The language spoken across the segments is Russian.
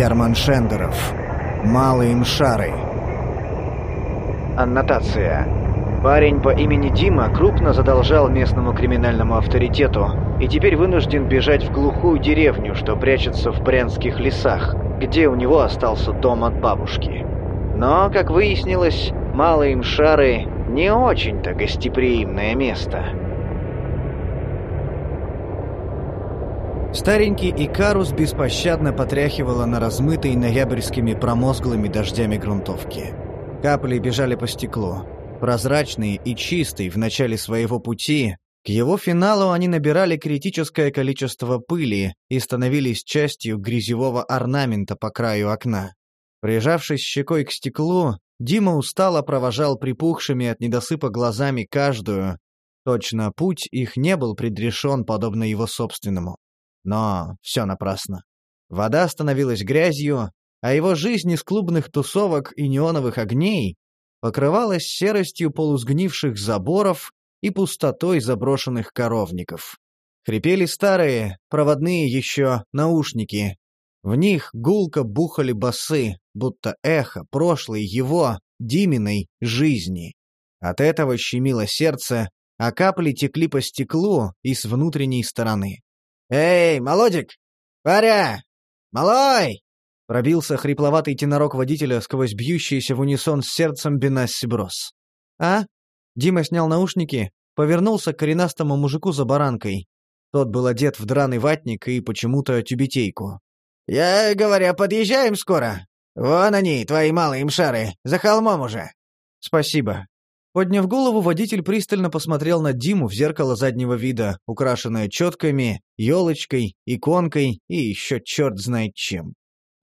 Герман Шендеров. Малые мшары. Аннотация. Парень по имени Дима крупно задолжал местному криминальному авторитету и теперь вынужден бежать в глухую деревню, что прячется в брянских лесах, где у него остался дом от бабушки. Но, как выяснилось, Малые Мшары не очень-то гостеприимное место. Старенький Икарус беспощадно потряхивало на размытой ноябрьскими промозглыми дождями грунтовки. Капли бежали по стеклу. Прозрачные и чистые в начале своего пути, к его финалу они набирали критическое количество пыли и становились частью грязевого орнамента по краю окна. Прижавшись щекой к стеклу, Дима устало провожал припухшими от недосыпа глазами каждую. Точно путь их не был предрешен, подобно его собственному. Но все напрасно. Вода становилась грязью, а его жизнь из клубных тусовок и неоновых огней покрывалась серостью полусгнивших заборов и пустотой заброшенных коровников. Хрипели старые, проводные еще, наушники. В них гулко бухали басы, будто эхо прошлой его, Диминой, жизни. От этого щемило сердце, а капли текли по стеклу и с внутренней стороны. «Эй, молодик! Паря! Малой!» Пробился хрипловатый тенорок водителя сквозь бьющийся в унисон с сердцем Бенасси Брос. «А?» Дима снял наушники, повернулся к коренастому мужику за баранкой. Тот был одет в драный ватник и почему-то тюбетейку. «Я, говоря, подъезжаем скоро. Вон они, твои малые мшары, за холмом уже». «Спасибо», Подняв голову, водитель пристально посмотрел на Диму в зеркало заднего вида, украшенное четками, елочкой, иконкой и еще черт знает чем.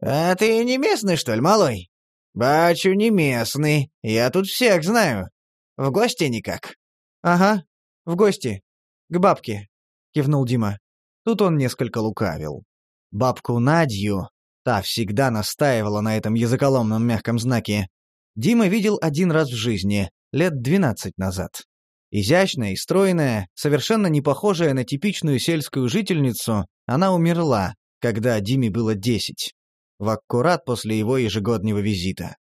«А ты не местный, что ли, малой?» «Бачу, не местный. Я тут всех знаю. В гости никак». «Ага, в гости. К бабке», — кивнул Дима. Тут он несколько лукавил. Бабку Надью, та всегда настаивала на этом языколомном мягком знаке, Дима видел один раз в жизни, лет 12 назад. Изящная и стройная, совершенно не похожая на типичную сельскую жительницу, она умерла, когда Диме было 10, в аккурат после его ежегодного визита.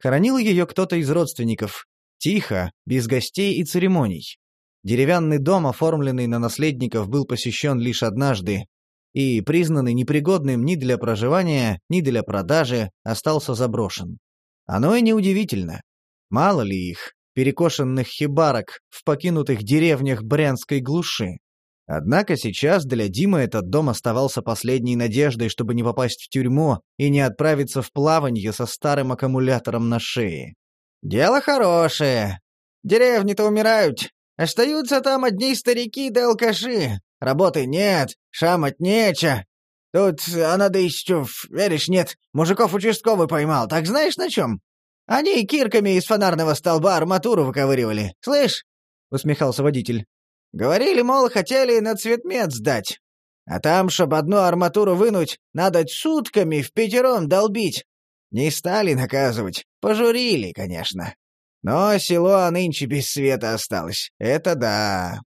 Хоронил ее кто-то из родственников, тихо, без гостей и церемоний. Деревянный дом, оформленный на наследников, был посещен лишь однажды, и, признанный непригодным ни для проживания, ни для продажи, остался заброшен. Оно и неудивительно. Мало ли их, перекошенных хибарок в покинутых деревнях Брянской глуши. Однако сейчас для Димы этот дом оставался последней надеждой, чтобы не попасть в тюрьму и не отправиться в плаванье со старым аккумулятором на шее. «Дело хорошее. Деревни-то умирают. Остаются там одни старики да алкаши. Работы нет, шамать нече. Тут а надо еще, веришь, нет, мужиков участковый поймал. Так знаешь на чем? Они кирками из фонарного столба арматуру выковыривали. Слышь?» — усмехался водитель. «Говорили, мол, хотели на цветмет сдать. А там, чтобы одну арматуру вынуть, надо сутками в пятером долбить. Не стали наказывать. Пожурили, конечно. Но село нынче без света осталось. Это да.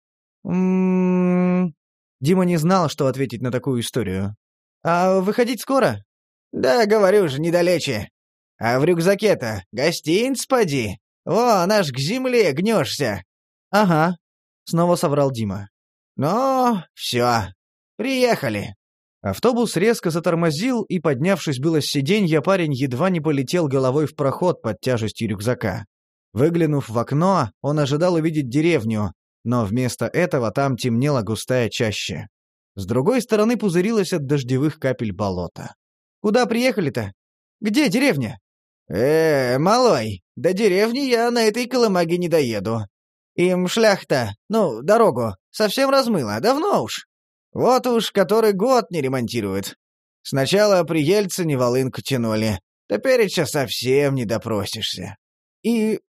Дима не знал, что ответить на такую историю. «А выходить скоро?» «Да, говорю же, недалече. А в рюкзаке-то гостинц поди. О, наш к земле гнешься. Ага, снова соврал Дима. Ну, все, приехали. Автобус резко затормозил, и, поднявшись было с сиденья, парень едва не полетел головой в проход под тяжестью рюкзака. Выглянув в окно, он ожидал увидеть деревню, но вместо этого там темнела густая чаще. С другой стороны пузырилось от дождевых капель болото. «Куда приехали-то? Где деревня?» «Э, малой, до деревни я на этой колымаге не доеду. Им шляхта, ну, дорогу, совсем размыло, давно уж. Вот уж который год не ремонтируют. Сначала при Ельцине волынку тянули, теперь еще совсем не допросишься. И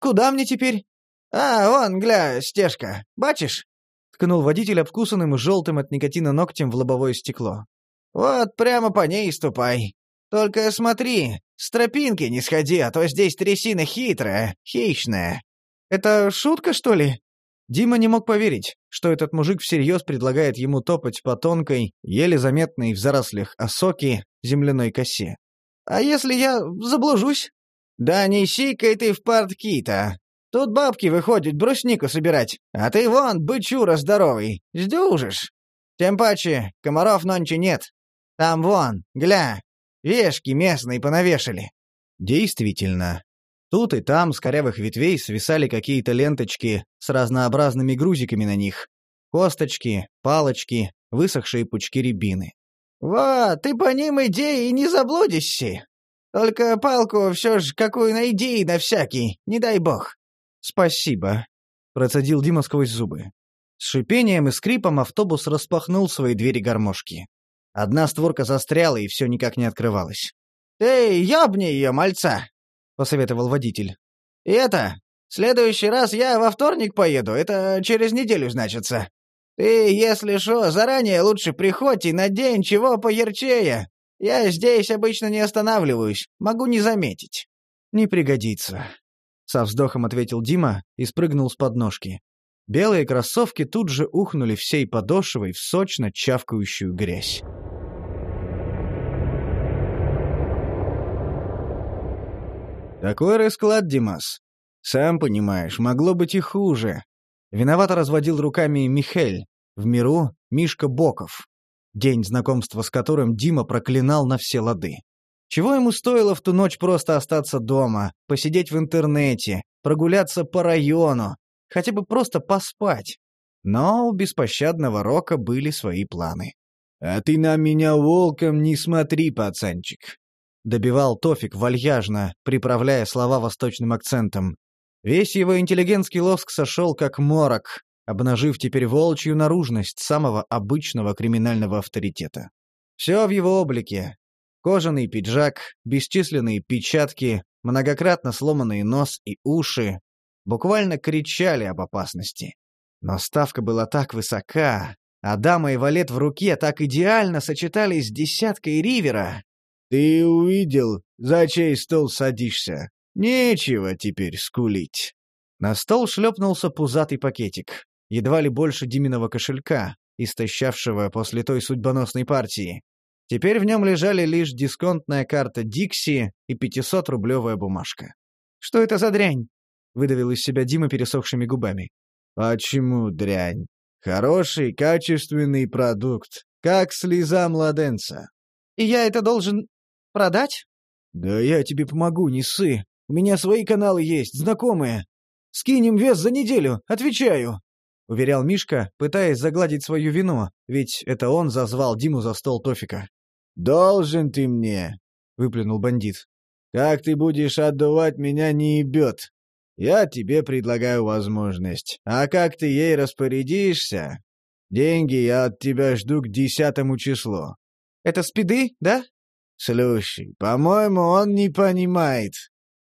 куда мне теперь? А, вон, гля, стежка, бачишь?» Ткнул водитель обкусанным желтым от никотина ногтем в лобовое стекло. «Вот прямо по ней ступай. Только смотри, с тропинки не сходи, а то здесь трясина хитрая, хищная. Это шутка, что ли? Дима не мог поверить, что этот мужик всерьез предлагает ему топать по тонкой, еле заметной в зарослях осоки, земляной косе. «А если я заблужусь?» «Да не сикай ты в портки-то. Тут бабки выходят бруснику собирать, а ты вон, бычура здоровый, сдюжишь. Тем паче, комаров нонче нет. Там вон, гля, вешки местные понавешали». Действительно, Тут и там с корявых ветвей свисали какие-то ленточки с разнообразными грузиками на них. Косточки, палочки, высохшие пучки рябины. «Вот, ты по ним иди и не заблудишься. Только палку все ж какую найди на всякий, не дай бог». «Спасибо», — процедил Дима сквозь зубы. С шипением и скрипом автобус распахнул свои двери гармошки. Одна створка застряла и все никак не открывалась. «Эй, ябни ее, мальца!» — посоветовал водитель. «И это, следующий раз я во вторник поеду, это через неделю значится. Ты, если что, заранее лучше приходь и надень чего поярчее. Я здесь обычно не останавливаюсь, могу не заметить». «Не пригодится», — со вздохом ответил Дима и спрыгнул с подножки. Белые кроссовки тут же ухнули всей подошвой в сочно чавкающую грязь. «Такой расклад, Димас. Сам понимаешь, могло быть и хуже». Виновато разводил руками Михель, в миру Мишка Боков. День знакомства с которым Дима проклинал на все лады. Чего ему стоило в ту ночь просто остаться дома, посидеть в интернете, прогуляться по району, хотя бы просто поспать. Но у беспощадного Рока были свои планы. «А ты на меня волком не смотри, пацанчик. Добивал Тофик вальяжно, приправляя слова восточным акцентом. Весь его интеллигентский лоск сошел как морок, обнажив теперь волчью наружность самого обычного криминального авторитета. Все в его облике. Кожаный пиджак, бесчисленные печатки, многократно сломанный нос и уши буквально кричали об опасности. Но ставка была так высока, а дама и валет в руке так идеально сочетались с десяткой ривера, «Ты увидел, за чей стол садишься? Нечего теперь скулить». На стол шлепнулся пузатый пакетик, едва ли больше Диминого кошелька, истощавшего после той судьбоносной партии. Теперь в нем лежали лишь дисконтная карта Дикси и 500-рублевая бумажка. «Что это за дрянь?» — выдавил из себя Дима пересохшими губами. «Почему дрянь? Хороший, качественный продукт, как слеза младенца». «И я это должен Продать?» «Да я тебе помогу, не ссы. У меня свои каналы есть, знакомые. Скинем вес за неделю, отвечаю», — уверял Мишка, пытаясь загладить свою вину, ведь это он зазвал Диму за стол Тофика. «Должен ты мне», — выплюнул бандит. «Как ты будешь отдувать, меня не ебет. Я тебе предлагаю возможность. А как ты ей распорядишься? Деньги я от тебя жду к десятому числу». «Это спиды, да?» «Слушай, по-моему, он не понимает».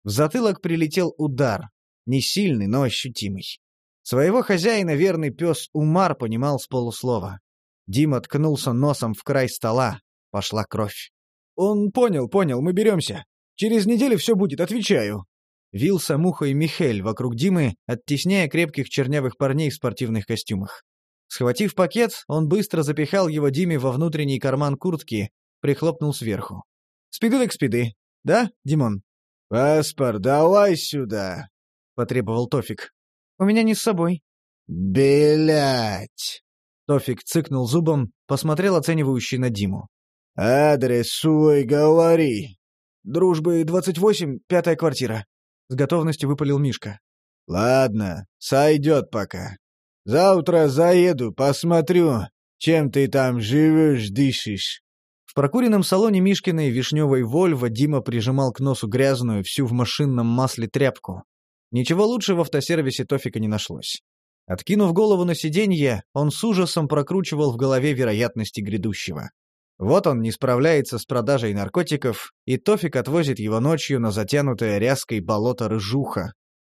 В затылок прилетел удар. Не сильный, но ощутимый. Своего хозяина верный пес Умар понимал с полуслова. Дима ткнулся носом в край стола. Пошла кровь. «Он понял, понял, мы беремся. Через неделю все будет, отвечаю». Вился мухой Михель вокруг Димы, оттесняя крепких чернявых парней в спортивных костюмах. Схватив пакет, он быстро запихал его Диме во внутренний карман куртки, прихлопнул сверху. «Спиды так спиды. Да, Димон?» «Паспорт давай сюда», — потребовал Тофик. «У меня не с собой». «Блядь!» Тофик цыкнул зубом, посмотрел оценивающий на Диму. «Адрес свой говори». «Дружбы 28, пятая квартира», — с готовностью выпалил Мишка. «Ладно, сойдет пока. Завтра заеду, посмотрю, чем ты там живешь, дышишь. В прокуренном салоне Мишкиной вишневой «Вольво» Дима прижимал к носу грязную, всю в машинном масле тряпку. Ничего лучше в автосервисе Тофика не нашлось. Откинув голову на сиденье, он с ужасом прокручивал в голове вероятности грядущего. Вот он не справляется с продажей наркотиков, и Тофик отвозит его ночью на затянутое ряской болото Рыжуха,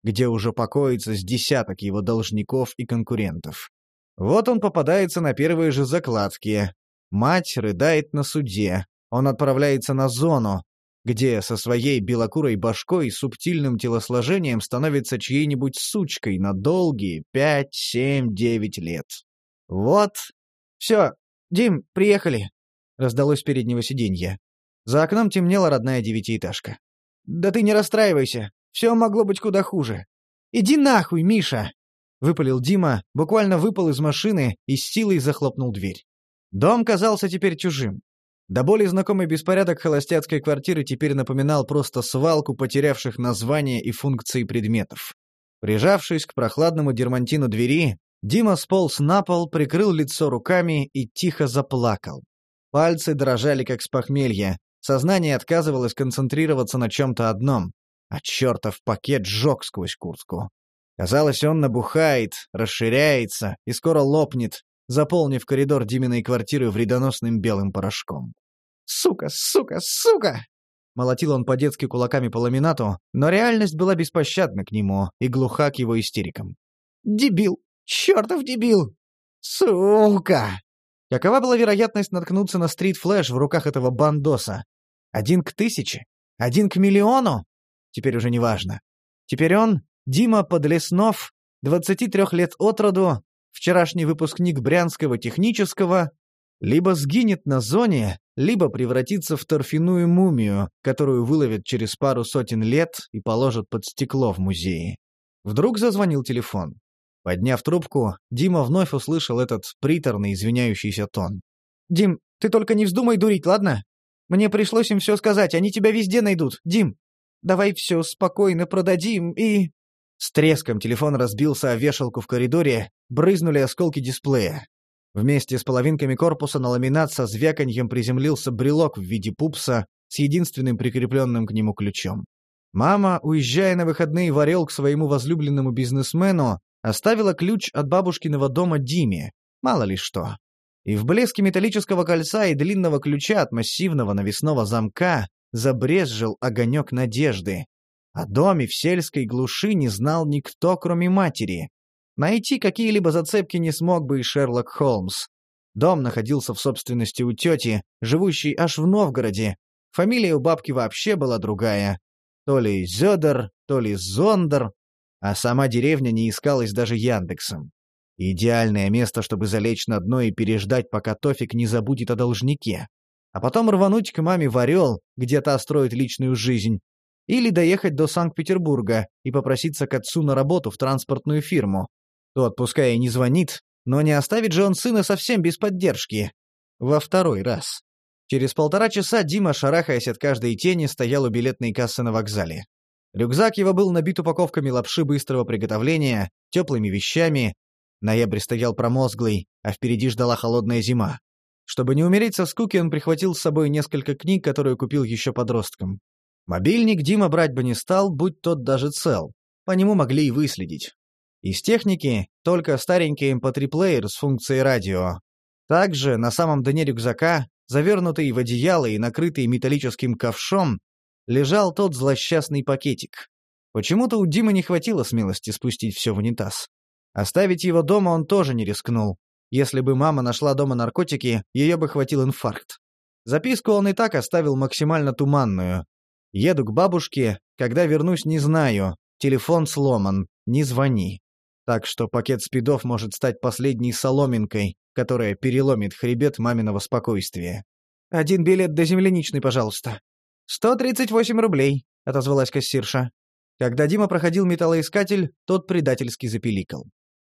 где уже покоится с десяток его должников и конкурентов. Вот он попадается на первые же закладки, Мать рыдает на суде. Он отправляется на зону, где со своей белокурой башкой и субтильным телосложением становится чьей-нибудь сучкой на долгие пять, семь, девять лет. Вот. Все, Дим, приехали. Раздалось переднего сиденья. За окном темнела родная девятиэтажка. «Да ты не расстраивайся. Все могло быть куда хуже. Иди нахуй, Миша!» Выпалил Дима, буквально выпал из машины и с силой захлопнул дверь. Дом казался теперь чужим. До более знакомый беспорядок холостяцкой квартиры теперь напоминал просто свалку потерявших названия и функции предметов. Прижавшись к прохладному дермантину двери, Дима сполз на пол, прикрыл лицо руками и тихо заплакал. Пальцы дрожали, как с похмелья. Сознание отказывалось концентрироваться на чем-то одном, а чертов пакет сжег сквозь куртку. Казалось, он набухает, расширяется и скоро лопнет, заполнив коридор Диминой квартиры вредоносным белым порошком. «Сука, сука, сука!» Молотил он по-детски кулаками по ламинату, но реальность была беспощадна к нему и глуха к его истерикам. «Дебил! Чертов дебил! Сука!» Какова была вероятность наткнуться на стрит-флэш в руках этого бандоса? Один к тысяче? Один к миллиону? Теперь уже не важно. Теперь он, Дима Подлеснов, 23 лет от роду, вчерашний выпускник Брянского технического, либо сгинет на зоне, либо превратится в торфяную мумию, которую выловят через пару сотен лет и положат под стекло в музее. Вдруг зазвонил телефон. Подняв трубку, Дима вновь услышал этот приторный, извиняющийся тон. «Дим, ты только не вздумай дурить, ладно? Мне пришлось им все сказать, они тебя везде найдут, Дим. Давай все спокойно продадим и...» С треском телефон разбился о вешалку в коридоре, брызнули осколки дисплея. Вместе с половинками корпуса на ламинат со звяканьем приземлился брелок в виде пупса с единственным прикрепленным к нему ключом. Мама, уезжая на выходные в Орел к своему возлюбленному бизнесмену, оставила ключ от бабушкиного дома Диме, мало ли что. И в блеске металлического кольца и длинного ключа от массивного навесного замка забрезжил огонек надежды. О доме в сельской глуши не знал никто, кроме матери. Найти какие-либо зацепки не смог бы и Шерлок Холмс. Дом находился в собственности у тети, живущей аж в Новгороде. Фамилия у бабки вообще была другая. То ли Зёдер, то ли Зондер, а сама деревня не искалась даже Яндексом. Идеальное место, чтобы залечь на дно и переждать, пока Тофик не забудет о должнике. А потом рвануть к маме в Орел, где та строит личную жизнь. Или доехать до Санкт-Петербурга и попроситься к отцу на работу в транспортную фирму, тот, пускай и не звонит, но не оставит же он сына совсем без поддержки. Во второй раз. Через полтора часа Дима, шарахаясь от каждой тени, стоял у билетной кассы на вокзале. Рюкзак его был набит упаковками лапши быстрого приготовления, теплыми вещами. Ноябрь стоял промозглый, а впереди ждала холодная зима. Чтобы не умереть со скуки, он прихватил с собой несколько книг, которые купил еще подростком. Мобильник Дима брать бы не стал, будь тот даже цел. По нему могли и выследить. Из техники только старенький MP3-плеер эм с функцией радио. Также на самом дне рюкзака, завернутый в одеяло и накрытый металлическим ковшом, лежал тот злосчастный пакетик. Почему-то у Димы не хватило смелости спустить все в унитаз. Оставить его дома он тоже не рискнул. Если бы мама нашла дома наркотики, ее бы хватил инфаркт. Записку он и так оставил максимально туманную. «Еду к бабушке, когда вернусь, не знаю. Телефон сломан, не звони». Так что пакет спидов может стать последней соломинкой, которая переломит хребет маминого спокойствия. «Один билет до земляничной, пожалуйста». «Сто тридцать восемь рублей», — отозвалась кассирша. Когда Дима проходил металлоискатель, тот предательски запеликал.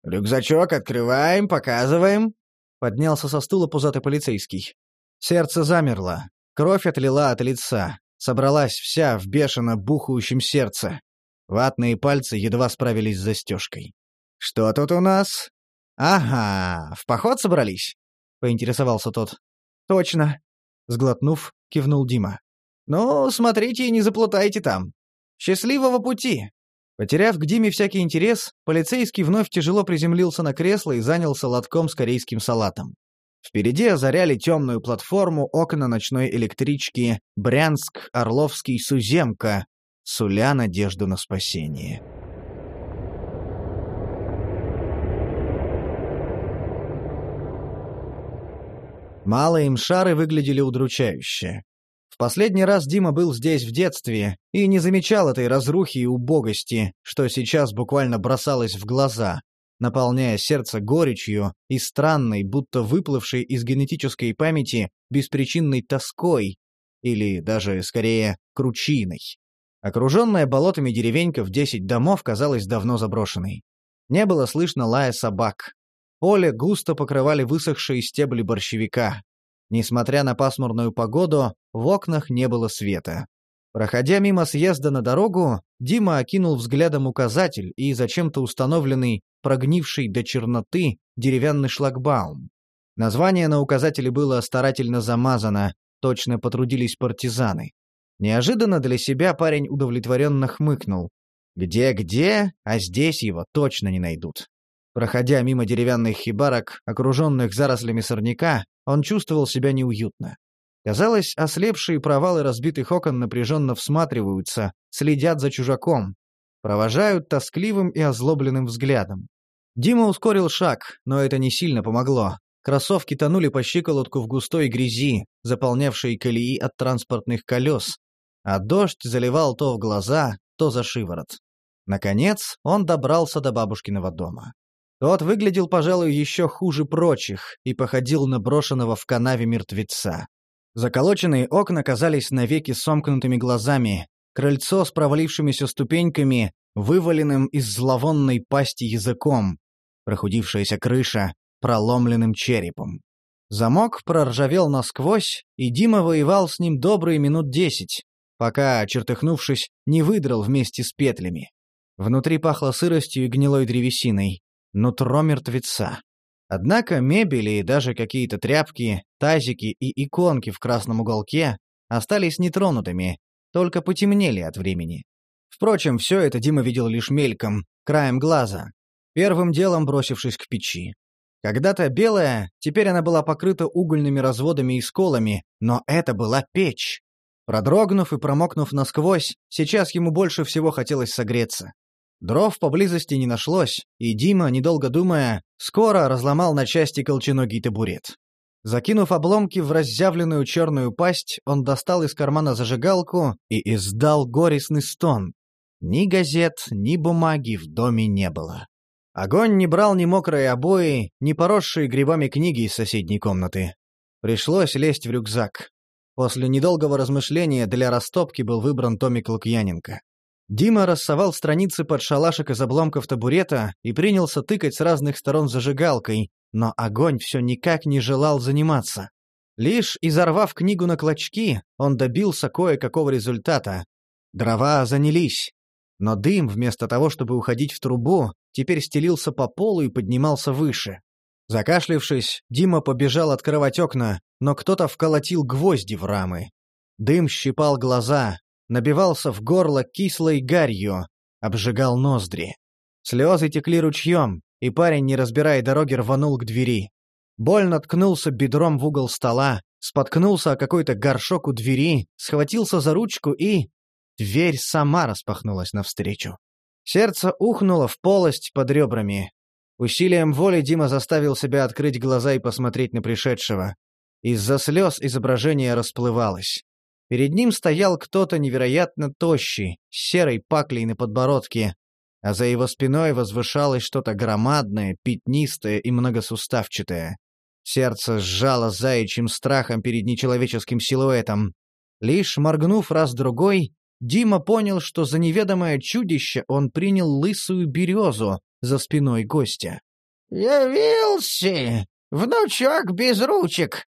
«Рюкзачок открываем, показываем». Поднялся со стула пузатый полицейский. Сердце замерло. Кровь отлила от лица. Собралась вся в бешено бухающем сердце. Ватные пальцы едва справились с застежкой. «Что тут у нас?» «Ага, в поход собрались?» — поинтересовался тот. «Точно», — сглотнув, кивнул Дима. «Ну, смотрите и не заплутайте там. Счастливого пути!» Потеряв к Диме всякий интерес, полицейский вновь тяжело приземлился на кресло и занялся лотком с корейским салатом. Впереди озаряли темную платформу окна ночной электрички «Брянск, Орловский, Суземка», суля надежду на спасение. Малые мшары выглядели удручающе. В последний раз Дима был здесь в детстве и не замечал этой разрухи и убогости, что сейчас буквально бросалось в глаза, наполняя сердце горечью и странной, будто выплывшей из генетической памяти, беспричинной тоской, или даже, скорее, кручиной. Окруженная болотами деревенька в десять домов казалась давно заброшенной. Не было слышно лая собак. Поле густо покрывали высохшие стебли борщевика. Несмотря на пасмурную погоду, в окнах не было света. Проходя мимо съезда на дорогу, Дима окинул взглядом указатель и зачем-то установленный, прогнивший до черноты, деревянный шлагбаум. Название на указателе было старательно замазано, точно потрудились партизаны. Неожиданно для себя парень удовлетворенно хмыкнул. Где-где, а здесь его точно не найдут. Проходя мимо деревянных хибарок, окруженных зарослями сорняка, он чувствовал себя неуютно. Казалось, ослепшие провалы разбитых окон напряженно всматриваются, следят за чужаком, провожают тоскливым и озлобленным взглядом. Дима ускорил шаг, но это не сильно помогло. Кроссовки тонули по щиколотку в густой грязи, заполнявшей колеи от транспортных колес, а дождь заливал то в глаза, то за шиворот. Наконец, он добрался до бабушкиного дома. Тот выглядел, пожалуй, еще хуже прочих и походил на брошенного в канаве мертвеца. Заколоченные окна казались навеки сомкнутыми глазами, крыльцо с провалившимися ступеньками, вываленным из зловонной пасти языком, прохудившаяся крыша, проломленным черепом. Замок проржавел насквозь, и Дима воевал с ним добрые минут десять, пока, чертыхнувшись, не выдрал вместе с петлями. Внутри пахло сыростью и гнилой древесиной нутро мертвеца. Однако мебели и даже какие-то тряпки, тазики и иконки в красном уголке остались нетронутыми, только потемнели от времени. Впрочем, все это Дима видел лишь мельком, краем глаза, первым делом бросившись к печи. Когда-то белая, теперь она была покрыта угольными разводами и сколами, но это была печь. Продрогнув и промокнув насквозь, сейчас ему больше всего хотелось согреться. Дров поблизости не нашлось, и Дима, недолго думая, скоро разломал на части колченогий табурет. Закинув обломки в разъявленную черную пасть, он достал из кармана зажигалку и издал горестный стон. Ни газет, ни бумаги в доме не было. Огонь не брал ни мокрые обои, ни поросшие грибами книги из соседней комнаты. Пришлось лезть в рюкзак. После недолгого размышления для растопки был выбран томик Лукьяненко. Дима рассовал страницы под шалашик из обломков табурета и принялся тыкать с разных сторон зажигалкой, но огонь все никак не желал заниматься. Лишь изорвав книгу на клочки, он добился кое-какого результата. Дрова занялись. Но дым, вместо того, чтобы уходить в трубу, теперь стелился по полу и поднимался выше. Закашлившись, Дима побежал открывать окна, но кто-то вколотил гвозди в рамы. Дым щипал глаза, набивался в горло кислой гарью, обжигал ноздри. Слезы текли ручьем, и парень, не разбирая дороги, рванул к двери. Больно ткнулся бедром в угол стола, споткнулся о какой-то горшок у двери, схватился за ручку и... Дверь сама распахнулась навстречу. Сердце ухнуло в полость под ребрами. Усилием воли Дима заставил себя открыть глаза и посмотреть на пришедшего. Из-за слез изображение расплывалось. Перед ним стоял кто-то невероятно тощий, с серой паклей на подбородке, а за его спиной возвышалось что-то громадное, пятнистое и многосуставчатое. Сердце сжало заячьим страхом перед нечеловеческим силуэтом. Лишь моргнув раз-другой, Дима понял, что за неведомое чудище он принял лысую березу за спиной гостя. «Явился! Внучок без ручек!»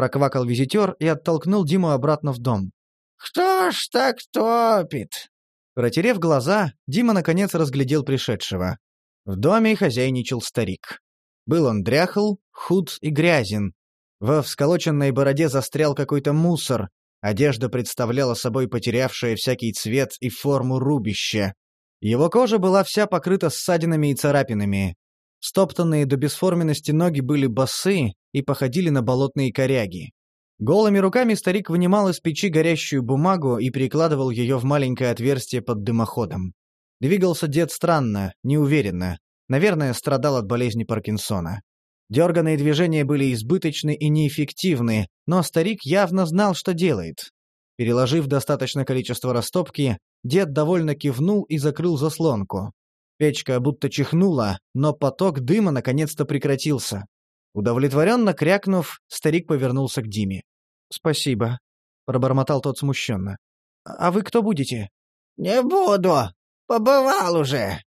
проквакал визитер и оттолкнул Диму обратно в дом. «Кто ж так топит?» Протерев глаза, Дима наконец разглядел пришедшего. В доме хозяйничал старик. Был он дряхл, худ и грязен. Во всколоченной бороде застрял какой-то мусор. Одежда представляла собой потерявшее всякий цвет и форму рубище. Его кожа была вся покрыта ссадинами и царапинами. Стоптанные до бесформенности ноги были босы и походили на болотные коряги. Голыми руками старик вынимал из печи горящую бумагу и перекладывал ее в маленькое отверстие под дымоходом. Двигался дед странно, неуверенно. Наверное, страдал от болезни Паркинсона. Дерганные движения были избыточны и неэффективны, но старик явно знал, что делает. Переложив достаточное количество растопки, дед довольно кивнул и закрыл заслонку. Печка будто чихнула, но поток дыма наконец-то прекратился. Удовлетворенно крякнув, старик повернулся к Диме. «Спасибо», — пробормотал тот смущенно. «А вы кто будете?» «Не буду. Побывал уже».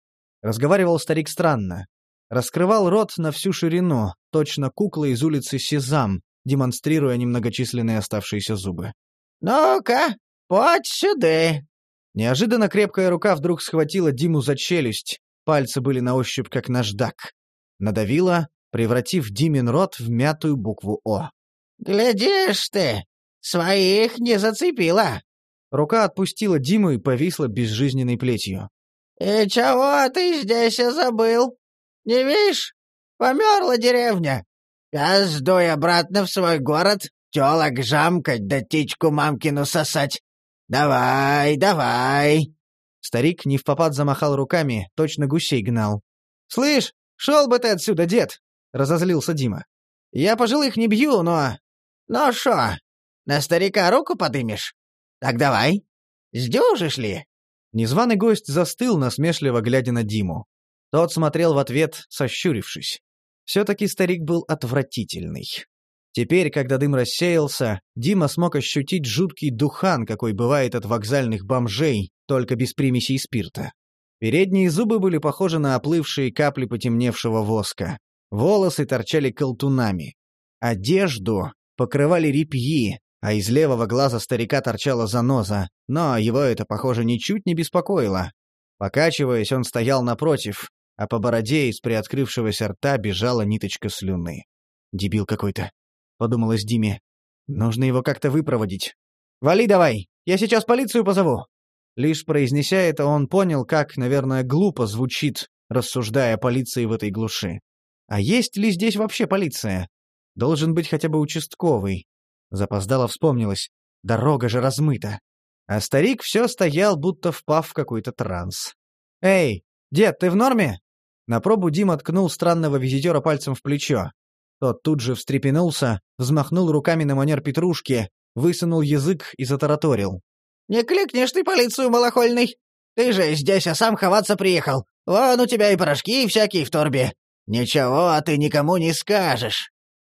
Разговаривал старик странно. Раскрывал рот на всю ширину, точно кукла из улицы Сезам, демонстрируя немногочисленные оставшиеся зубы. «Ну-ка, подь сюда!» Неожиданно крепкая рука вдруг схватила Диму за челюсть, пальцы были на ощупь как наждак. Надавила, превратив Димин рот в мятую букву «О». «Глядишь ты, своих не зацепила!» Рука отпустила Диму и повисла безжизненной плетью. «И чего ты здесь забыл? Не видишь? Померла деревня. Пиздуй обратно в свой город, тёлок жамкать да птичку мамкину сосать. Давай, давай!» Старик не в попад замахал руками, точно гусей гнал. «Слышь, шел бы ты отсюда, дед!» — разозлился Дима. «Я пожилых не бью, но...» «Ну шо, на старика руку подымешь? Так давай. Сдюжишь ли?» Незваный гость застыл, насмешливо глядя на Диму. Тот смотрел в ответ, сощурившись. Все-таки старик был отвратительный. Теперь, когда дым рассеялся, Дима смог ощутить жуткий духан, какой бывает от вокзальных бомжей, только без примесей спирта. Передние зубы были похожи на оплывшие капли потемневшего воска. Волосы торчали колтунами. Одежду покрывали репьи, а из левого глаза старика торчала заноза, но его это, похоже, ничуть не беспокоило. Покачиваясь, он стоял напротив, а по бороде из приоткрывшегося рта бежала ниточка слюны. «Дебил какой-то», — подумалось Диме. «Нужно его как-то выпроводить». «Вали давай, я сейчас полицию позову». Лишь произнеся это, он понял, как, наверное, глупо звучит, рассуждая о полиции в этой глуши. А есть ли здесь вообще полиция? Должен быть хотя бы участковый. Запоздало вспомнилось. Дорога же размыта. А старик все стоял, будто впав в какой-то транс. «Эй, дед, ты в норме?» На пробу Дима ткнул странного визитера пальцем в плечо. Тот тут же встрепенулся, взмахнул руками на манер петрушки, высунул язык и затараторил. «Не кликнешь ты полицию, малохольный! Ты же здесь, а сам ховаться приехал. Вон у тебя и порошки всякие в торбе. Ничего ты никому не скажешь!»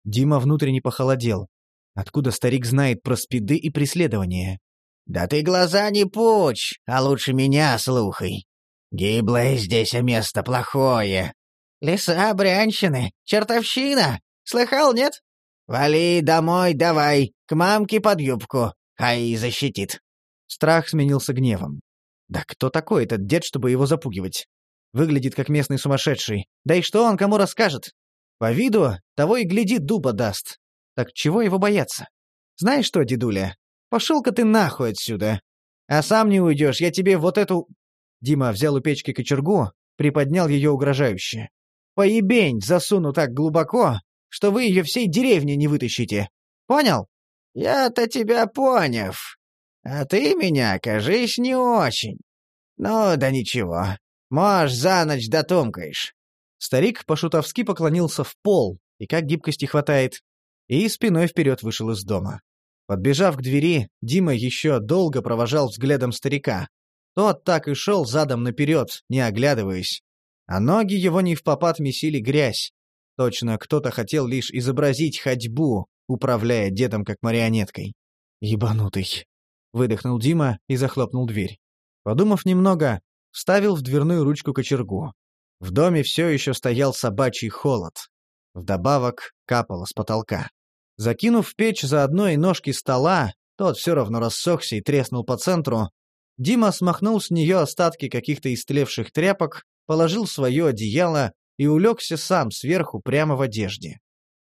Дима внутренне похолодел. Откуда старик знает про спиды и преследование? «Да ты глаза не пучь, а лучше меня слухай. Гиблое здесь место плохое. Леса брянщины, чертовщина. Слыхал, нет? Вали домой давай, к мамке под юбку, хай защитит». Страх сменился гневом. Да кто такой этот дед, чтобы его запугивать? Выглядит как местный сумасшедший. Да и что он кому расскажет? По виду того и глядит дуба даст. Так чего его бояться? Знаешь что, дедуля, пошел-ка ты нахуй отсюда. А сам не уйдешь, я тебе вот эту Дима взял у печки кочергу, приподнял ее угрожающе. «Поебень засуну так глубоко, что вы ее всей деревни не вытащите. Понял?» «Я-то тебя поняв. А ты меня, кажись, не очень. Ну, да ничего. Можешь за ночь дотумкаешь». Старик по-шутовски поклонился в пол, и как гибкости хватает, и спиной вперед вышел из дома. Подбежав к двери, Дима еще долго провожал взглядом старика, тот так и шел задом наперед, не оглядываясь. А ноги его не в попад месили грязь. Точно кто-то хотел лишь изобразить ходьбу, управляя дедом как марионеткой. «Ебанутый!» — выдохнул Дима и захлопнул дверь. Подумав немного, вставил в дверную ручку кочергу. В доме все еще стоял собачий холод. Вдобавок капало с потолка. Закинув в печь заодно и ножки стола, тот все равно рассохся и треснул по центру, Дима смахнул с нее остатки каких-то истлевших тряпок, положил свое одеяло и улегся сам сверху прямо в одежде.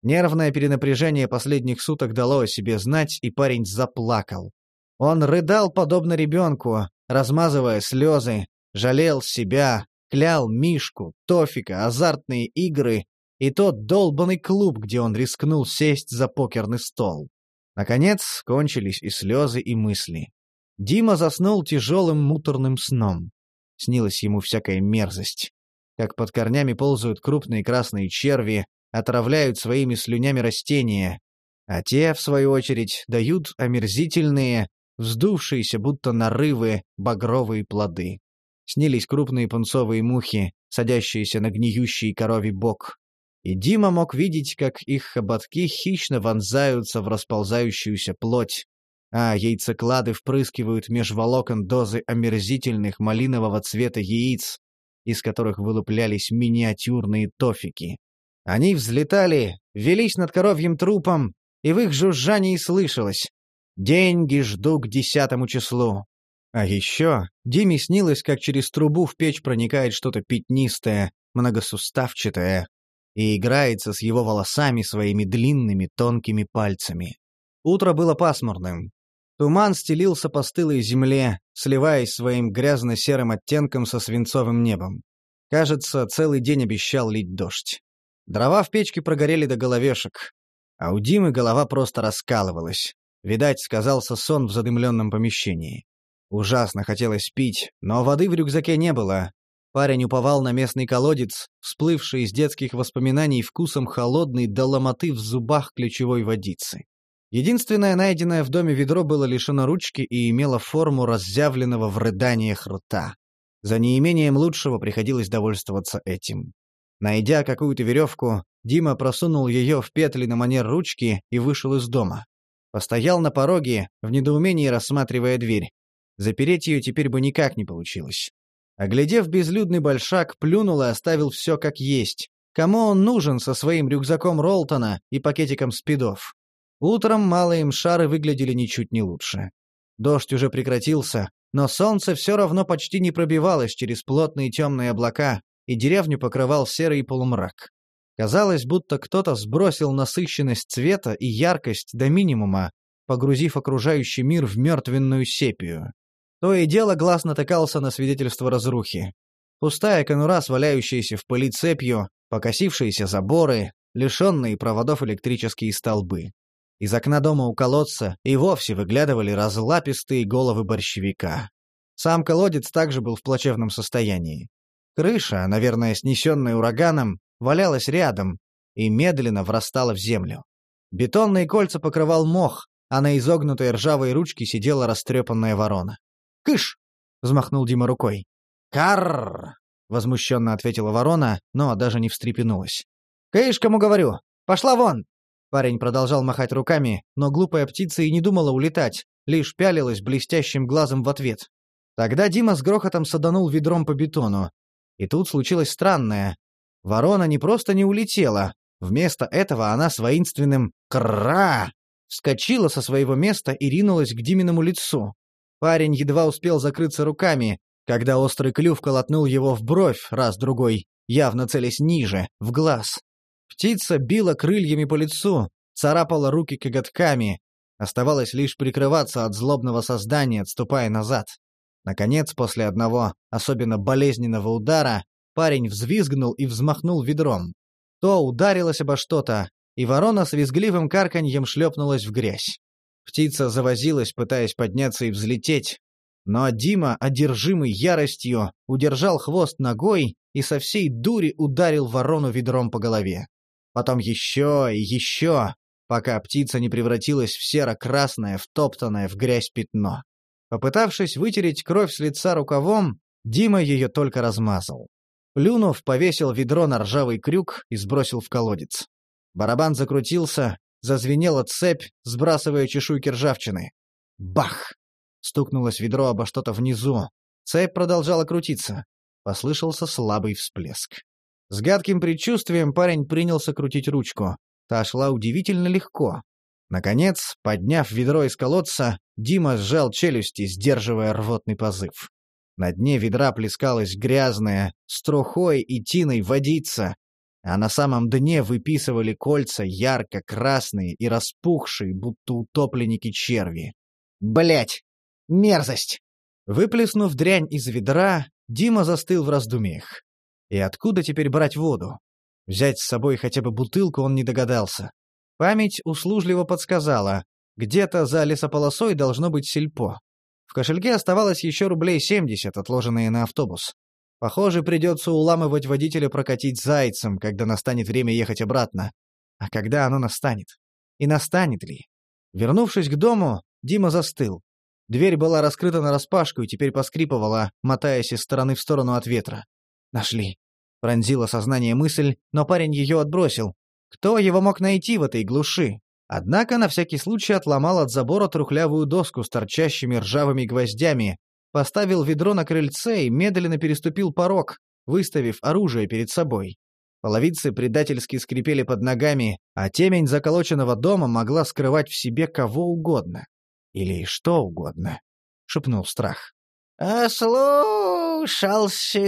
Нервное перенапряжение последних суток дало о себе знать, и парень заплакал. Он рыдал подобно ребенку, размазывая слезы, жалел себя, клял Мишку, Тофика, азартные игры и тот долбанный клуб, где он рискнул сесть за покерный стол. Наконец, кончились и слезы, и мысли. Дима заснул тяжелым муторным сном. Снилась ему всякая мерзость. Как под корнями ползают крупные красные черви, отравляют своими слюнями растения, а те, в свою очередь, дают омерзительные, вздувшиеся будто нарывы, багровые плоды. Снились крупные пунцовые мухи, садящиеся на гниющий коровий бок. И Дима мог видеть, как их хоботки хищно вонзаются в расползающуюся плоть, а яйцеклады впрыскивают меж волокон дозы омерзительных малинового цвета яиц, из которых вылуплялись миниатюрные тофики. Они взлетали, велись над коровьим трупом, и в их жужжании слышалось «Деньги жду к десятому числу». А еще Диме снилось, как через трубу в печь проникает что-то пятнистое, многосуставчатое, и играется с его волосами своими длинными тонкими пальцами. Утро было пасмурным. Туман стелился по стылой земле, сливаясь своим грязно-серым оттенком со свинцовым небом. Кажется, целый день обещал лить дождь. Дрова в печке прогорели до головешек, а у Димы голова просто раскалывалась. Видать, сказался сон в задымленном помещении. Ужасно хотелось пить, но воды в рюкзаке не было. Парень уповал на местный колодец, всплывший из детских воспоминаний вкусом холодной до ломоты в зубах ключевой водицы. Единственное найденное в доме ведро было лишено ручки и имело форму разъявленного в рыданиях рта. За неимением лучшего приходилось довольствоваться этим. Найдя какую-то веревку, Дима просунул ее в петли на манер ручки и вышел из дома. Постоял на пороге, в недоумении рассматривая дверь. Запереть ее теперь бы никак не получилось. Оглядев безлюдный большак, плюнул и оставил все как есть. Кому он нужен со своим рюкзаком Ролтона и пакетиком спидов? Утром малые мшары выглядели ничуть не лучше. Дождь уже прекратился, но солнце все равно почти не пробивалось через плотные темные облака, и деревню покрывал серый полумрак. Казалось, будто кто-то сбросил насыщенность цвета и яркость до минимума, погрузив окружающий мир в мертвенную сепию. То и дело глаз натыкался на свидетельство разрухи. Пустая конура, сваляющаяся в пыли цепью, покосившиеся заборы, лишенные проводов электрические столбы. Из окна дома у колодца и вовсе выглядывали разлапистые головы борщевика. Сам колодец также был в плачевном состоянии. Крыша, наверное, снесенная ураганом, валялась рядом и медленно врастала в землю. Бетонные кольца покрывал мох, а на изогнутой ржавой ручке сидела растрепанная ворона. «Кыш!» — взмахнул Дима рукой. «Карр!» — возмущенно ответила ворона, но даже не встрепенулась. «Кыш, кому говорю! Пошла вон!» Парень продолжал махать руками, но глупая птица и не думала улетать, лишь пялилась блестящим глазом в ответ. Тогда Дима с грохотом саданул ведром по бетону. И тут случилось странное. Ворона не просто не улетела, вместо этого она с воинственным «кра» вскочила со своего места и ринулась к Диминому лицу. Парень едва успел закрыться руками, когда острый клюв колотнул его в бровь раз-другой, явно целясь ниже, в глаз. Птица била крыльями по лицу, царапала руки коготками. Оставалось лишь прикрываться от злобного создания, отступая назад. Наконец, после одного особенно болезненного удара, парень взвизгнул и взмахнул ведром. То ударилось обо что-то, и ворона с визгливым карканьем шлепнулась в грязь. Птица завозилась, пытаясь подняться и взлететь, но Дима, одержимый яростью, удержал хвост ногой и со всей дури ударил ворону ведром по голове. Потом еще и еще, пока птица не превратилась в серо-красное, втоптанное в грязь пятно. Попытавшись вытереть кровь с лица рукавом, Дима ее только размазал. Плюнув, повесил ведро на ржавый крюк и сбросил в колодец. Барабан закрутился, зазвенела цепь, сбрасывая чешуйки ржавчины. Бах! Стукнулось ведро обо что-то внизу. Цепь продолжала крутиться. Послышался слабый всплеск. С гадким предчувствием парень принялся крутить ручку. Та шла удивительно легко. Наконец, подняв ведро из колодца, Дима сжал челюсти, сдерживая рвотный позыв. На дне ведра плескалась грязная, с трухой и тиной водица, а на самом дне выписывали кольца ярко-красные и распухшие, будто утопленники черви. Блять! Мерзость! Выплеснув дрянь из ведра, Дима застыл в раздумьях. И откуда теперь брать воду? Взять с собой хотя бы бутылку он не догадался. Память услужливо подсказала. Где-то за лесополосой должно быть сельпо. В кошельке оставалось еще рублей 70, отложенные на автобус. Похоже, придется уламывать водителя прокатить зайцем, когда настанет время ехать обратно. А когда оно настанет? И настанет ли? Вернувшись к дому, Дима застыл. Дверь была раскрыта нараспашку и теперь поскрипывала, мотаясь из стороны в сторону от ветра. Нашли. Пронзила сознание мысль, но парень ее отбросил. Кто его мог найти в этой глуши? Однако на всякий случай отломал от забора трухлявую доску с торчащими ржавыми гвоздями, поставил ведро на крыльце и медленно переступил порог, выставив оружие перед собой. Половицы предательски скрипели под ногами, а темень заколоченного дома могла скрывать в себе кого угодно. Или что угодно, — шепнул страх. «Ослушался,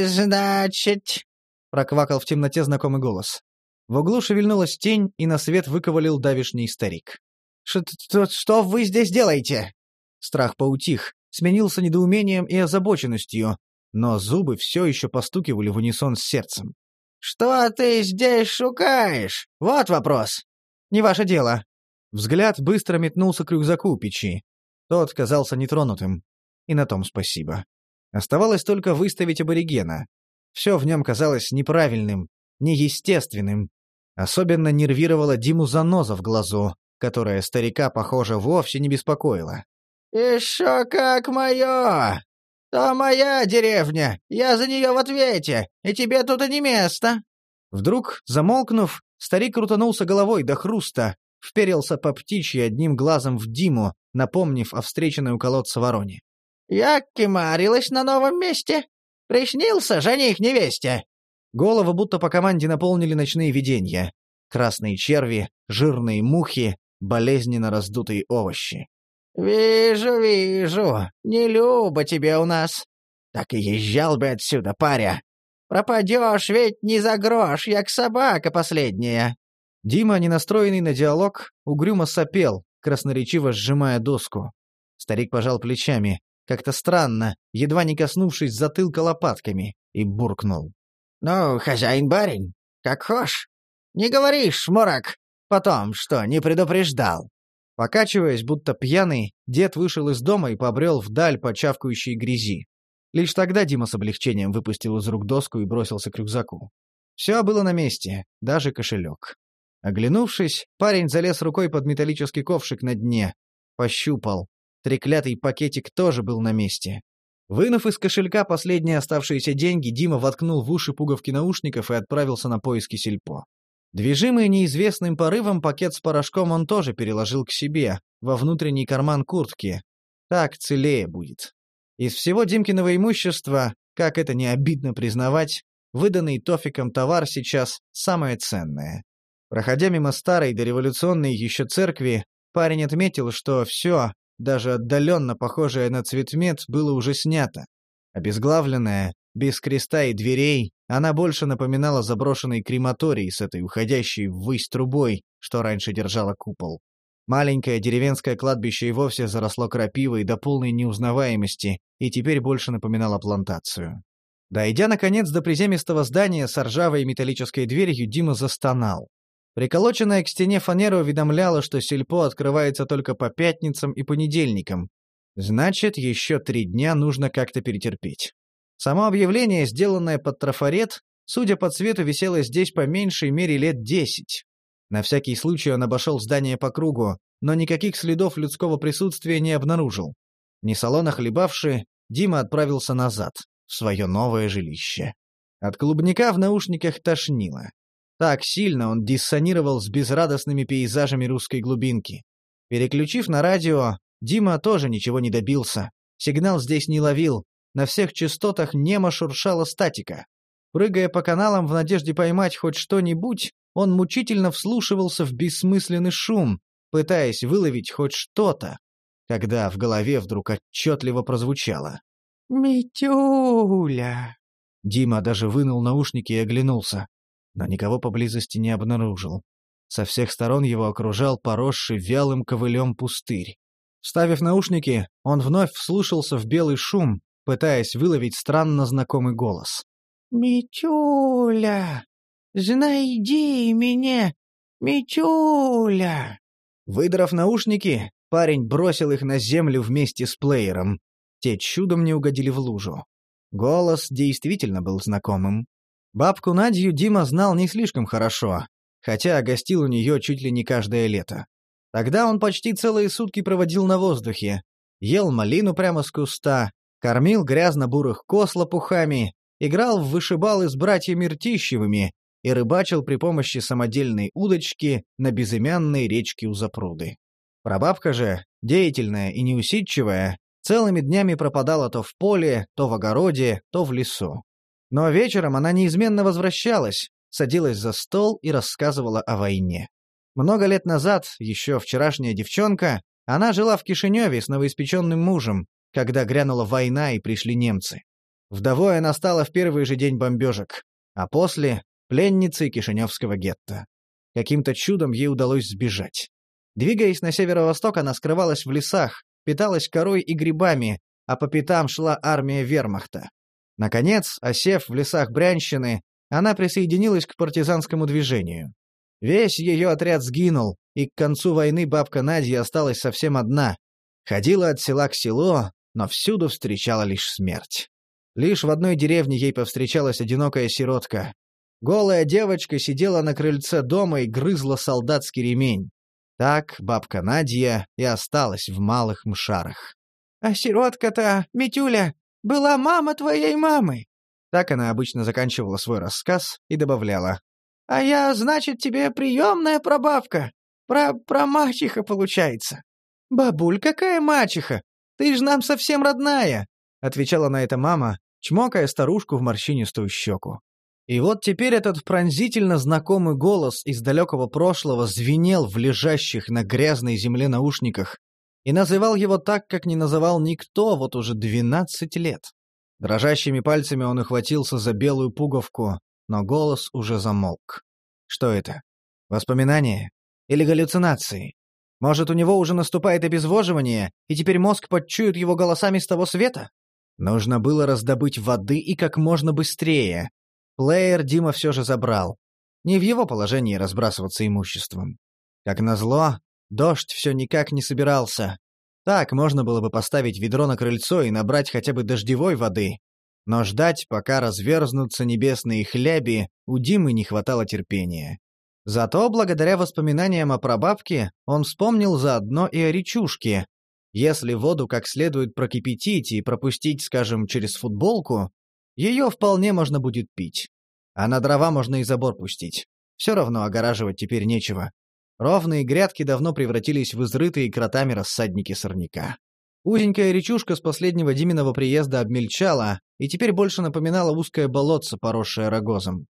значит?» — проквакал в темноте знакомый голос. В углу шевельнулась тень, и на свет выковылил давишний старик. «Что, что вы здесь делаете?» Страх поутих, сменился недоумением и озабоченностью, но зубы все еще постукивали в унисон с сердцем. «Что ты здесь шукаешь? Вот вопрос!» «Не ваше дело». Взгляд быстро метнулся к рюкзаку печи. Тот казался нетронутым. И на том спасибо. Оставалось только выставить аборигена. Все в нем казалось неправильным, неестественным. Особенно нервировала Диму заноза в глазу, которая старика, похоже, вовсе не беспокоила. «Еще как мое! То моя деревня, я за нее в ответе, и тебе тут и не место!» Вдруг, замолкнув, старик крутанулся головой до хруста, вперился по птичьи одним глазом в Диму, напомнив о встреченной у колодца вороне. «Я кемарилась на новом месте. Приснился жених невесте». Голову будто по команде наполнили ночные видения. Красные черви, жирные мухи, болезненно раздутые овощи. «Вижу, вижу. Не любо тебе у нас. Так и езжал бы отсюда, паря. Пропадешь ведь не за грош, як собака последняя». Дима, не настроенный на диалог, угрюмо сопел, красноречиво сжимая доску. Старик пожал плечами, как-то странно, едва не коснувшись затылка лопатками, и буркнул. «Ну, хозяин-барин, как хошь. Не говоришь, морок, потом, что не предупреждал». Покачиваясь, будто пьяный, дед вышел из дома и побрел вдаль по чавкающей грязи. Лишь тогда Дима с облегчением выпустил из рук доску и бросился к рюкзаку. Все было на месте, даже кошелек. Оглянувшись, парень залез рукой под металлический ковшик на дне. Пощупал. Треклятый пакетик тоже был на месте. Вынув из кошелька последние оставшиеся деньги, Дима воткнул в уши пуговки наушников и отправился на поиски сельпо. Движимый неизвестным порывом пакет с порошком он тоже переложил к себе, во внутренний карман куртки. Так целее будет. Из всего Димкиного имущества, как это не обидно признавать, выданный Тофиком товар сейчас самое ценное. Проходя мимо старой дореволюционной еще церкви, парень отметил, что все, даже отдаленно похожее на цветмет, было уже снято. Обезглавленное, без креста и дверей, она больше напоминала заброшенный крематорий с этой уходящей ввысь трубой, что раньше держала купол. Маленькое деревенское кладбище и вовсе заросло крапивой до полной неузнаваемости и теперь больше напоминало плантацию. Дойдя, наконец, до приземистого здания с ржавой металлической дверью, Дима застонал. Приколоченная к стене фанера уведомляла, что сельпо открывается только по пятницам и понедельникам. Значит, еще три дня нужно как-то перетерпеть. Само объявление, сделанное под трафарет, судя по цвету, висело здесь по меньшей мере лет десять. На всякий случай он обошел здание по кругу, но никаких следов людского присутствия не обнаружил. Не салона хлебавши, Дима отправился назад, в свое новое жилище. От клубника в наушниках тошнило. Так сильно он диссонировал с безрадостными пейзажами русской глубинки. Переключив на радио, Дима тоже ничего не добился. Сигнал здесь не ловил, на всех частотах немо шуршала статика. Прыгая по каналам в надежде поймать хоть что-нибудь, он мучительно вслушивался в бессмысленный шум, пытаясь выловить хоть что-то, когда в голове вдруг отчетливо прозвучало. «Митюля!» Дима даже вынул наушники и оглянулся но никого поблизости не обнаружил. Со всех сторон его окружал поросший вялым ковылем пустырь. Вставив наушники, он вновь вслушался в белый шум, пытаясь выловить странно знакомый голос. «Митюля! Знайди меня! Митюля!» Выдрав наушники, парень бросил их на землю вместе с плеером. Те чудом не угодили в лужу. Голос действительно был знакомым. Бабку Надью Дима знал не слишком хорошо, хотя гостил у нее чуть ли не каждое лето. Тогда он почти целые сутки проводил на воздухе, ел малину прямо с куста, кормил грязно-бурых коз лопухами, играл в вышибалы с братьями Ртищевыми и рыбачил при помощи самодельной удочки на безымянной речке у запруды. Прабабка же, деятельная и неусидчивая, целыми днями пропадала то в поле, то в огороде, то в лесу. Но вечером она неизменно возвращалась, садилась за стол и рассказывала о войне. Много лет назад, еще вчерашняя девчонка, она жила в Кишиневе с новоиспеченным мужем, когда грянула война и пришли немцы. Вдовой она стала в первый же день бомбежек, а после — пленницей Кишиневского гетто. Каким-то чудом ей удалось сбежать. Двигаясь на северо-восток, она скрывалась в лесах, питалась корой и грибами, а по пятам шла армия вермахта. Наконец, осев в лесах Брянщины, она присоединилась к партизанскому движению. Весь ее отряд сгинул, и к концу войны бабка Надя осталась совсем одна. Ходила от села к селу, но всюду встречала лишь смерть. Лишь в одной деревне ей повстречалась одинокая сиротка. Голая девочка сидела на крыльце дома и грызла солдатский ремень. Так бабка Надя и осталась в малых мшарах. «А сиротка-то, Митюля, была мама твоей мамы!» Так она обычно заканчивала свой рассказ и добавляла. «А я, значит, тебе приемная прабабка. Про, про мачеха получается». «Бабуль, какая мачеха? Ты ж нам совсем родная!» — отвечала на это мама, чмокая старушку в морщинистую щеку. И вот теперь этот пронзительно знакомый голос из далекого прошлого звенел в лежащих на грязной земле наушниках и называл его так, как не называл никто вот уже двенадцать лет. Дрожащими пальцами он ухватился за белую пуговку, но голос уже замолк. Что это? Воспоминания? Или галлюцинации? Может, у него уже наступает обезвоживание, и теперь мозг подчует его голосами с того света? Нужно было раздобыть воды и как можно быстрее. Плеер Дима все же забрал. Не в его положении разбрасываться имуществом. Как назло, дождь все никак не собирался. Так можно было бы поставить ведро на крыльцо и набрать хотя бы дождевой воды. Но ждать, пока разверзнутся небесные хляби, у Димы не хватало терпения. Зато, благодаря воспоминаниям о прабабке, он вспомнил заодно и о речушке, если воду как следует прокипятить и пропустить, скажем, через футболку, ее вполне можно будет пить. А на дрова можно и забор пустить. Все равно огораживать теперь нечего. Ровные грядки давно превратились в изрытые кротами рассадники сорняка. Узенькая речушка с последнего Диминого приезда обмельчала и теперь больше напоминала узкое болотце, поросшее рогозом.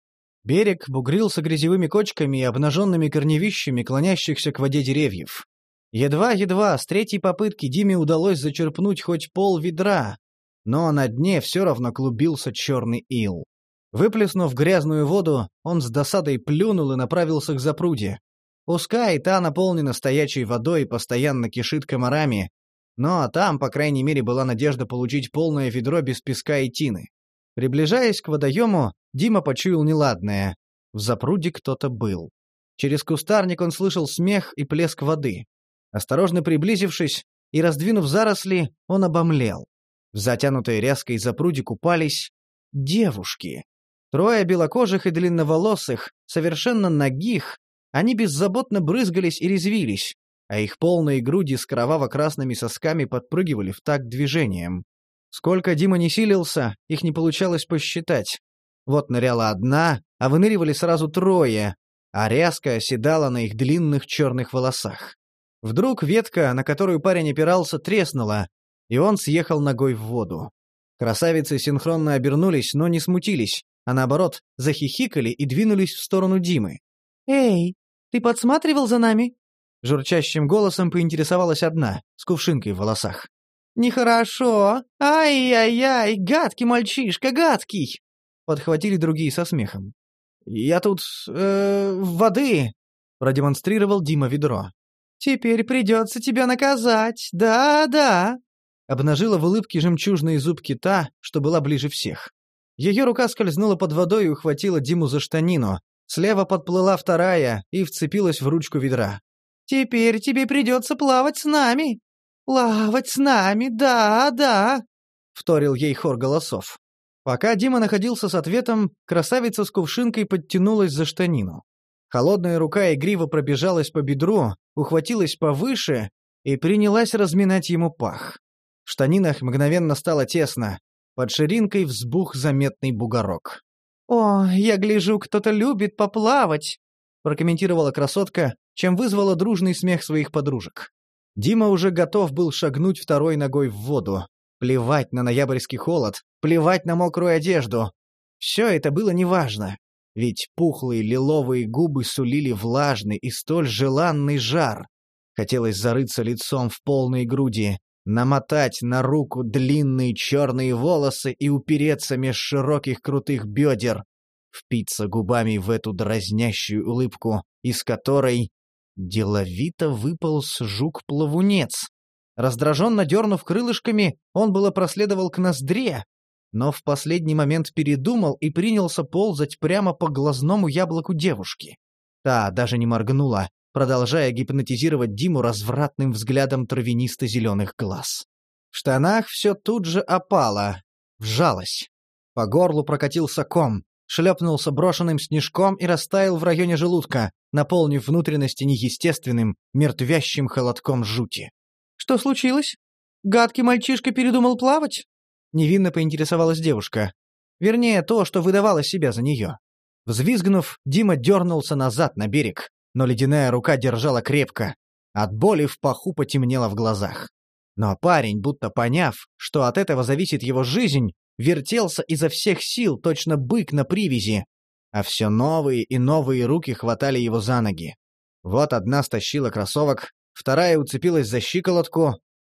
Берег бугрился грязевыми кочками и обнаженными корневищами клонящихся к воде деревьев. Едва-едва с третьей попытки Диме удалось зачерпнуть хоть пол ведра, но на дне все равно клубился черный ил. Выплеснув грязную воду, он с досадой плюнул и направился к запруде. Пускай та наполнена стоячей водой и постоянно кишит комарами, но там, по крайней мере, была надежда получить полное ведро без песка и тины. Приближаясь к водоему, Дима почуял неладное. В запруде кто-то был. Через кустарник он слышал смех и плеск воды. Осторожно приблизившись и раздвинув заросли, он обомлел. В затянутой ряской запруде купались девушки. Трое белокожих и длинноволосых, совершенно нагих, они беззаботно брызгались и резвились, а их полные груди с кроваво-красными сосками подпрыгивали в такт движением. Сколько Дима не силился, их не получалось посчитать. Вот ныряла одна, а выныривали сразу трое, а ряска оседала на их длинных черных волосах. Вдруг ветка, на которую парень опирался, треснула, и он съехал ногой в воду. Красавицы синхронно обернулись, но не смутились, а наоборот, захихикали и двинулись в сторону Димы. «Эй, ты подсматривал за нами?» Журчащим голосом поинтересовалась одна, с кувшинкой в волосах. «Нехорошо! Ай-яй-яй, гадкий мальчишка, гадкий!» Подхватили другие со смехом. «Я тут... э воды!» — продемонстрировал Дима ведро. «Теперь придется тебя наказать, да-да!» Обнажила в улыбке жемчужные зубки та, что была ближе всех. Ее рука скользнула под водой и ухватила Диму за штанину. Слева подплыла вторая и вцепилась в ручку ведра. «Теперь тебе придется плавать с нами!» «Плавать с нами, да-да!» — вторил ей хор голосов. Пока Дима находился с ответом, красавица с кувшинкой подтянулась за штанину. Холодная рука игриво пробежалась по бедру, ухватилась повыше и принялась разминать ему пах. В штанинах мгновенно стало тесно, под ширинкой взбух заметный бугорок. «О, я гляжу, кто-то любит поплавать», — прокомментировала красотка, чем вызвала дружный смех своих подружек. Дима уже готов был шагнуть второй ногой в воду. Плевать на ноябрьский холод, плевать на мокрую одежду. Все это было неважно, ведь пухлые лиловые губы сулили влажный и столь желанный жар. Хотелось зарыться лицом в полные груди, намотать на руку длинные черные волосы и упереться меж широких крутых бедер, впиться губами в эту дразнящую улыбку, из которой деловито выполз жук-плавунец. Раздраженно дернув крылышками, он было проследовал к ноздре, но в последний момент передумал и принялся ползать прямо по глазному яблоку девушки. Та даже не моргнула, продолжая гипнотизировать Диму развратным взглядом травянисто-зеленых глаз. В штанах все тут же опало, вжалось. По горлу прокатился ком, шлепнулся брошенным снежком и растаял в районе желудка, наполнив внутренности неестественным, мертвящим холодком жути. «Что случилось? Гадкий мальчишка передумал плавать?» Невинно поинтересовалась девушка. Вернее, то, что выдавало себя за нее. Взвизгнув, Дима дернулся назад на берег, но ледяная рука держала крепко. От боли в паху потемнело в глазах. Но парень, будто поняв, что от этого зависит его жизнь, вертелся изо всех сил, точно бык на привязи, а все новые и новые руки хватали его за ноги. Вот одна стащила кроссовок, вторая уцепилась за щиколотку.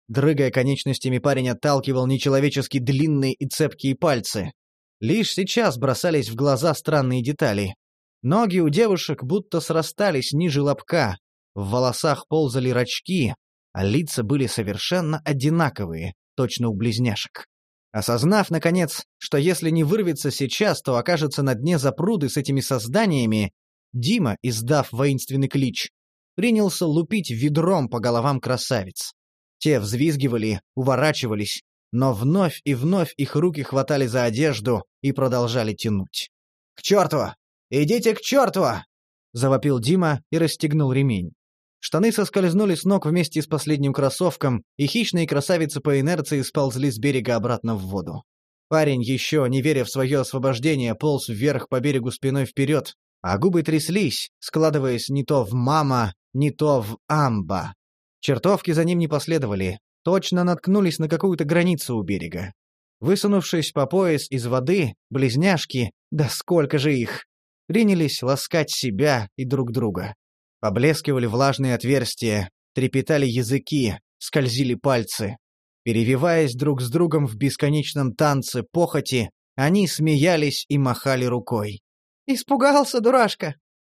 Дрыгая конечностями, парень отталкивал нечеловечески длинные и цепкие пальцы. Лишь сейчас бросались в глаза странные детали. Ноги у девушек будто срастались ниже лобка, в волосах ползали рачки, а лица были совершенно одинаковые, точно у близняшек. Осознав, наконец, что если не вырвется сейчас, то окажется на дне запруды с этими созданиями, Дима, издав воинственный клич, принялся лупить ведром по головам красавиц. Те взвизгивали, уворачивались, но вновь и вновь их руки хватали за одежду и продолжали тянуть. «К черту! «Идите к черту!» — завопил Дима и расстегнул ремень. Штаны соскользнули с ног вместе с последним кроссовком, и хищные красавицы по инерции сползли с берега обратно в воду. Парень, еще не веря в свое освобождение, полз вверх по берегу спиной вперед, а губы тряслись, складываясь не то в «мама», не то в «амба». Чертовки за ним не последовали, точно наткнулись на какую-то границу у берега. Высунувшись по пояс из воды, близняшки, да сколько же их, принялись ласкать себя и друг друга. Поблескивали влажные отверстия, трепетали языки, скользили пальцы. Перевиваясь друг с другом в бесконечном танце похоти, они смеялись и махали рукой. «Испугался, дурашка?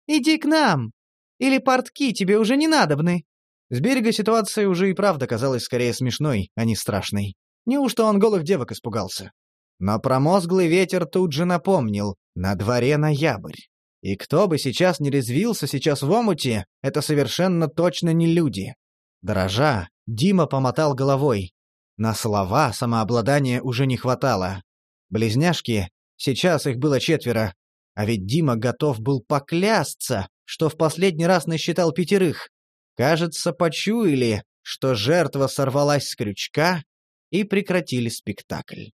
Иди к нам! Или портки тебе уже не надобны?» С берега ситуация уже и правда казалась скорее смешной, а не страшной. Неужто он голых девок испугался? Но промозглый ветер тут же напомнил, на дворе ноябрь. И кто бы сейчас не резвился сейчас в омуте, это совершенно точно не люди. Дрожа, Дима помотал головой. На слова самообладания уже не хватало. Близняшки, сейчас их было четверо, а ведь Дима готов был поклясться, что в последний раз насчитал пятерых. Кажется, почуяли, что жертва сорвалась с крючка и прекратили спектакль.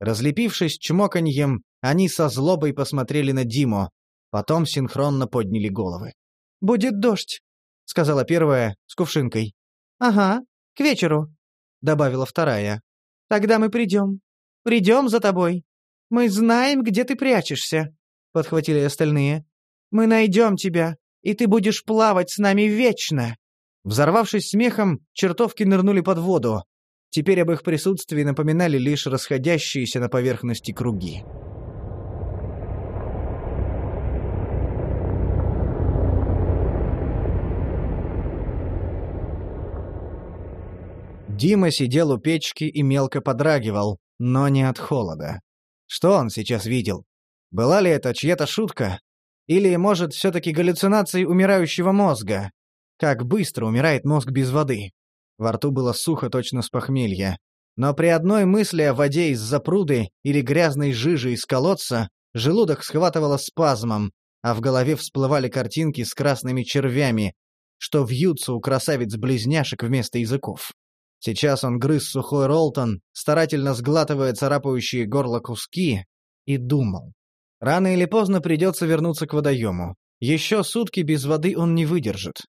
Разлепившись чмоканьем, они со злобой посмотрели на Диму, потом синхронно подняли головы. «Будет дождь», — сказала первая с кувшинкой. «Ага, к вечеру», — добавила вторая. «Тогда мы придем. Придем за тобой. Мы знаем, где ты прячешься», — подхватили остальные. «Мы найдем тебя, и ты будешь плавать с нами вечно». Взорвавшись смехом, чертовки нырнули под воду, Теперь об их присутствии напоминали лишь расходящиеся на поверхности круги. Дима сидел у печки и мелко подрагивал, но не от холода. Что он сейчас видел? Была ли это чья-то шутка? Или, может, все-таки галлюцинации умирающего мозга? Как быстро умирает мозг без воды? Во рту было сухо точно с похмелья. Но при одной мысли о воде из-за пруды или грязной жижи из колодца желудок схватывало спазмом, а в голове всплывали картинки с красными червями, что вьются у красавиц-близняшек вместо языков. Сейчас он грыз сухой ролтон, старательно сглатывая царапающие горло куски, и думал. Рано или поздно придется вернуться к водоему. Еще сутки без воды он не выдержит.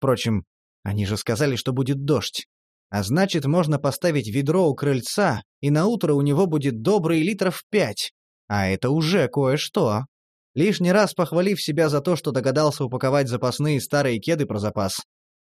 Впрочем, они же сказали, что будет дождь. А значит, можно поставить ведро у крыльца, и на утро у него будет добрый литров пять. А это уже кое-что. Лишний раз похвалив себя за то, что догадался упаковать запасные старые кеды про запас,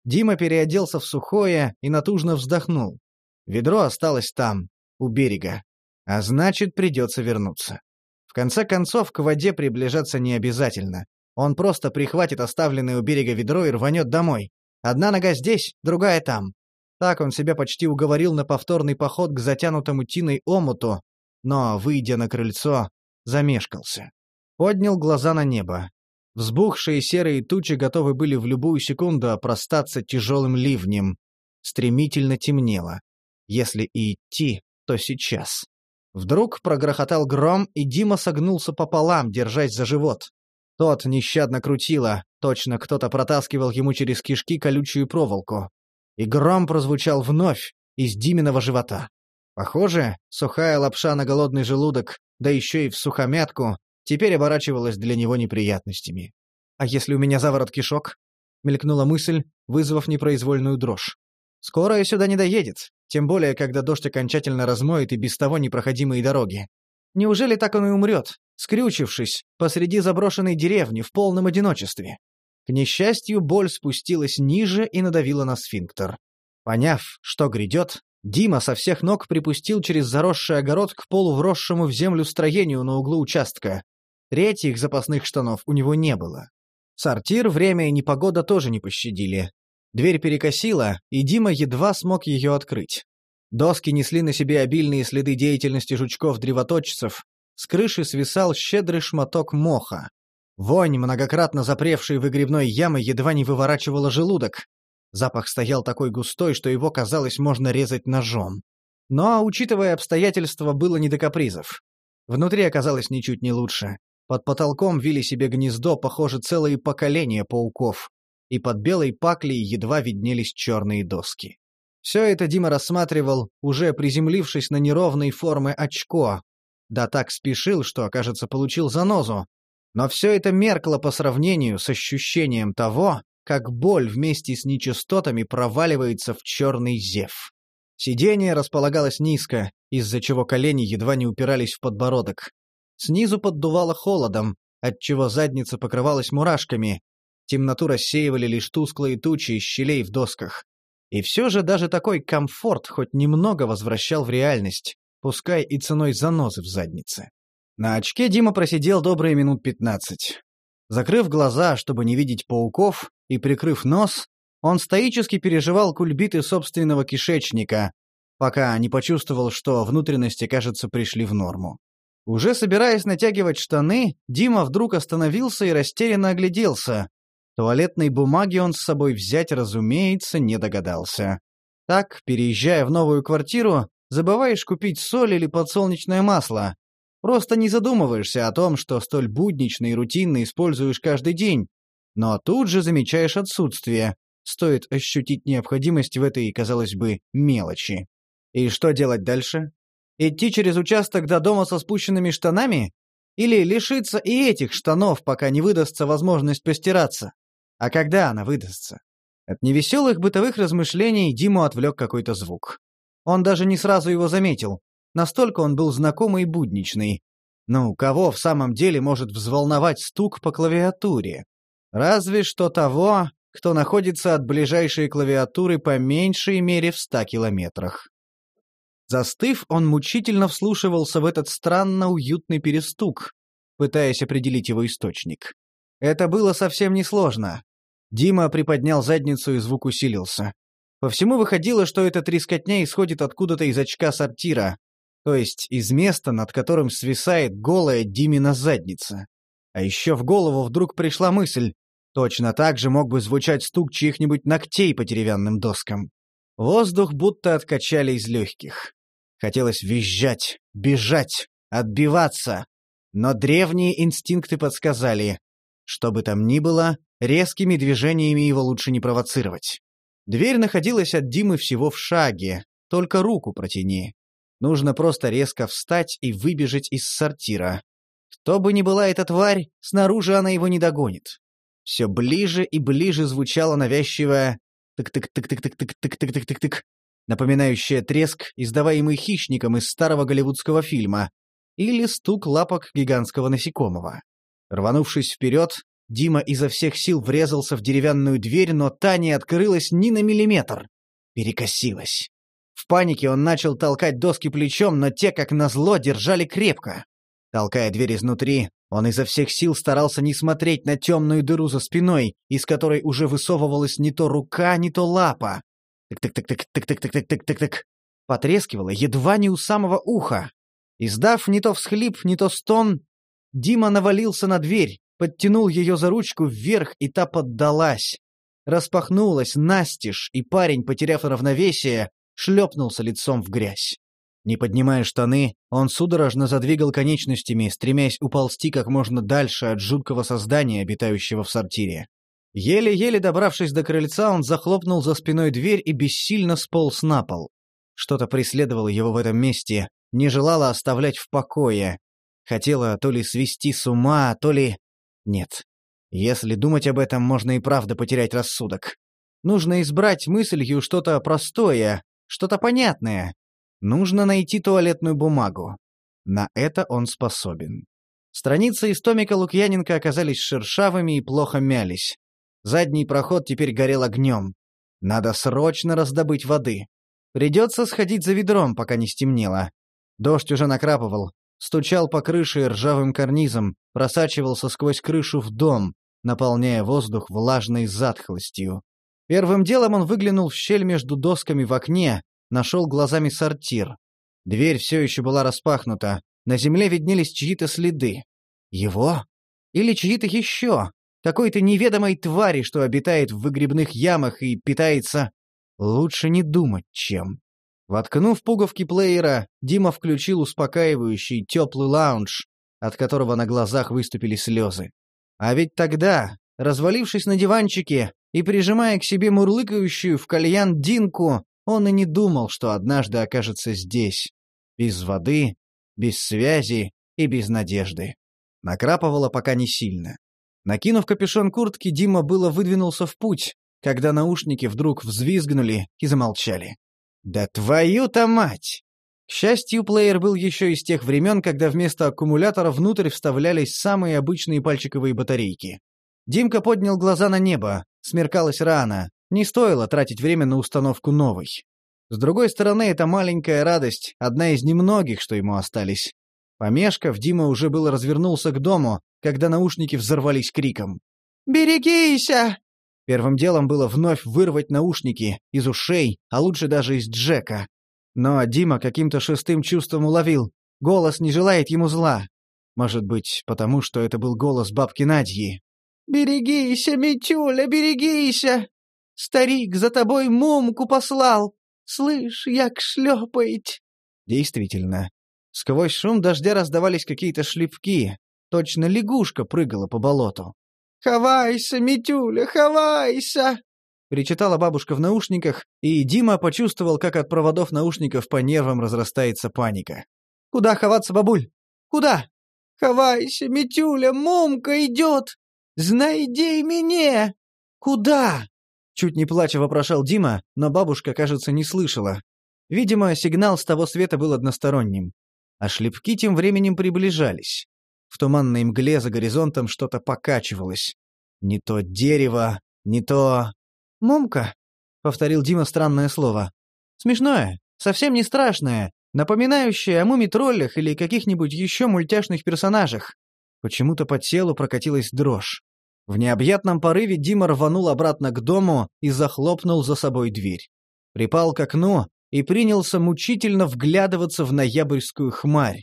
Дима переоделся в сухое и натужно вздохнул. Ведро осталось там, у берега. А значит, придется вернуться. В конце концов, к воде приближаться не обязательно. Он просто прихватит оставленное у берега ведро и рванет домой. Одна нога здесь, другая там. Так он себя почти уговорил на повторный поход к затянутому тиной омуту, но, выйдя на крыльцо, замешкался. Поднял глаза на небо. Взбухшие серые тучи готовы были в любую секунду опростаться тяжелым ливнем. Стремительно темнело. Если и идти, то сейчас. Вдруг прогрохотал гром, и Дима согнулся пополам, держась за живот. Тот нещадно крутило, точно кто-то протаскивал ему через кишки колючую проволоку. И гром прозвучал вновь из Диминого живота. Похоже, сухая лапша на голодный желудок, да еще и в сухомятку, теперь оборачивалась для него неприятностями. «А если у меня заворот кишок?» — мелькнула мысль, вызвав непроизвольную дрожь. «Скоро сюда не доедет, тем более, когда дождь окончательно размоет и без того непроходимые дороги. Неужели так он и умрет, скрючившись, посреди заброшенной деревни в полном одиночестве?» К несчастью, боль спустилась ниже и надавила на сфинктер. Поняв, что грядет, Дима со всех ног припустил через заросший огород к полувросшему в землю строению на углу участка. Третьих запасных штанов у него не было. Сортир, время и непогода тоже не пощадили. Дверь перекосила, и Дима едва смог ее открыть. Доски несли на себе обильные следы деятельности жучков-древоточцев, с крыши свисал щедрый шматок моха. Вонь, многократно запревшей выгребной ямы, едва не выворачивала желудок. Запах стоял такой густой, что его, казалось, можно резать ножом. Но, учитывая обстоятельства, было не до капризов. Внутри оказалось ничуть не лучше. Под потолком вили себе гнездо, похоже, целые поколения пауков. И под белой паклей едва виднелись черные доски. Все это Дима рассматривал, уже приземлившись на неровной формы очко. Да так спешил, что, кажется, получил занозу, но все это меркло по сравнению с ощущением того, как боль вместе с нечистотами проваливается в черный зев. Сиденье располагалось низко, из-за чего колени едва не упирались в подбородок. Снизу поддувало холодом, отчего задница покрывалась мурашками. Темноту рассеивали лишь тусклые тучи из щелей в досках. И все же даже такой комфорт хоть немного возвращал в реальность, пускай и ценой занозы в заднице. На очке Дима просидел добрые минут пятнадцать. Закрыв глаза, чтобы не видеть пауков, и прикрыв нос, он стоически переживал кульбиты собственного кишечника, пока не почувствовал, что внутренности, кажется, пришли в норму. Уже собираясь натягивать штаны, Дима вдруг остановился и растерянно огляделся. Туалетной бумаги он с собой взять, разумеется, не догадался. Так, переезжая в новую квартиру, забываешь купить соль или подсолнечное масло, Просто не задумываешься о том, что столь буднично и рутинно используешь каждый день, но тут же замечаешь отсутствие. Стоит ощутить необходимость в этой, казалось бы, мелочи. И что делать дальше? Идти через участок до дома со спущенными штанами? Или лишиться и этих штанов, пока не выдастся возможность постираться? А когда она выдастся? От невеселых бытовых размышлений Диму отвлек какой-то звук. Он даже не сразу его заметил. Настолько он был знакомый и будничный. Ну, кого в самом деле может взволновать стук по клавиатуре? Разве что того, кто находится от ближайшей клавиатуры по меньшей мере в ста километрах. Застыв, он мучительно вслушивался в этот странно уютный перестук, пытаясь определить его источник. Это было совсем несложно. Дима приподнял задницу, и звук усилился. По всему выходило, что эта трескотня исходит откуда-то из очка сортира, то есть из места, над которым свисает голая Димина задница. А еще в голову вдруг пришла мысль, точно так же мог бы звучать стук чьих-нибудь ногтей по деревянным доскам. Воздух будто откачали из легких. Хотелось визжать, бежать, отбиваться. Но древние инстинкты подсказали, что бы там ни было, резкими движениями его лучше не провоцировать. Дверь находилась от Димы всего в шаге, только руку протяни. Нужно просто резко встать и выбежать из сортира. Кто бы ни была эта тварь, снаружи она его не догонит. Все ближе и ближе звучало навязчивое «тык-тык-тык-тык-тык-тык-тык-тык-тык», напоминающее треск, издаваемый хищником из старого голливудского фильма, или стук лапок гигантского насекомого. Рванувшись вперед, Дима изо всех сил врезался в деревянную дверь, но та не открылась ни на миллиметр. Перекосилась. В панике он начал толкать доски плечом, но те, как назло, держали крепко. Толкая дверь изнутри, он изо всех сил старался не смотреть на темную дыру за спиной, из которой уже высовывалась не то рука, не то лапа. Тык-тык-тык-тык-тык-тык-тык-тык-тык. Потрескивало едва не у самого уха. Издав не то всхлип, не то стон, Дима навалился на дверь, подтянул ее за ручку вверх, и та поддалась. Распахнулась настежь, и парень, потеряв равновесие, шлепнулся лицом в грязь. Не поднимая штаны, он судорожно задвигал конечностями, стремясь уползти как можно дальше от жуткого создания, обитающего в сортире. Еле-еле добравшись до крыльца, он захлопнул за спиной дверь и бессильно сполз на пол. Что-то преследовало его в этом месте, не желало оставлять в покое. Хотела то ли свести с ума, то ли... Нет. Если думать об этом, можно и правда потерять рассудок. Нужно избрать мыслью что-то простое, что-то понятное, Нужно найти туалетную бумагу. На это он способен. Страницы из томика Лукьяненко оказались шершавыми и плохо мялись. Задний проход теперь горел огнем. Надо срочно раздобыть воды. Придется сходить за ведром, пока не стемнело. Дождь уже накрапывал, стучал по крыше ржавым карнизом, просачивался сквозь крышу в дом, наполняя воздух влажной затхлостью. Первым делом он выглянул в щель между досками в окне, нашел глазами сортир. Дверь все еще была распахнута. На земле виднелись чьи-то следы. Его? Или чьи-то еще? Какой-то неведомой твари, что обитает в выгребных ямах и питается... Лучше не думать, чем. Воткнув пуговки плеера, Дима включил успокаивающий теплый лаунж, от которого на глазах выступили слезы. А ведь тогда, развалившись на диванчике и прижимая к себе мурлыкающую в кальян Динку, он и не думал, что однажды окажется здесь, без воды, без связи и без надежды. Накрапывало пока не сильно. Накинув капюшон куртки, Дима было выдвинулся в путь, когда наушники вдруг взвизгнули и замолчали. «Да твою-то мать!» К счастью, плеер был еще из тех времен, когда вместо аккумулятора внутрь вставлялись самые обычные пальчиковые батарейки. Димка поднял глаза на небо, смеркалось рано, не стоило тратить время на установку новой. С другой стороны, это маленькая радость, одна из немногих, что ему остались. Помешков, Дима уже было развернулся к дому, когда наушники взорвались криком. «Берегися!» Первым делом было вновь вырвать наушники из ушей, а лучше даже из Джека. Но Дима каким-то шестым чувством уловил. Голос не желает ему зла. Может быть, потому что это был голос бабки Надьи. «Берегися, Митюля, берегися!» Старик за тобой мумку послал. Слышь, як шлепает. Действительно. Сквозь шум дождя раздавались какие-то шлепки. Точно лягушка прыгала по болоту. «Хавайся, Митюля, хавайся!» Причитала бабушка в наушниках, и Дима почувствовал, как от проводов наушников по нервам разрастается паника. «Куда ховаться, бабуль? Куда?» «Хавайся, Митюля, мумка идет! Знайди меня!» «Куда?» Чуть не плача вопрошал Дима, но бабушка, кажется, не слышала. Видимо, сигнал с того света был односторонним. А шлепки тем временем приближались. В туманной мгле за горизонтом что-то покачивалось. Не то дерево, не то... «Момка», — повторил Дима странное слово. «Смешное, совсем не страшное, напоминающее о муми-троллях или каких-нибудь еще мультяшных персонажах». Почему-то по телу прокатилась дрожь. В необъятном порыве Дима рванул обратно к дому и захлопнул за собой дверь. Припал к окну и принялся мучительно вглядываться в ноябрьскую хмарь.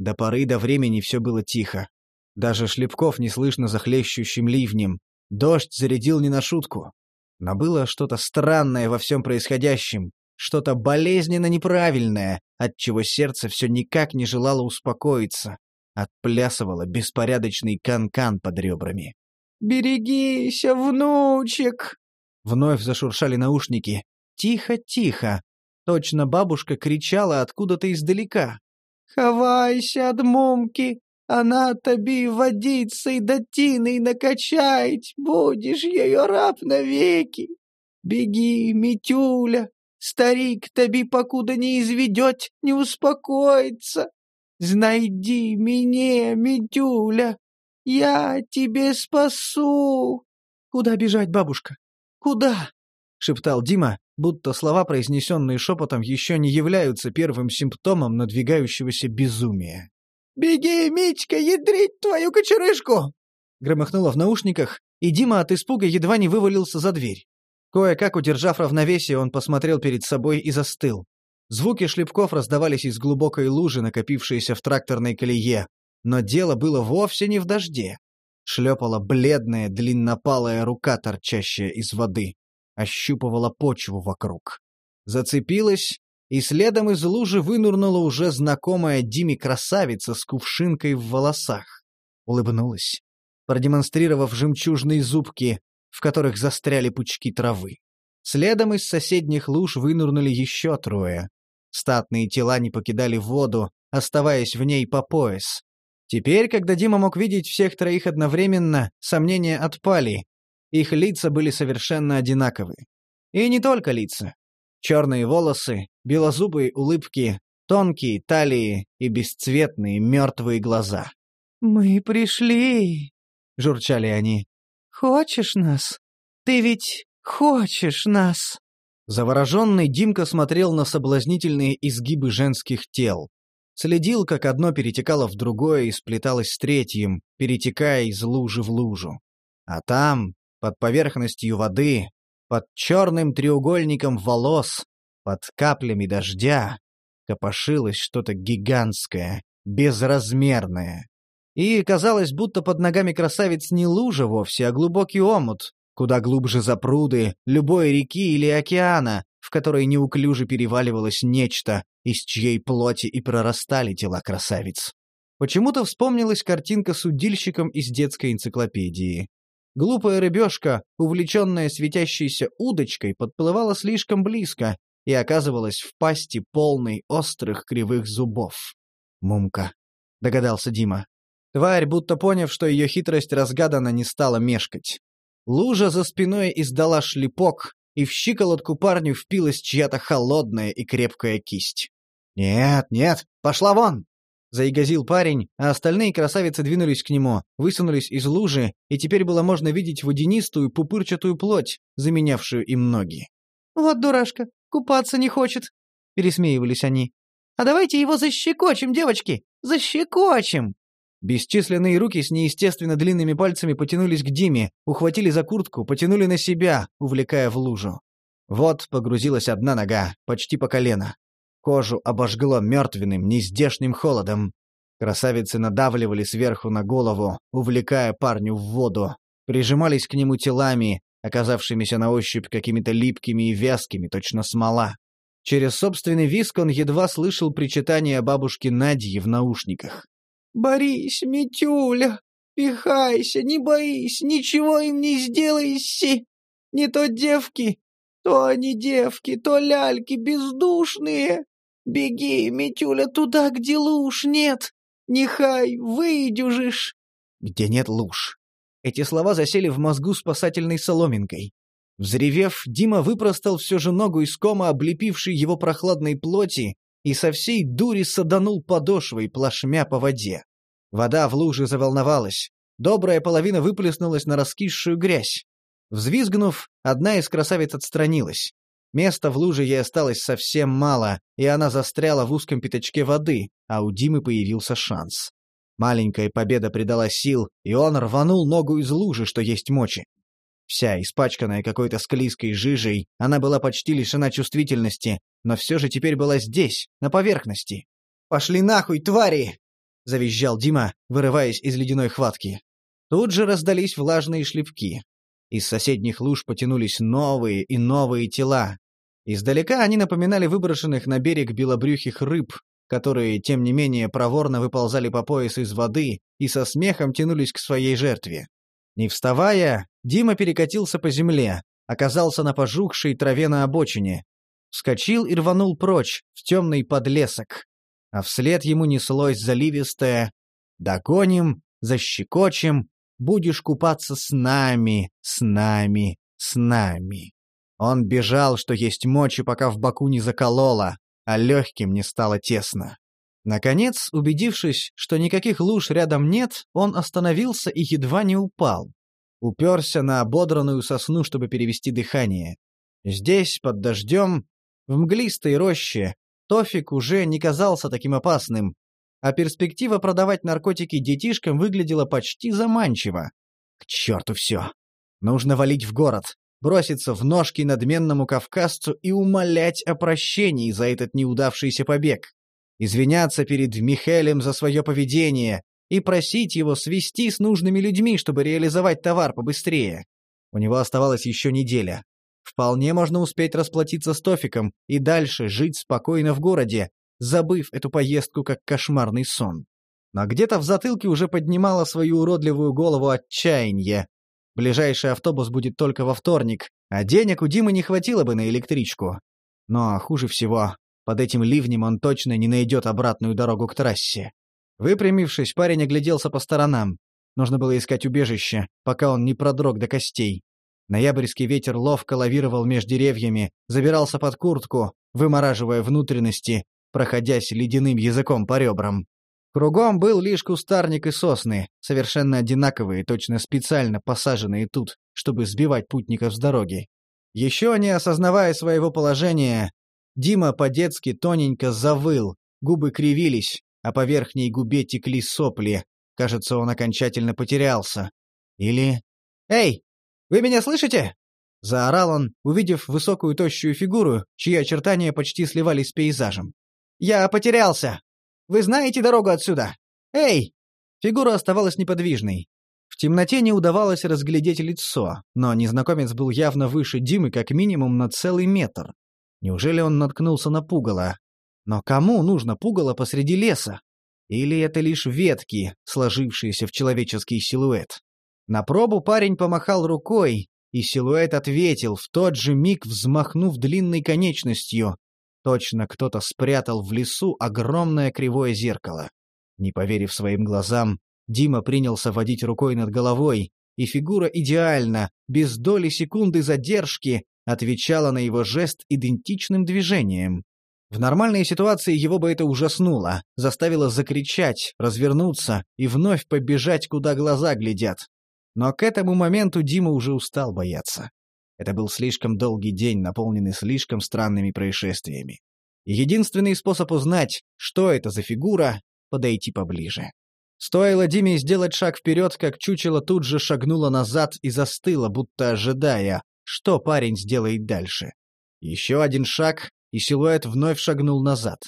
До поры до времени все было тихо. Даже шлепков не слышно за хлещущим ливнем. Дождь зарядил не на шутку. Но было что-то странное во всем происходящем, что-то болезненно неправильное, отчего сердце все никак не желало успокоиться. Отплясывало беспорядочный канкан -кан под ребрами. «Берегись, внучек!» Вновь зашуршали наушники. «Тихо, тихо!» Точно бабушка кричала откуда-то издалека. «Хавайся от мумки! Она тобі водицей да тиной накачать, будешь ее раб навеки. Беги, Митюля, старик тобі покуда не изведет, не успокоится. Знайди меня, Митюля, я тебе спасу. Куда бежать, бабушка? Куда? шептал Дима, будто слова, произнесенные шепотом, еще не являются первым симптомом надвигающегося безумия. «Беги, Митька, ядрить твою кочерышку!» Громыхнуло в наушниках, и Дима от испуга едва не вывалился за дверь. Кое-как удержав равновесие, он посмотрел перед собой и застыл. Звуки шлепков раздавались из глубокой лужи, накопившейся в тракторной колее. Но дело было вовсе не в дожде. Шлепала бледная, длиннопалая рука, торчащая из воды. Ощупывала почву вокруг. Зацепилась, и следом из лужи вынурнула уже знакомая Диме красавица с кувшинкой в волосах. Улыбнулась, продемонстрировав жемчужные зубки, в которых застряли пучки травы. Следом из соседних луж вынурнули еще трое. Статные тела не покидали воду, оставаясь в ней по пояс. Теперь, когда Дима мог видеть всех троих одновременно, сомнения отпали. Их лица были совершенно одинаковы. И не только лица. Черные волосы, белозубые улыбки, тонкие талии и бесцветные мертвые глаза. «Мы пришли», — журчали они. «Хочешь нас? Ты ведь хочешь нас?» Завороженный Димка смотрел на соблазнительные изгибы женских тел. Следил, как одно перетекало в другое и сплеталось с третьим, перетекая из лужи в лужу. А там, под поверхностью воды, под черным треугольником волос, под каплями дождя, копошилось что-то гигантское, безразмерное. И казалось, будто под ногами красавиц не лужа вовсе, а глубокий омут, куда глубже за пруды, любой реки или океана, в которой неуклюже переваливалось нечто, из чьей плоти и прорастали тела красавиц. Почему-то вспомнилась картинка с удильщиком из детской энциклопедии. Глупая рыбешка, увлеченная светящейся удочкой, подплывала слишком близко и оказывалась в пасти полной острых кривых зубов. «Мумка», — догадался Дима. Тварь, будто поняв, что ее хитрость разгадана, не стала мешкать. Лужа за спиной издала шлепок, и в щиколотку парню впилась чья-то холодная и крепкая кисть. «Нет, нет, пошла вон!» Заигазил парень, а остальные красавицы двинулись к нему, высунулись из лужи, и теперь было можно видеть водянистую пупырчатую плоть, заменявшую им ноги. «Вот дурашка, купаться не хочет», — пересмеивались они. «А давайте его защекочем, девочки, защекочем!» Бесчисленные руки с неестественно длинными пальцами потянулись к Диме, ухватили за куртку, потянули на себя, увлекая в лужу. Вот погрузилась одна нога, почти по колено. Кожу обожгло мертвенным, нездешним холодом. Красавицы надавливали сверху на голову, увлекая парню в воду, прижимались к нему телами, оказавшимися на ощупь какими-то липкими и вязкими, точно смола. Через собственный виск он едва слышал причитания бабушки Надьи в наушниках. «Борись, Митюля, пихайся, не боись, ничего им не сделайся. Не то девки, то они девки, то ляльки бездушные. Беги, Митюля, туда, где луж нет. Нехай выйдюжишь». «Где нет луж». Эти слова засели в мозгу спасательной соломинкой. Взревев, Дима выпростал все же ногу из кома, облепившей его прохладной плоти, и со всей дури саданул подошвой, плашмя по воде. Вода в луже заволновалась. Добрая половина выплеснулась на раскисшую грязь. Взвизгнув, одна из красавиц отстранилась. Места в луже ей осталось совсем мало, и она застряла в узком пятачке воды, а у Димы появился шанс. Маленькая победа придала сил, и он рванул ногу из лужи, что есть мочи. Вся испачканная какой-то склизкой жижей, она была почти лишена чувствительности, но все же теперь была здесь, на поверхности. «Пошли нахуй, твари!» — завизжал Дима, вырываясь из ледяной хватки. Тут же раздались влажные шлепки. Из соседних луж потянулись новые и новые тела. Издалека они напоминали выброшенных на берег белобрюхих рыб, которые, тем не менее, проворно выползали по пояс из воды и со смехом тянулись к своей жертве. Не вставая, Дима перекатился по земле, оказался на пожухшей траве на обочине. Вскочил и рванул прочь, в темный подлесок. А вслед ему неслось заливистое Догоним, защекочем, будешь купаться с нами, с нами, с нами. Он бежал, что есть мочи, пока в боку не закололо, а легким не стало тесно. Наконец, убедившись, что никаких луж рядом нет, он остановился и едва не упал. Уперся на ободранную сосну, чтобы перевести дыхание. Здесь, под дождем, в мглистой роще, Тофик уже не казался таким опасным, а перспектива продавать наркотики детишкам выглядела почти заманчиво. К черту все. Нужно валить в город, броситься в ножки надменному кавказцу и умолять о прощении за этот неудавшийся побег. Извиняться перед Михелем за свое поведение и просить его свести с нужными людьми, чтобы реализовать товар побыстрее. У него оставалась еще неделя. Вполне можно успеть расплатиться с Тофиком и дальше жить спокойно в городе, забыв эту поездку как кошмарный сон. Но где-то в затылке уже поднимала свою уродливую голову отчаяние. Ближайший автобус будет только во вторник, а денег у Димы не хватило бы на электричку. Но хуже всего, под этим ливнем он точно не найдет обратную дорогу к трассе. Выпрямившись, парень огляделся по сторонам. Нужно было искать убежище, пока он не продрог до костей. Ноябрьский ветер ловко лавировал между деревьями, забирался под куртку, вымораживая внутренности, проходясь ледяным языком по ребрам. Кругом был лишь кустарник и сосны, совершенно одинаковые, точно специально посаженные тут, чтобы сбивать путников с дороги. Еще не осознавая своего положения, Дима по-детски тоненько завыл, губы кривились, а по верхней губе текли сопли. Кажется, он окончательно потерялся. Или... «Эй, вы меня слышите?» Заорал он, увидев высокую тощую фигуру, чьи очертания почти сливались с пейзажем. «Я потерялся! Вы знаете дорогу отсюда? Эй!» Фигура оставалась неподвижной. В темноте не удавалось разглядеть лицо, но незнакомец был явно выше Димы как минимум на целый метр. Неужели он наткнулся на пугало? Но кому нужно пугало посреди леса? Или это лишь ветки, сложившиеся в человеческий силуэт? На пробу парень помахал рукой, и силуэт ответил, в тот же миг взмахнув длинной конечностью. Точно кто-то спрятал в лесу огромное кривое зеркало. Не поверив своим глазам, Дима принялся водить рукой над головой, и фигура идеально, без доли секунды задержки, отвечала на его жест идентичным движением. В нормальной ситуации его бы это ужаснуло, заставило закричать, развернуться и вновь побежать, куда глаза глядят. Но к этому моменту Дима уже устал бояться. Это был слишком долгий день, наполненный слишком странными происшествиями. И единственный способ узнать, что это за фигура — подойти поближе. Стоило Диме сделать шаг вперед, как чучело тут же шагнуло назад и застыло, будто ожидая, что парень сделает дальше. Еще один шаг, и силуэт вновь шагнул назад.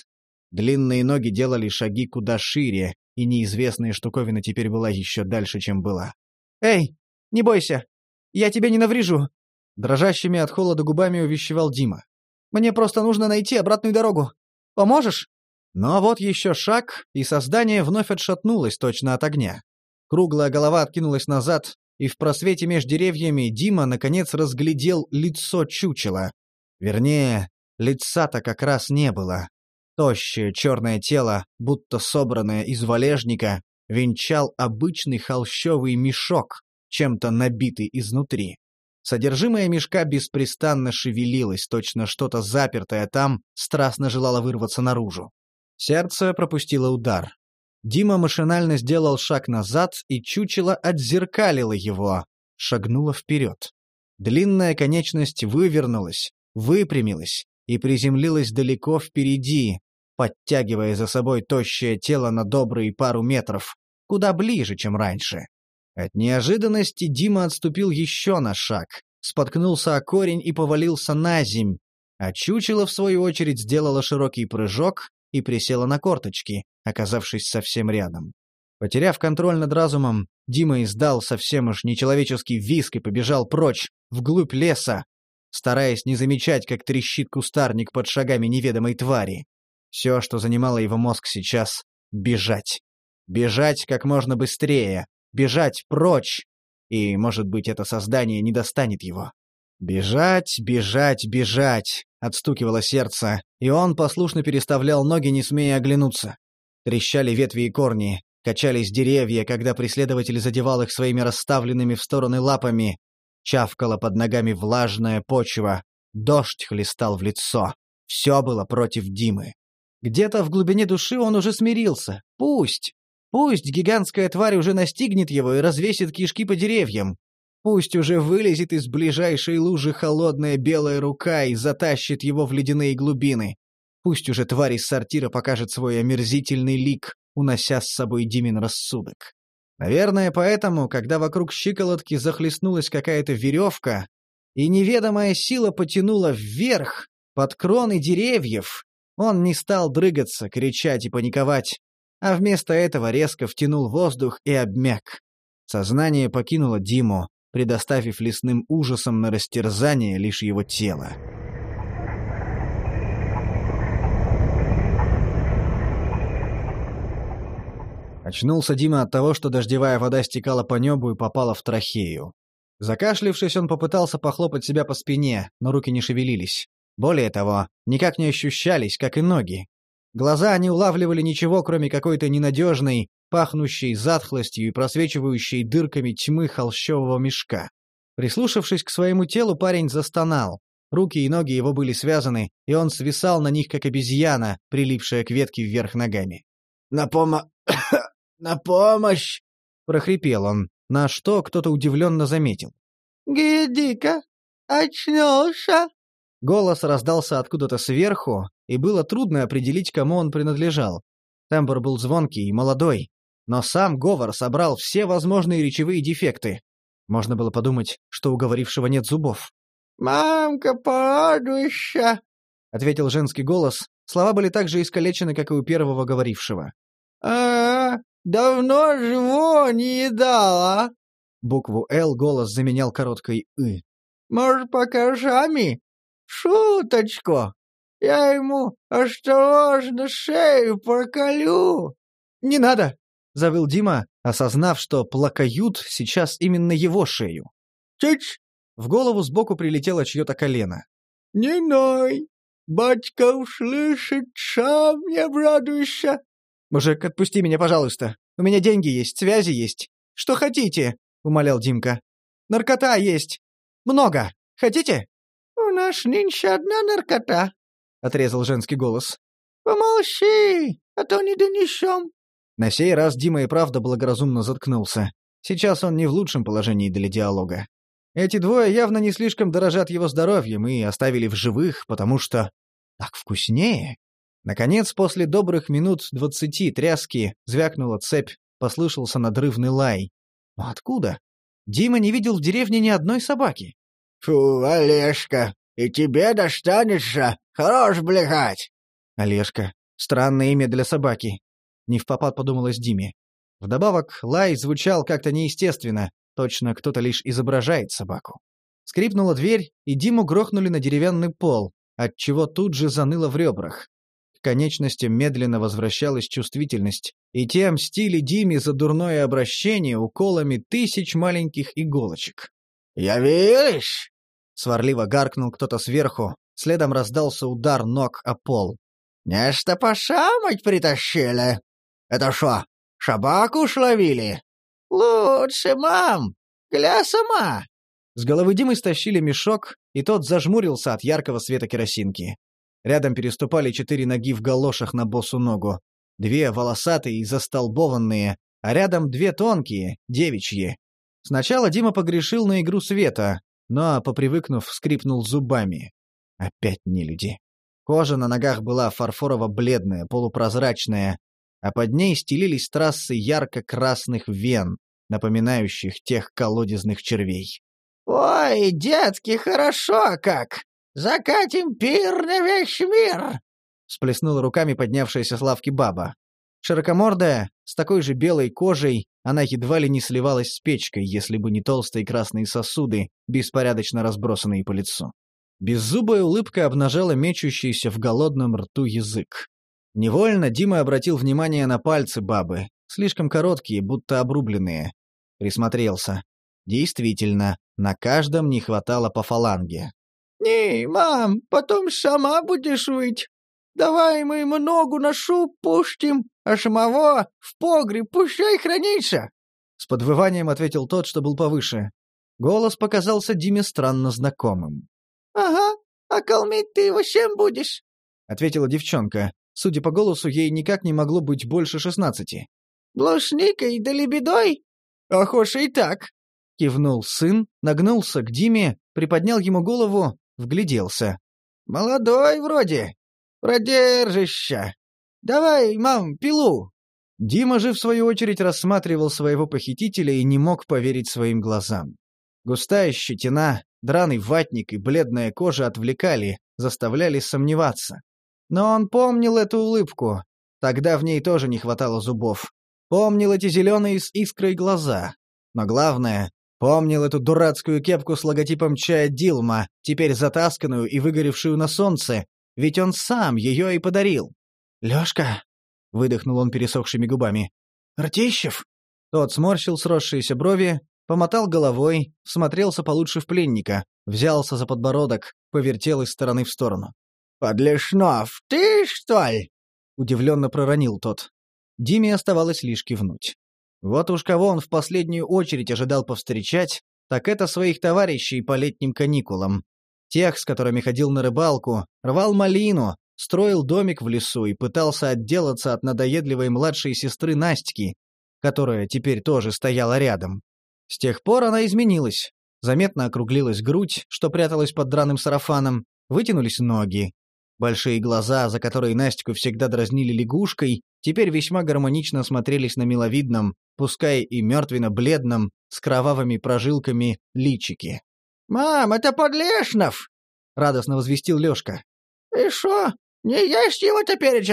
Длинные ноги делали шаги куда шире, и неизвестная штуковина теперь была еще дальше, чем была. «Эй, не бойся! Я тебя не наврежу!» Дрожащими от холода губами увещевал Дима. «Мне просто нужно найти обратную дорогу. Поможешь?» Но вот еще шаг, и создание вновь отшатнулось точно от огня. Круглая голова откинулась назад, и в просвете между деревьями Дима наконец разглядел лицо чучела. Вернее, лица-то как раз не было. Тощее черное тело, будто собранное из валежника, венчал обычный холщовый мешок, чем-то набитый изнутри. Содержимое мешка беспрестанно шевелилось, точно что-то запертое там страстно желало вырваться наружу. Сердце пропустило удар. Дима машинально сделал шаг назад, и чучело отзеркалило его, шагнуло вперед. Длинная конечность вывернулась, выпрямилась и приземлилась далеко впереди, подтягивая за собой тощее тело на добрые пару метров, куда ближе, чем раньше. От неожиданности Дима отступил еще на шаг, споткнулся о корень и повалился на земь, а чучело, в свою очередь, сделало широкий прыжок и присела на корточки, оказавшись совсем рядом. Потеряв контроль над разумом, Дима издал совсем уж нечеловеческий виск и побежал прочь, вглубь леса, стараясь не замечать, как трещит кустарник под шагами неведомой твари. Все, что занимало его мозг сейчас — бежать. Бежать как можно быстрее, бежать прочь, и, может быть, это создание не достанет его. «Бежать, бежать, бежать!» — отстукивало сердце, и он послушно переставлял ноги, не смея оглянуться. Трещали ветви и корни, Качались деревья, когда преследователь задевал их своими расставленными в стороны лапами. Чавкала под ногами влажная почва. Дождь хлестал в лицо. Все было против Димы. Где-то в глубине души он уже смирился. Пусть. Пусть гигантская тварь уже настигнет его и развесит кишки по деревьям. Пусть уже вылезет из ближайшей лужи холодная белая рука и затащит его в ледяные глубины. Пусть уже тварь из сортира покажет свой омерзительный лик, унося с собой Димин рассудок. Наверное, поэтому, когда вокруг щиколотки захлестнулась какая-то веревка, и неведомая сила потянула вверх, под кроны деревьев, он не стал дрыгаться, кричать и паниковать, а вместо этого резко втянул воздух и обмяк. Сознание покинуло Диму, предоставив лесным ужасам на растерзание лишь его тело. Очнулся Дима от того, что дождевая вода стекала по небу и попала в трахею. Закашлившись, он попытался похлопать себя по спине, но руки не шевелились. Более того, никак не ощущались, как и ноги. Глаза не улавливали ничего, кроме какой-то ненадежной, пахнущей затхлостью и просвечивающей дырками тьмы холщового мешка. Прислушавшись к своему телу, парень застонал. Руки и ноги его были связаны, и он свисал на них, как обезьяна, прилипшая к ветке вверх ногами. «На помо... на помощь!» — прохрипел он, на что кто-то удивленно заметил. «Гидика, очнулся!» Голос раздался откуда-то сверху, и было трудно определить, кому он принадлежал. Тембр был звонкий и молодой, но сам говор собрал все возможные речевые дефекты. Можно было подумать, что у говорившего нет зубов. «Мамка, порадуйся!» — ответил женский голос. Слова были так же искалечены, как и у первого говорившего. «А, давно живо не едала!» Букву «Л» голос заменял короткой «ы». «Может, покажами?» Шуточку! Я ему осторожно шею проколю!» «Не надо!» — завыл Дима, осознав, что плакают сейчас именно его шею. «Чич!» — в голову сбоку прилетело чье-то колено. «Не ной! Батька услышит, сам не обрадуешься!» «Мужик, отпусти меня, пожалуйста. У меня деньги есть, связи есть. Что хотите?» — умолял Димка. «Наркота есть. Много. Хотите?» «У нас нынче одна наркота», — отрезал женский голос. «Помолчи, а то не донесем». На сей раз Дима и правда благоразумно заткнулся. Сейчас он не в лучшем положении для диалога. Эти двое явно не слишком дорожат его здоровьем и оставили в живых, потому что... Так вкуснее. Наконец, после добрых минут двадцати тряски, звякнула цепь, послышался надрывный лай. Но откуда? Дима не видел в деревне ни одной собаки. «Фу, Олежка, и тебе достанется. Хорош блехать!» Олежка. Странное имя для собаки. Не в попад подумалось Диме. Вдобавок, лай звучал как-то неестественно, точно кто-то лишь изображает собаку. Скрипнула дверь, и Диму грохнули на деревянный пол, отчего тут же заныло в ребрах. К конечностям медленно возвращалась чувствительность, и те мстили Диме за дурное обращение уколами тысяч маленьких иголочек. «Явились?» — сварливо гаркнул кто-то сверху, следом раздался удар ног о пол. «Нечто пошамать притащили. Это что, шабаку шловили? Лучше, мам, гля сама». С головы Димы стащили мешок, и тот зажмурился от яркого света керосинки. Рядом переступали четыре ноги в галошах на босу ногу. Две волосатые и застолбованные, а рядом две тонкие, девичьи. Сначала Дима погрешил на игру света, но, попривыкнув, скрипнул зубами. Опять не люди. Кожа на ногах была фарфорово-бледная, полупрозрачная, а под ней стелились трассы ярко-красных вен, напоминающих тех колодезных червей. «Ой, детки, хорошо как! Закатим пир на весь мир!» Сплеснула руками поднявшаяся с лавки баба. Широкомордая, с такой же белой кожей, она едва ли не сливалась с печкой, если бы не толстые красные сосуды, беспорядочно разбросанные по лицу. Беззубая улыбка обнажала мечущийся в голодном рту язык. Невольно Дима обратил внимание на пальцы бабы, слишком короткие, будто обрубленные. Присмотрелся. Действительно, на каждом не хватало по фаланге. «Не, мам, потом сама будешь выть. Давай мы ему ногу на шуб пустим, а самого в погреб пущай хранится!» С подвыванием ответил тот, что был повыше. Голос показался Диме странно знакомым. «Ага, а кормить ты его чем будешь?» — ответила девчонка. Судя по голосу, ей никак не могло быть больше шестнадцати. «Блошникой да лебедой?» «Охоша и так!» — кивнул сын, нагнулся к Диме, приподнял ему голову, вгляделся. «Молодой вроде. Продержища. Давай, мам, пилу!» Дима же, в свою очередь, рассматривал своего похитителя и не мог поверить своим глазам. Густая щетина, драный ватник и бледная кожа отвлекали, заставляли сомневаться. Но он помнил эту улыбку. Тогда в ней тоже не хватало зубов. Помнил эти зеленые с искрой глаза. Но главное, помнил эту дурацкую кепку с логотипом чая Дилма, теперь затасканную и выгоревшую на солнце, ведь он сам ее и подарил. «Лёшка!» — выдохнул он пересохшими губами. «Ртищев!» Тот сморщил сросшиеся брови, помотал головой, всмотрелся получше в пленника, взялся за подбородок, повертел из стороны в сторону. «Подлешнов, ты, что ли?» — удивленно проронил тот. Диме оставалось лишь кивнуть. Вот уж кого он в последнюю очередь ожидал повстречать, так это своих товарищей по летним каникулам. Тех, с которыми ходил на рыбалку, рвал малину, строил домик в лесу и пытался отделаться от надоедливой младшей сестры Настики, которая теперь тоже стояла рядом. С тех пор она изменилась. Заметно округлилась грудь, что пряталась под драным сарафаном, вытянулись ноги. Большие глаза, за которые Настику всегда дразнили лягушкой, теперь весьма гармонично смотрелись на миловидном, пускай и мертвенно-бледном, с кровавыми прожилками, личике. «Мам, это Подлешнов!» — радостно возвестил Лёшка. «И шо, не есть его теперь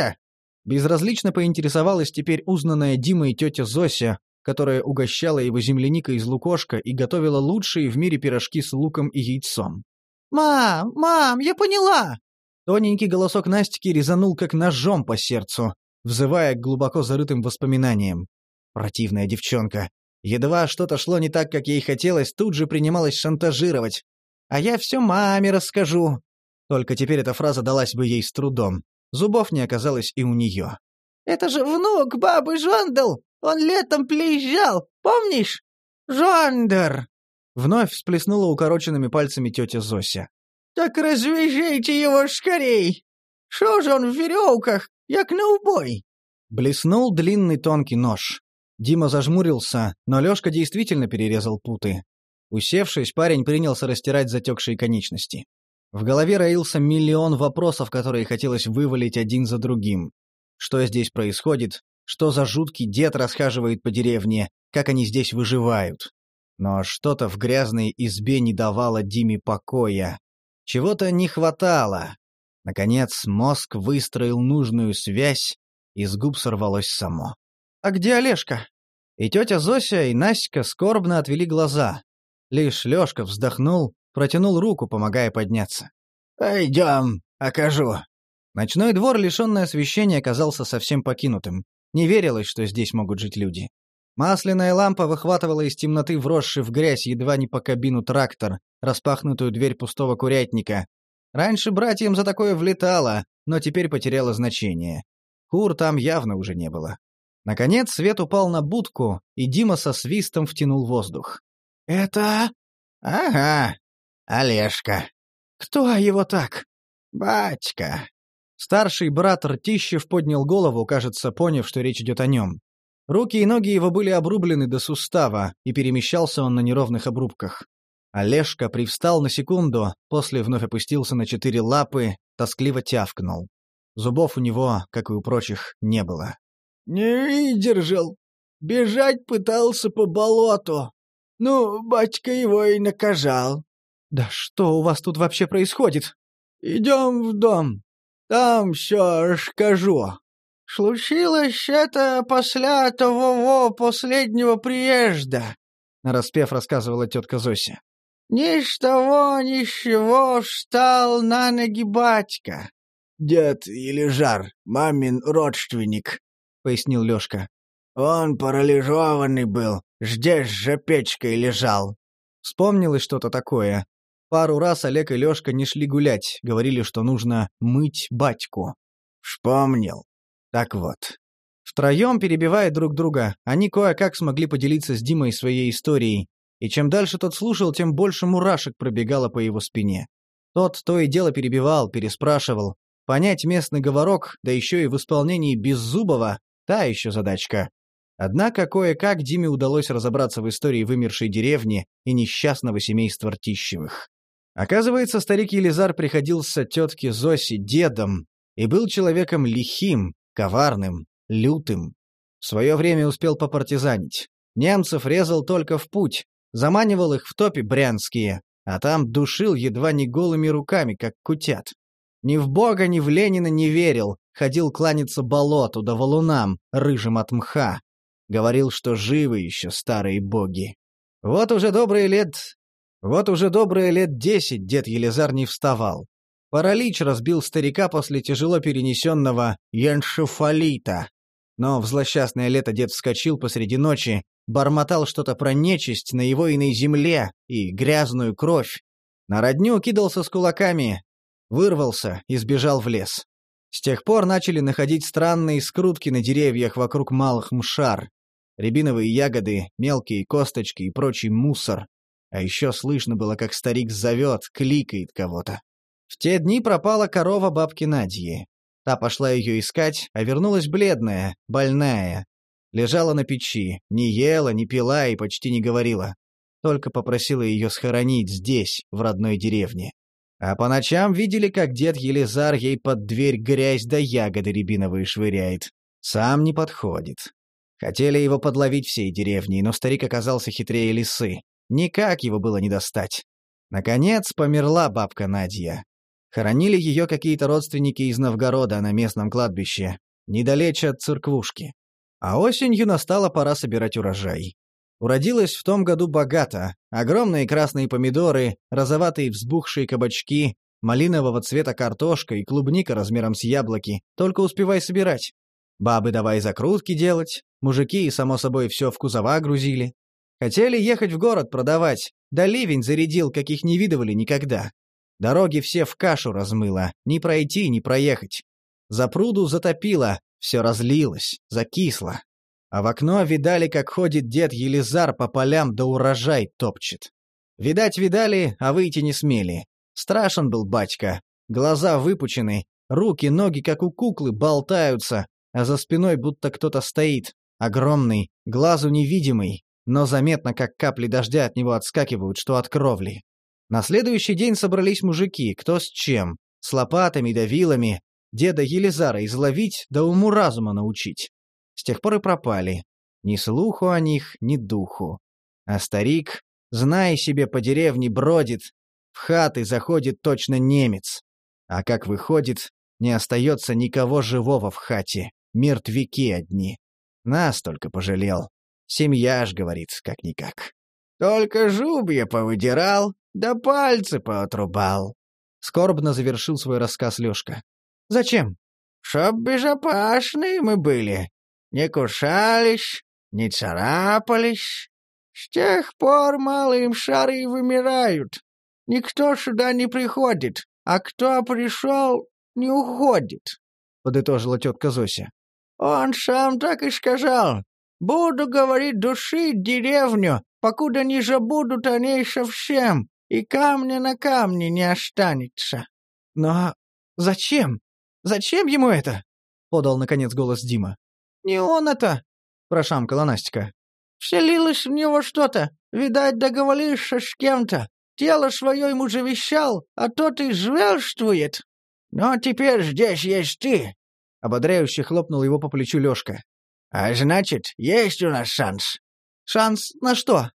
Безразлично поинтересовалась теперь узнанная Дима и тетя Зося, которая угощала его земляникой из лукошка и готовила лучшие в мире пирожки с луком и яйцом. «Мам, мам, я поняла!» Тоненький голосок Настики резанул как ножом по сердцу, взывая к глубоко зарытым воспоминаниям. Противная девчонка. Едва что-то шло не так, как ей хотелось, тут же принималась шантажировать. «А я все маме расскажу». Только теперь эта фраза далась бы ей с трудом. Зубов не оказалось и у нее. «Это же внук бабы Жондел! Он летом приезжал, помнишь? Жондер!» Вновь всплеснула укороченными пальцами тетя Зося. «Так развяжите его скорей! Что же он в веревках, як на убой?» Блеснул длинный тонкий нож. Дима зажмурился, но Лёшка действительно перерезал путы. Усевшись, парень принялся растирать затекшие конечности. В голове роился миллион вопросов, которые хотелось вывалить один за другим. Что здесь происходит? Что за жуткий дед расхаживает по деревне? Как они здесь выживают? Но что-то в грязной избе не давало Диме покоя. Чего-то не хватало. Наконец, мозг выстроил нужную связь, и с губ сорвалось само. «А где Олежка?» И тетя Зося, и Настя скорбно отвели глаза. Лишь Лёшка вздохнул, протянул руку, помогая подняться. «Пойдем, окажу». Ночной двор, лишённый освещения, оказался совсем покинутым. Не верилось, что здесь могут жить люди. Масляная лампа выхватывала из темноты вросший в грязь едва не по кабину трактор, распахнутую дверь пустого курятника. Раньше братьям за такое влетало, но теперь потеряло значение. Кур там явно уже не было. Наконец свет упал на будку, и Дима со свистом втянул воздух. «Это...» «Ага, Олежка». «Кто его так?» «Батька». Старший брат Ртищев поднял голову, кажется, поняв, что речь идет о нем. Руки и ноги его были обрублены до сустава, и перемещался он на неровных обрубках. Олежка привстал на секунду, после вновь опустился на четыре лапы, тоскливо тявкнул. Зубов у него, как и у прочих, не было. «Не выдержал. Бежать пытался по болоту. Ну, батька его и накажал». «Да что у вас тут вообще происходит?» «Идем в дом. Там все расскажу». «Случилось это после того последнего приезда», — нараспев рассказывала тетка Зося. «Ни с того, ни с чего встал на ноги батька». «Дед Елижар, мамин родственник», — пояснил Лёшка. «Он парализованный был, здесь же печкой лежал». Вспомнилось что-то такое. Пару раз Олег и Лёшка не шли гулять, говорили, что нужно мыть батьку. «Вспомнил. Так вот, Втроем, перебивая друг друга, они кое-как смогли поделиться с Димой своей историей, и чем дальше тот слушал, тем больше мурашек пробегало по его спине. Тот то и дело перебивал, переспрашивал. Понять местный говорок, да еще и в исполнении Беззубова, та еще задачка. Однако кое-как Диме удалось разобраться в истории вымершей деревни и несчастного семейства Ртищевых. Оказывается, старик Елизар приходился тетке Зосе дедом и был человеком лихим, коварным, лютым. В свое время успел попартизанить. Немцев резал только в путь, заманивал их в топи брянские, а там душил едва не голыми руками, как кутят. Ни в Бога, ни в Ленина не верил, ходил кланяться болоту да валунам, рыжим от мха. Говорил, что живы еще старые боги. Вот уже добрые лет... Вот уже добрые лет десять дед Елизар не вставал. Паралич разбил старика после тяжело перенесенного яншофолита. Но в злосчастное лето дед вскочил посреди ночи, бормотал что-то про нечисть на его иной земле и грязную кровь. На родню кидался с кулаками, вырвался и сбежал в лес. С тех пор начали находить странные скрутки на деревьях вокруг малых мшар. Рябиновые ягоды, мелкие косточки и прочий мусор. А еще слышно было, как старик зовет, кликает кого-то. В те дни пропала корова бабки Надьи. Та пошла ее искать, а вернулась бледная, больная, Лежала на печи, не ела, не пила и почти не говорила. Только попросила ее схоронить здесь, в родной деревне. А по ночам видели, как дед Елизар ей под дверь грязь да ягоды рябиновые швыряет. Сам не подходит. Хотели его подловить всей деревней, но старик оказался хитрее лисы. Никак его было не достать. Наконец померла бабка Надья. Хоронили ее какие-то родственники из Новгорода на местном кладбище, недалече от церквушки. А осенью настала пора собирать урожай. Уродилось в том году богато. Огромные красные помидоры, розоватые взбухшие кабачки, малинового цвета картошка и клубника размером с яблоки. Только успевай собирать. Бабы давай закрутки делать, мужики, и само собой, все в кузова грузили. Хотели ехать в город продавать, да ливень зарядил, каких не видывали никогда. Дороги все в кашу размыло, ни пройти, ни проехать. За пруду затопило, все разлилось, закисло. А в окно видали, как ходит дед Елизар по полям да урожай топчет. Видать, видали, а выйти не смели. Страшен был батька. Глаза выпучены, руки, ноги, как у куклы, болтаются, а за спиной будто кто-то стоит. Огромный, глазу невидимый, но заметно, как капли дождя от него отскакивают, что от кровли. На следующий день собрались мужики, кто с чем, с лопатами да вилами, деда Елизара изловить да уму-разума научить. С тех пор и пропали. Ни слуху о них, ни духу. А старик, зная себе, по деревне бродит, в хаты заходит точно немец. А как выходит, не остается никого живого в хате, мертвяки одни. Нас только пожалел. Семья ж, говорит, как-никак. Только жубья повыдирал, да пальцы поотрубал. Скорбно завершил свой рассказ Лёшка. Зачем? Чтоб безопасные мы были. Не кушались, не царапались. С тех пор малые шары вымирают. Никто сюда не приходит, а кто пришел, не уходит, — подытожила тетка Зося. Он сам так и сказал. Буду, говорит, душить деревню, покуда не забудут о ней совсем, и камня на камне не останется. Но зачем? Зачем ему это?» — подал, наконец, голос Дима. «Не он это!» — прошамкала Настя. «Вселилось в него что-то. Видать, договоришься с кем-то. Тело свое ему завещал, а тот и звездствует. Но теперь здесь есть ты!» — ободряюще хлопнул его по плечу Лёшка. «А значит, есть у нас шанс». «Шанс на что?»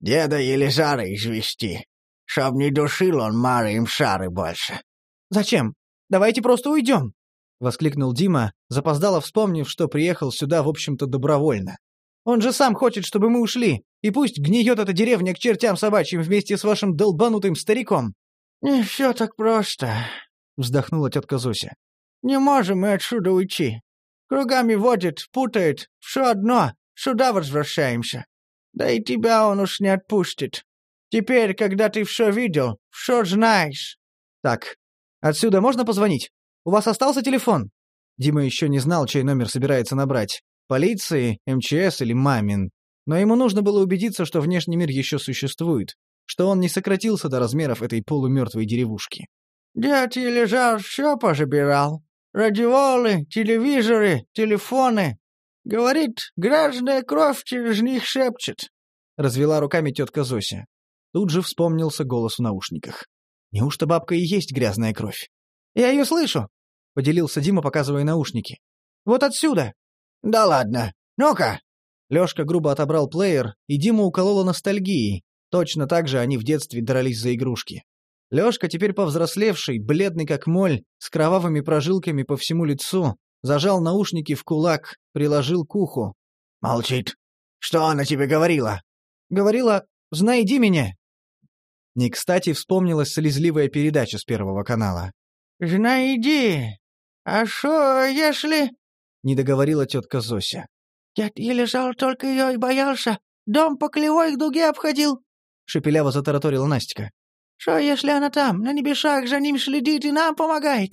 «Деда Елизара извести. Чтоб не душил он Мары им шары больше». «Зачем? Давайте просто уйдем!» — воскликнул Дима, запоздало вспомнив, что приехал сюда, в общем-то, добровольно. «Он же сам хочет, чтобы мы ушли, и пусть гниет эта деревня к чертям собачьим вместе с вашим долбанутым стариком!» «Не все так просто», — вздохнула тетка Зося. «Не можем мы отсюда уйти. Кругами водит, путает, все одно, сюда возвращаемся. Да и тебя он уж не отпустит. Теперь, когда ты все видел, все знаешь». «Так, Отсюда можно позвонить? У вас остался телефон?» Дима еще не знал, чей номер собирается набрать. Полиции, МЧС или Мамин. Но ему нужно было убедиться, что внешний мир еще существует, что он не сократился до размеров этой полумертвой деревушки. «Дед лежал, все пожабирал. Радиолы, телевизоры, телефоны. Говорит, грязная кровь через них шепчет. Развела руками тетка Зося. Тут же вспомнился голос в наушниках. Неужто бабка и есть грязная кровь? «Я ее слышу!» — поделился Дима, показывая наушники. «Вот отсюда!» «Да ладно! Ну-ка!» Лёшка грубо отобрал плеер, и Дима уколола ностальгией. Точно так же они в детстве дрались за игрушки. Лёшка, теперь повзрослевший, бледный как моль, с кровавыми прожилками по всему лицу, зажал наушники в кулак, приложил к уху. «Молчит. Что она тебе говорила?» «Говорила, знайди меня». Не кстати вспомнилась слезливая передача с Первого канала. «Знайди. А шо, если...» — не договорила тетка Зося. «Дед я лежал только ее и боялся. Дом по клевой к дуге обходил», — шепеляво затараторила Настя. «Что, если она там, на небесах за ним следит и нам помогает?»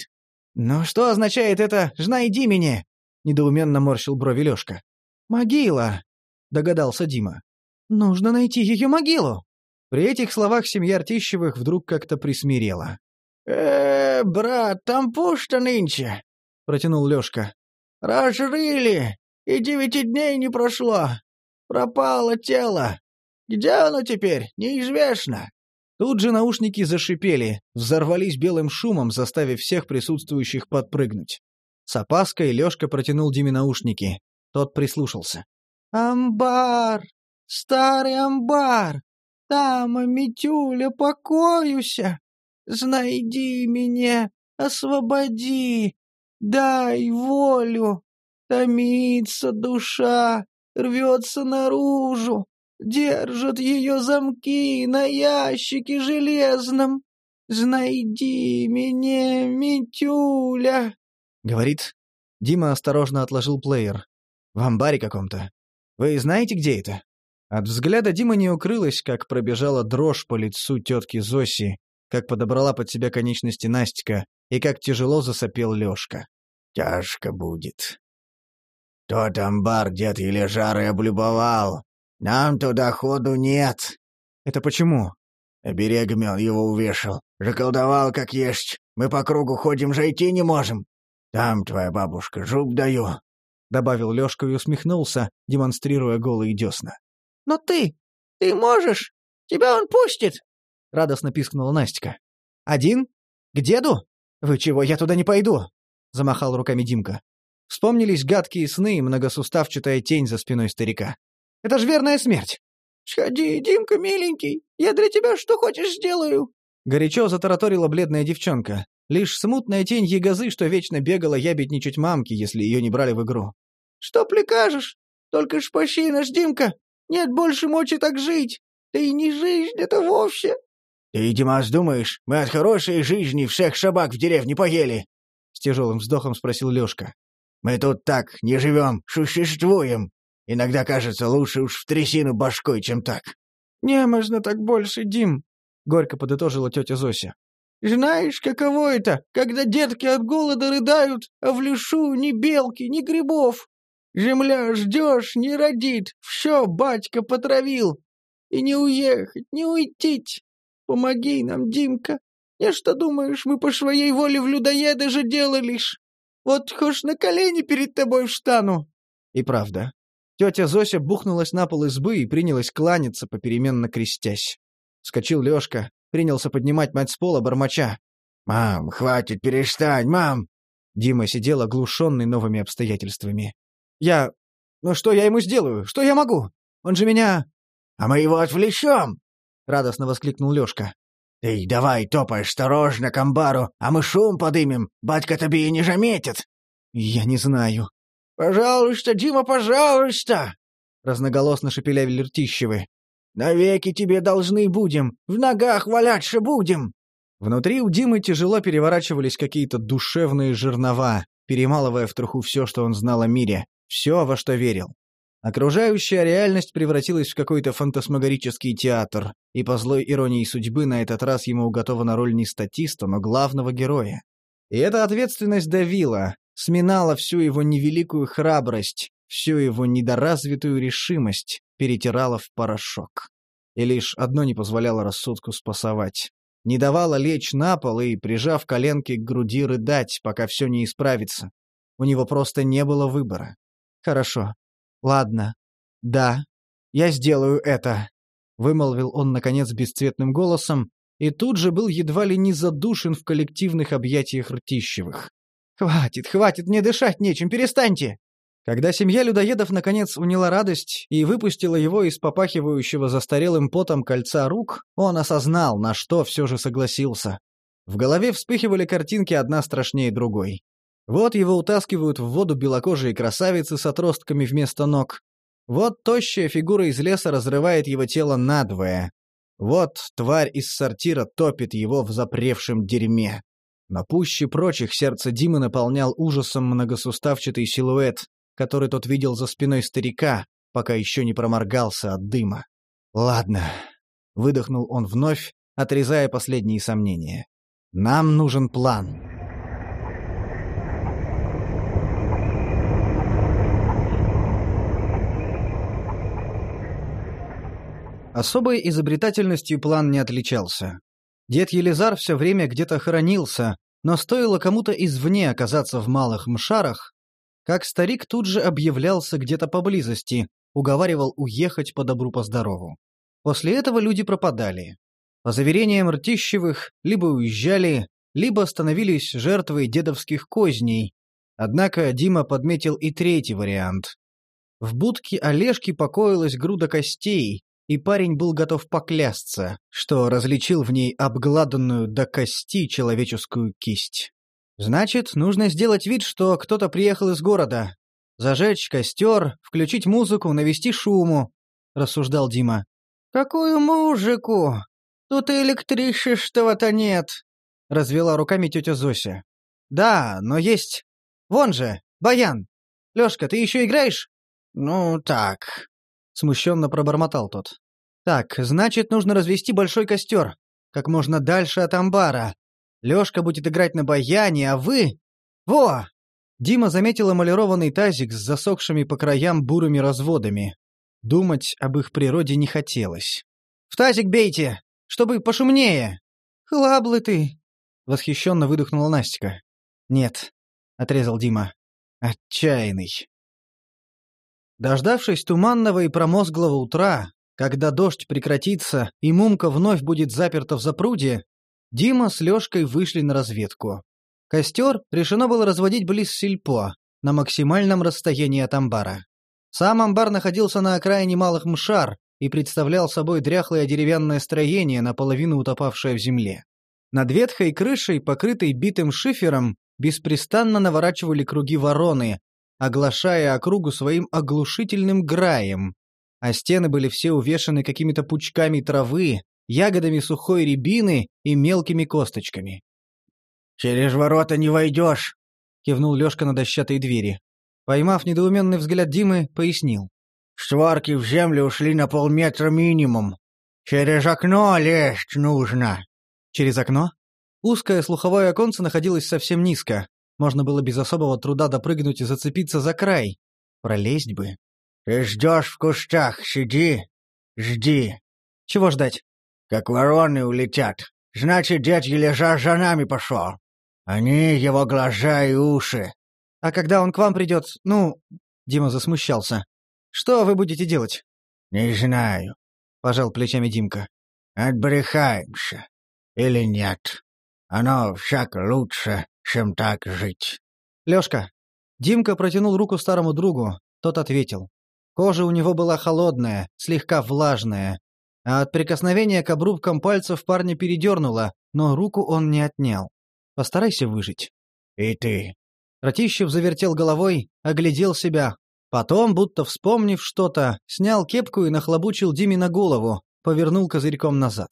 «Но что означает это «знайди меня»?» — недоуменно морщил брови Лёшка. «Могила», — догадался Дима. «Нужно найти ее могилу». При этих словах семья Артищевых вдруг как-то присмирела. «Э, брат, там пусто нынче», — протянул Лёшка. «Разрыли, и девяти дней не прошло. Пропало тело. Где оно теперь, неизвестно». Тут же наушники зашипели, взорвались белым шумом, заставив всех присутствующих подпрыгнуть. С опаской Лёшка протянул Диме наушники. Тот прислушался. «Амбар! Старый амбар! Там, Митюля, покоюся! Знайди меня, освободи, дай волю! Томится душа, рвется наружу, Держат ее замки на ящике железном. Знайди меня, Митюля!» Говорит. Дима осторожно отложил плеер. В амбаре каком-то. Вы знаете, где это? От взгляда Дима не укрылась, как пробежала дрожь по лицу тетки Зоси, как подобрала под себя конечности Настика и как тяжело засопел Лёшка. «Тяжко будет. Тот амбар дед Ележары облюбовал, нам туда ходу нет. Это почему? Оберегами он его увешал. Заколдовал, как есть. Мы по кругу ходим, же идти не можем. Там твоя бабушка, жук даю. Добавил Лёшка и усмехнулся, демонстрируя голые десна. Но ты, ты можешь? Тебя он пустит. Радостно пискнула Настя. Один? К деду? Вы чего, я туда не пойду. Замахал руками Димка. Вспомнились гадкие сны и многосуставчатая тень за спиной старика. Это же верная смерть!» «Сходи, Димка, миленький, я для тебя что хочешь сделаю!» Горячо затараторила бледная девчонка. Лишь смутная тень ягозы, что вечно бегала ябедничать мамки, если ее не брали в игру. «Что прикажешь? Только ж пощи наш Димка! Нет больше мочи так жить! Да и не жизнь это вовсе!» «Ты, Димас, думаешь, мы от хорошей жизни всех шабак в деревне поели?» С тяжелым вздохом спросил Лешка. «Мы тут так не живем, существуем. Иногда кажется, лучше уж в трясину башкой, чем так». «Не можно так больше, Дим», — горько подытожила тетя Зося. «Знаешь, каково это, когда детки от голода рыдают, а в лесу ни белки, ни грибов? Земля ждешь, не родит, все батька потравил. И не уехать, не уйти. Помоги нам, Димка. Я что думаешь, мы по своей воле в людоеды же делались? Вот хоть на колени перед тобой встану». И правда, Тетя Зося бухнулась на пол избы и принялась кланяться, попеременно крестясь. Скочил Лёшка, принялся поднимать мать с пола, бормоча. «Мам, хватит, перестань, мам!» Дима сидел оглушенный новыми обстоятельствами. «Я... Ну что я ему сделаю? Что я могу? Он же меня...» «А мы его отвлечем!» — радостно воскликнул Лёшка. «Ты давай топай осторожно к амбару, а мы шум подымем, батька тебе и не заметит!» «Я не знаю», «Пожалуйста, Дима, пожалуйста!» — разноголосно шепелявили Ртищевы. «Навеки тебе должны будем, в ногах валяться будем!» Внутри у Димы тяжело переворачивались какие-то душевные жернова, перемалывая в труху все, что он знал о мире, все, во что верил. Окружающая реальность превратилась в какой-то фантасмагорический театр, и по злой иронии судьбы на этот раз ему уготована роль не статиста, но главного героя. И эта ответственность давила, сминала всю его невеликую храбрость, всю его недоразвитую решимость перетирала в порошок. И лишь одно не позволяло рассудку спасовать. Не давало лечь на пол и, прижав коленки к груди, рыдать, пока все не исправится. У него просто не было выбора. «Хорошо. Ладно. Да. Я сделаю это», — вымолвил он, наконец, бесцветным голосом, и тут же был едва ли не задушен в коллективных объятиях Ртищевых. «Хватит, хватит, мне дышать нечем, перестаньте!» Когда семья людоедов наконец уняла радость и выпустила его из попахивающего застарелым потом кольца рук, он осознал, на что все же согласился. В голове вспыхивали картинки одна страшнее другой. Вот его утаскивают в воду белокожие красавицы с отростками вместо ног. Вот тощая фигура из леса разрывает его тело надвое. Вот тварь из сортира топит его в запревшем дерьме. Но пуще прочих сердце Димы наполнял ужасом многосуставчатый силуэт, который тот видел за спиной старика, пока еще не проморгался от дыма. «Ладно», — выдохнул он вновь, отрезая последние сомнения. «Нам нужен план». Особой изобретательностью план не отличался. Дед Елизар все время где-то хоронился, но стоило кому-то извне оказаться в малых мшарах, как старик тут же объявлялся где-то поблизости, уговаривал уехать по добру по здорову. После этого люди пропадали. По заверениям Ртищевых, либо уезжали, либо становились жертвой дедовских козней. Однако Дима подметил и третий вариант. В будке Олежки покоилась груда костей, и парень был готов поклясться, что различил в ней обгладанную до кости человеческую кисть. Значит, нужно сделать вид, что кто-то приехал из города. Зажечь костер, включить музыку, навести шуму, — рассуждал Дима. «Какую музыку? Тут и электричества-то нет», — развела руками тетя Зося. «Да, но есть. Вон же, баян. Лёшка, ты еще играешь?» «Ну, так», Смущенно пробормотал тот. «Так, значит, нужно развести большой костер. Как можно дальше от амбара. Лёшка будет играть на баяне, а вы... Во!» Дима заметил эмалированный тазик с засохшими по краям бурыми разводами. Думать об их природе не хотелось. «В тазик бейте! Чтобы пошумнее!» «Хлаблы ты!» — восхищенно выдохнула Настя. «Нет», — отрезал Дима. «Отчаянный». Дождавшись туманного и промозглого утра, когда дождь прекратится и Мумка вновь будет заперта в запруде, Дима с Лёшкой вышли на разведку. Костер решено было разводить близ сельпо, на максимальном расстоянии от амбара. Сам амбар находился на окраине малых мшар и представлял собой дряхлое деревянное строение, наполовину утопавшее в земле. Над ветхой крышей, покрытой битым шифером, беспрестанно наворачивали круги вороны, оглашая округу своим оглушительным граем, а стены были все увешаны какими-то пучками травы, ягодами сухой рябины и мелкими косточками. «Через ворота не войдешь!» — кивнул Лёшка на дощатой двери. Поймав недоуменный взгляд Димы, пояснил. «Створки в землю ушли на полметра минимум. Через окно лезть нужно». «Через окно?» Узкое слуховое оконце находилось совсем низко, можно было без особого труда допрыгнуть и зацепиться за край. Пролезть бы. «Ты ждешь в кустах, сиди, жди». «Чего ждать?» «Как вороны улетят. Значит, дед Ележа за нами пошел. Они его глаза и уши». «А когда он к вам придет, ну...» Дима засмущался. «Что вы будете делать?» «Не знаю», — пожал плечами Димка. «Отбрехаемся. Или нет. Оно всяко лучше, чем так жить. Лёшка. Димка протянул руку старому другу, тот ответил. Кожа у него была холодная, слегка влажная, а от прикосновения к обрубкам пальцев парня передернуло, но руку он не отнял. Постарайся выжить. И ты. Ратищев завертел головой, оглядел себя. Потом, будто вспомнив что-то, снял кепку и нахлобучил Диме на голову, повернул козырьком назад.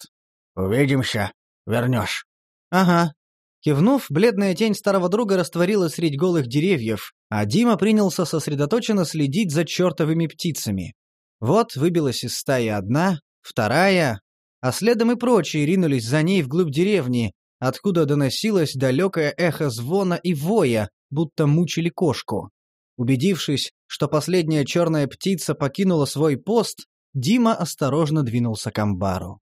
«Увидимся. Вернешь». «Ага», Кивнув, бледная тень старого друга растворилась средь голых деревьев, а Дима принялся сосредоточенно следить за чертовыми птицами. Вот выбилась из стаи одна, вторая, а следом и прочие ринулись за ней вглубь деревни, откуда доносилось далекое эхо звона и воя, будто мучили кошку. Убедившись, что последняя черная птица покинула свой пост, Дима осторожно двинулся к амбару.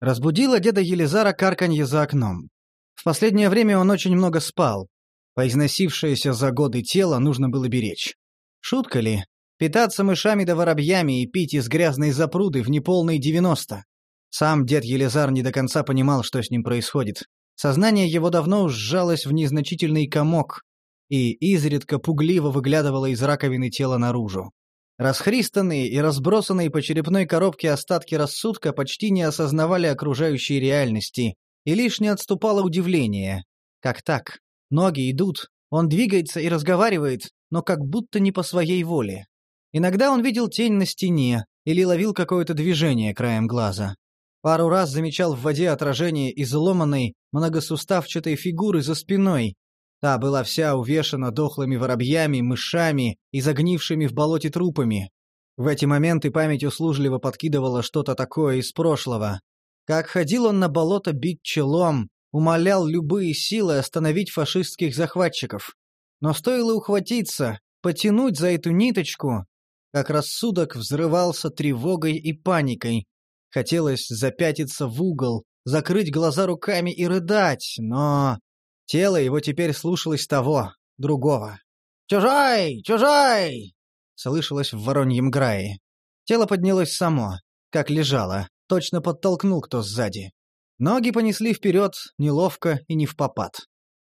Разбудило деда Елизара карканье за окном. В последнее время он очень много спал. Поизносившееся за годы тело нужно было беречь. Шутка ли? Питаться мышами да воробьями и пить из грязной запруды в неполные девяносто. Сам дед Елизар не до конца понимал, что с ним происходит. Сознание его давно сжалось в незначительный комок и изредка пугливо выглядывало из раковины тела наружу. Расхристанные и разбросанные по черепной коробке остатки рассудка почти не осознавали окружающей реальности, и лишь не отступало удивление. Как так? Ноги идут, он двигается и разговаривает, но как будто не по своей воле. Иногда он видел тень на стене или ловил какое-то движение краем глаза. Пару раз замечал в воде отражение изломанной, многосуставчатой фигуры за спиной. Та была вся увешана дохлыми воробьями, мышами и загнившими в болоте трупами. В эти моменты память услужливо подкидывала что-то такое из прошлого. Как ходил он на болото бить челом, умолял любые силы остановить фашистских захватчиков. Но стоило ухватиться, потянуть за эту ниточку, как рассудок взрывался тревогой и паникой, Хотелось запятиться в угол, закрыть глаза руками и рыдать, но... Тело его теперь слушалось того, другого. «Чужой! Чужой!» — слышалось в вороньем грае. Тело поднялось само, как лежало, точно подтолкнул кто сзади. Ноги понесли вперед, неловко и не в попад.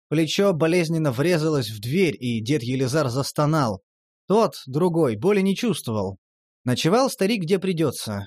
Плечо болезненно врезалось в дверь, и дед Елизар застонал. Тот, другой, боли не чувствовал. Ночевал старик где придется,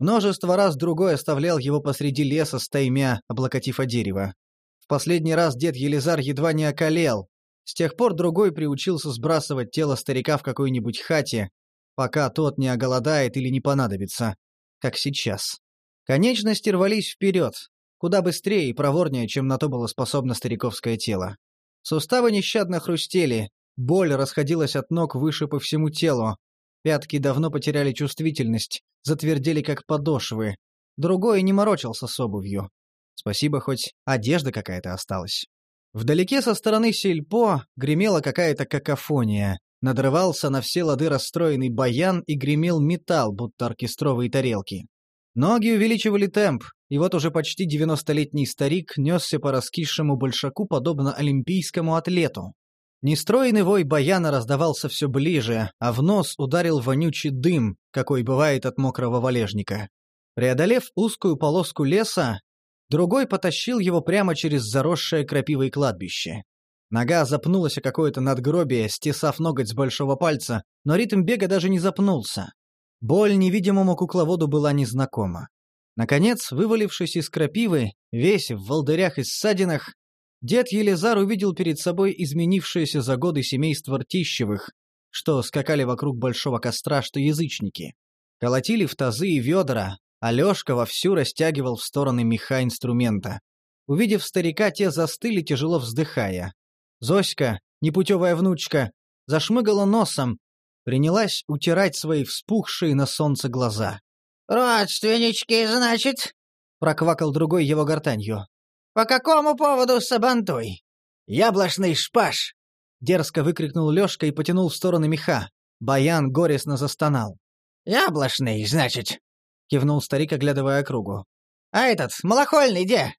Множество раз другой оставлял его посреди леса стаймя, облокотив о дерево. В последний раз дед Елизар едва не околел. С тех пор другой приучился сбрасывать тело старика в какой-нибудь хате, пока тот не оголодает или не понадобится, как сейчас. Конечности рвались вперед, куда быстрее и проворнее, чем на то было способно стариковское тело. Суставы нещадно хрустели, боль расходилась от ног выше по всему телу, Пятки давно потеряли чувствительность, затвердели как подошвы. Другой не морочился с обувью. Спасибо, хоть одежда какая-то осталась. Вдалеке со стороны сельпо гремела какая-то какофония. Надрывался на все лады расстроенный баян и гремел металл, будто оркестровые тарелки. Ноги увеличивали темп, и вот уже почти девяностолетний старик несся по раскисшему большаку, подобно олимпийскому атлету. Нестроенный вой баяна раздавался все ближе, а в нос ударил вонючий дым, какой бывает от мокрого валежника. Преодолев узкую полоску леса, другой потащил его прямо через заросшее крапивой кладбище. Нога запнулась о какое-то надгробие, стесав ноготь с большого пальца, но ритм бега даже не запнулся. Боль невидимому кукловоду была незнакома. Наконец, вывалившись из крапивы, весь в волдырях и ссадинах, Дед Елизар увидел перед собой изменившееся за годы семейство Ртищевых, что скакали вокруг большого костра, что язычники. Колотили в тазы и ведра, а Лёшка вовсю растягивал в стороны меха инструмента. Увидев старика, те застыли, тяжело вздыхая. Зоська, непутевая внучка, зашмыгала носом, принялась утирать свои вспухшие на солнце глаза. «Родственнички, значит?» — проквакал другой его гортанью. «По какому поводу сабантуй?» «Яблочный шпаж!» — дерзко выкрикнул Лёшка и потянул в сторону меха. Баян горестно застонал. «Яблочный, значит?» — кивнул старик, оглядывая округу. «А этот, малохольный, где?»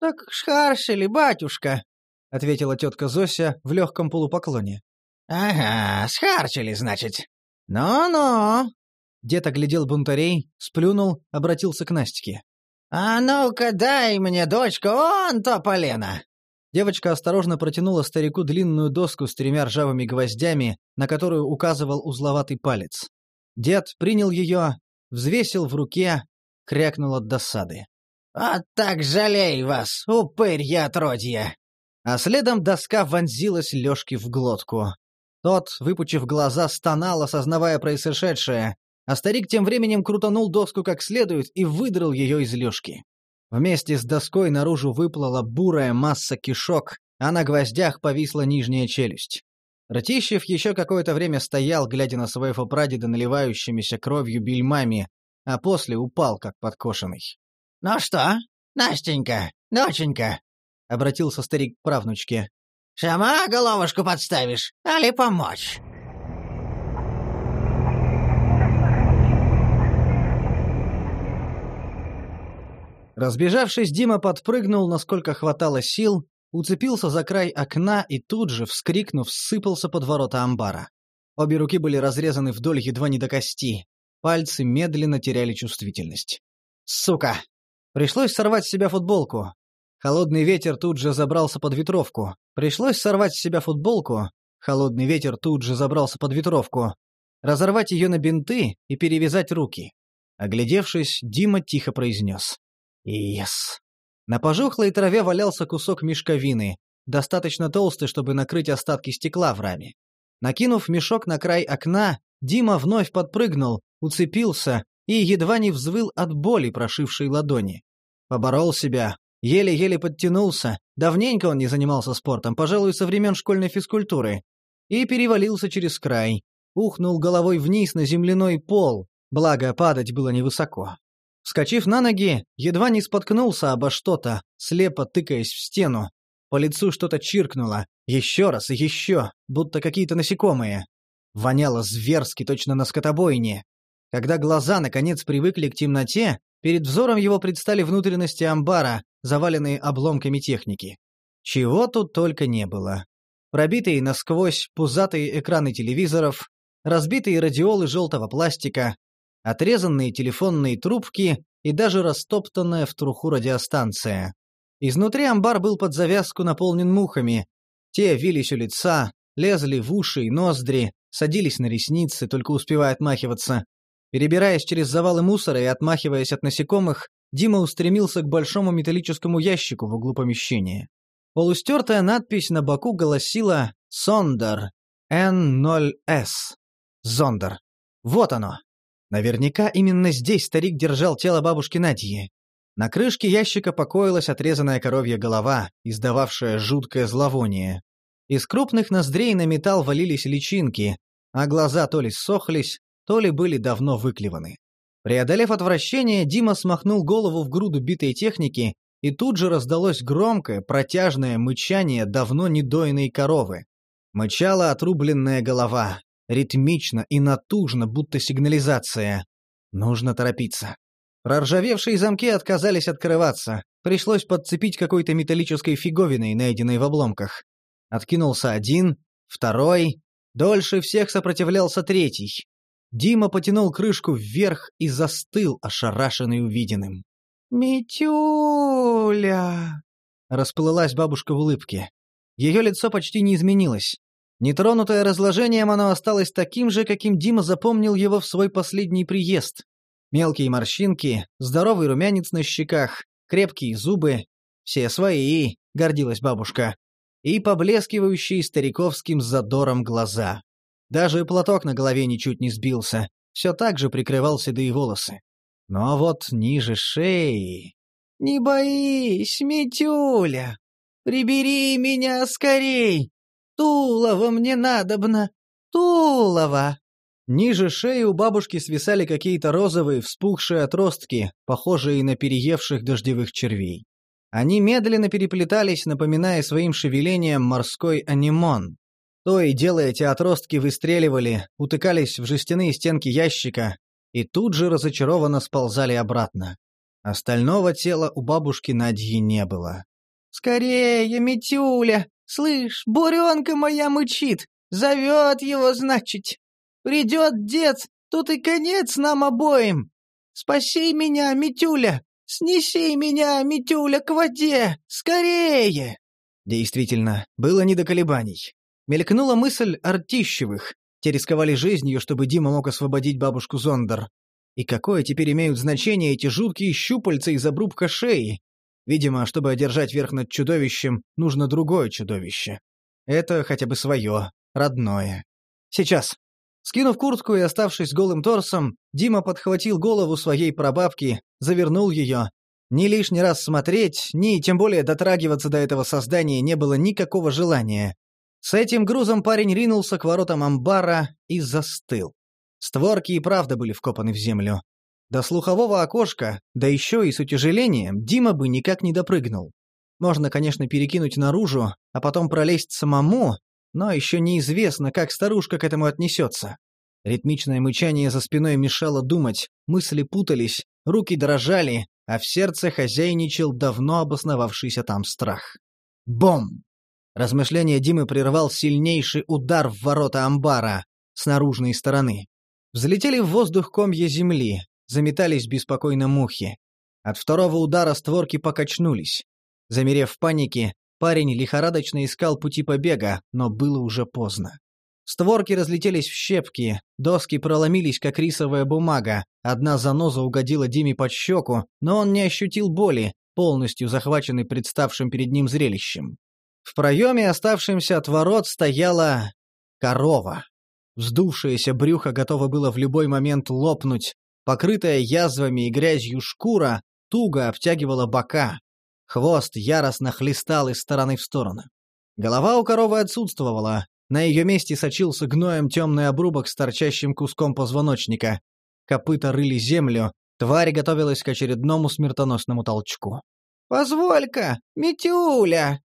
«Так шхаршили, батюшка», — ответила тетка Зося в легком полупоклоне. «Ага, схарчили, значит. Ну-ну». Дед оглядел бунтарей, сплюнул, обратился к Настике. «А ну-ка дай мне, дочка, он то полено!» Девочка осторожно протянула старику длинную доску с тремя ржавыми гвоздями, на которую указывал узловатый палец. Дед принял ее, взвесил в руке, крякнул от досады. «Вот так жалей вас, упырь я отродье!» А следом доска вонзилась Лёшке в глотку. Тот, выпучив глаза, стонал, осознавая происшедшее, а старик тем временем крутанул доску как следует и выдрал ее из лёжки. Вместе с доской наружу выплыла бурая масса кишок, а на гвоздях повисла нижняя челюсть. Ратищев еще какое-то время стоял, глядя на своего прадеда наливающимися кровью бельмами, а после упал, как подкошенный. — Ну что, Настенька, доченька? — обратился старик к правнучке. — Сама головушку подставишь, али помочь?» Разбежавшись, Дима подпрыгнул, насколько хватало сил, уцепился за край окна и тут же, вскрикнув, сыпался под ворота амбара. Обе руки были разрезаны вдоль едва не до кости. Пальцы медленно теряли чувствительность. «Сука!» Пришлось сорвать с себя футболку. Холодный ветер тут же забрался под ветровку. Пришлось сорвать с себя футболку. Холодный ветер тут же забрался под ветровку. Разорвать ее на бинты и перевязать руки. Оглядевшись, Дима тихо произнес. «Ес». На пожухлой траве валялся кусок мешковины, достаточно толстый, чтобы накрыть остатки стекла в раме. Накинув мешок на край окна, Дима вновь подпрыгнул, уцепился и едва не взвыл от боли, прошившей ладони. Поборол себя, еле-еле подтянулся, давненько он не занимался спортом, пожалуй, со времен школьной физкультуры, и перевалился через край, ухнул головой вниз на земляной пол, благо падать было невысоко. Вскочив на ноги, едва не споткнулся обо что-то, слепо тыкаясь в стену. По лицу что-то чиркнуло. Еще раз и еще, будто какие-то насекомые. Воняло зверски, точно на скотобойне. Когда глаза, наконец, привыкли к темноте, перед взором его предстали внутренности амбара, заваленные обломками техники. Чего тут только не было. Пробитые насквозь пузатые экраны телевизоров, разбитые радиолы желтого пластика, отрезанные телефонные трубки и даже растоптанная в труху радиостанция. Изнутри амбар был под завязку наполнен мухами. Те вились у лица, лезли в уши и ноздри, садились на ресницы, только успевая отмахиваться. Перебираясь через завалы мусора и отмахиваясь от насекомых, Дима устремился к большому металлическому ящику в углу помещения. Полустертая надпись на боку гласила «Сондер. Н0С». Зондер. Вот оно. Наверняка именно здесь старик держал тело бабушки Надьи. На крышке ящика покоилась отрезанная коровья голова, издававшая жуткое зловоние. Из крупных ноздрей на металл валились личинки, а глаза то ли сохлись, то ли были давно выклеваны. Преодолев отвращение, Дима смахнул голову в груду битой техники, и тут же раздалось громкое, протяжное мычание давно недоенной коровы. Мычала отрубленная голова, ритмично и натужно, будто сигнализация. Нужно торопиться. Проржавевшие замки отказались открываться. Пришлось подцепить какой-то металлической фиговиной, найденной в обломках. Откинулся один, второй. Дольше всех сопротивлялся третий. Дима потянул крышку вверх и застыл, ошарашенный увиденным. «Митюля!» Расплылась бабушка в улыбке. Ее лицо почти не изменилось. Нетронутое разложением, оно осталось таким же, каким Дима запомнил его в свой последний приезд. Мелкие морщинки, здоровый румянец на щеках, крепкие зубы. Все свои, гордилась бабушка. И поблескивающие стариковским задором глаза. Даже платок на голове ничуть не сбился, все так же прикрывал седые волосы. Но вот ниже шеи... «Не боись, Митюля! Прибери меня скорей! Тулово мне надобно! Тулово!» Ниже шеи у бабушки свисали какие-то розовые вспухшие отростки, похожие на переевших дождевых червей. Они медленно переплетались, напоминая своим шевелением морской анимон. То и дело эти отростки выстреливали, утыкались в жестяные стенки ящика и тут же разочарованно сползали обратно. Остального тела у бабушки Надьи не было. «Скорее, Митюля! Слышь, буренка моя мычит, зовет его, значит. Придет дед, тут и конец нам обоим. Спаси меня, Митюля, снеси меня, Митюля, к воде, скорее!» Действительно, было не до колебаний. Мелькнула мысль Артищевых. Те рисковали жизнью, чтобы Дима мог освободить бабушку Зондер. И какое теперь имеют значение эти жуткие щупальца из обрубка шеи, Видимо, чтобы одержать верх над чудовищем, нужно другое чудовище. Это хотя бы свое, родное. Сейчас. Скинув куртку и оставшись голым торсом, Дима подхватил голову своей прабабки, завернул ее. Ни лишний раз смотреть, ни тем более дотрагиваться до этого создания не было никакого желания. С этим грузом парень ринулся к воротам амбара и застыл. Створки и правда были вкопаны в землю. До слухового окошка, да еще и с утяжелением, Дима бы никак не допрыгнул. Можно, конечно, перекинуть наружу, а потом пролезть самому, но еще неизвестно, как старушка к этому отнесется. Ритмичное мычание за спиной мешало думать, мысли путались, руки дрожали, а в сердце хозяйничал давно обосновавшийся там страх. Бом! Размышление Димы прервал сильнейший удар в ворота амбара с наружной стороны. Взлетели в воздух комья земли, заметались беспокойно мухи. От второго удара створки покачнулись. Замерев в панике, парень лихорадочно искал пути побега, но было уже поздно. Створки разлетелись в щепки, доски проломились, как рисовая бумага, одна заноза угодила Диме под щеку, но он не ощутил боли, полностью захваченный представшим перед ним зрелищем. В проеме, оставшемся от ворот, стояла корова. Вздувшееся брюхо готово было в любой момент лопнуть, покрытая язвами и грязью шкура туго обтягивала бока. Хвост яростно хлестал из стороны в сторону. Голова у коровы отсутствовала, на ее месте сочился гноем темный обрубок с торчащим куском позвоночника. Копыта рыли землю, тварь готовилась к очередному смертоносному толчку. «Позволь-ка, Митюля!»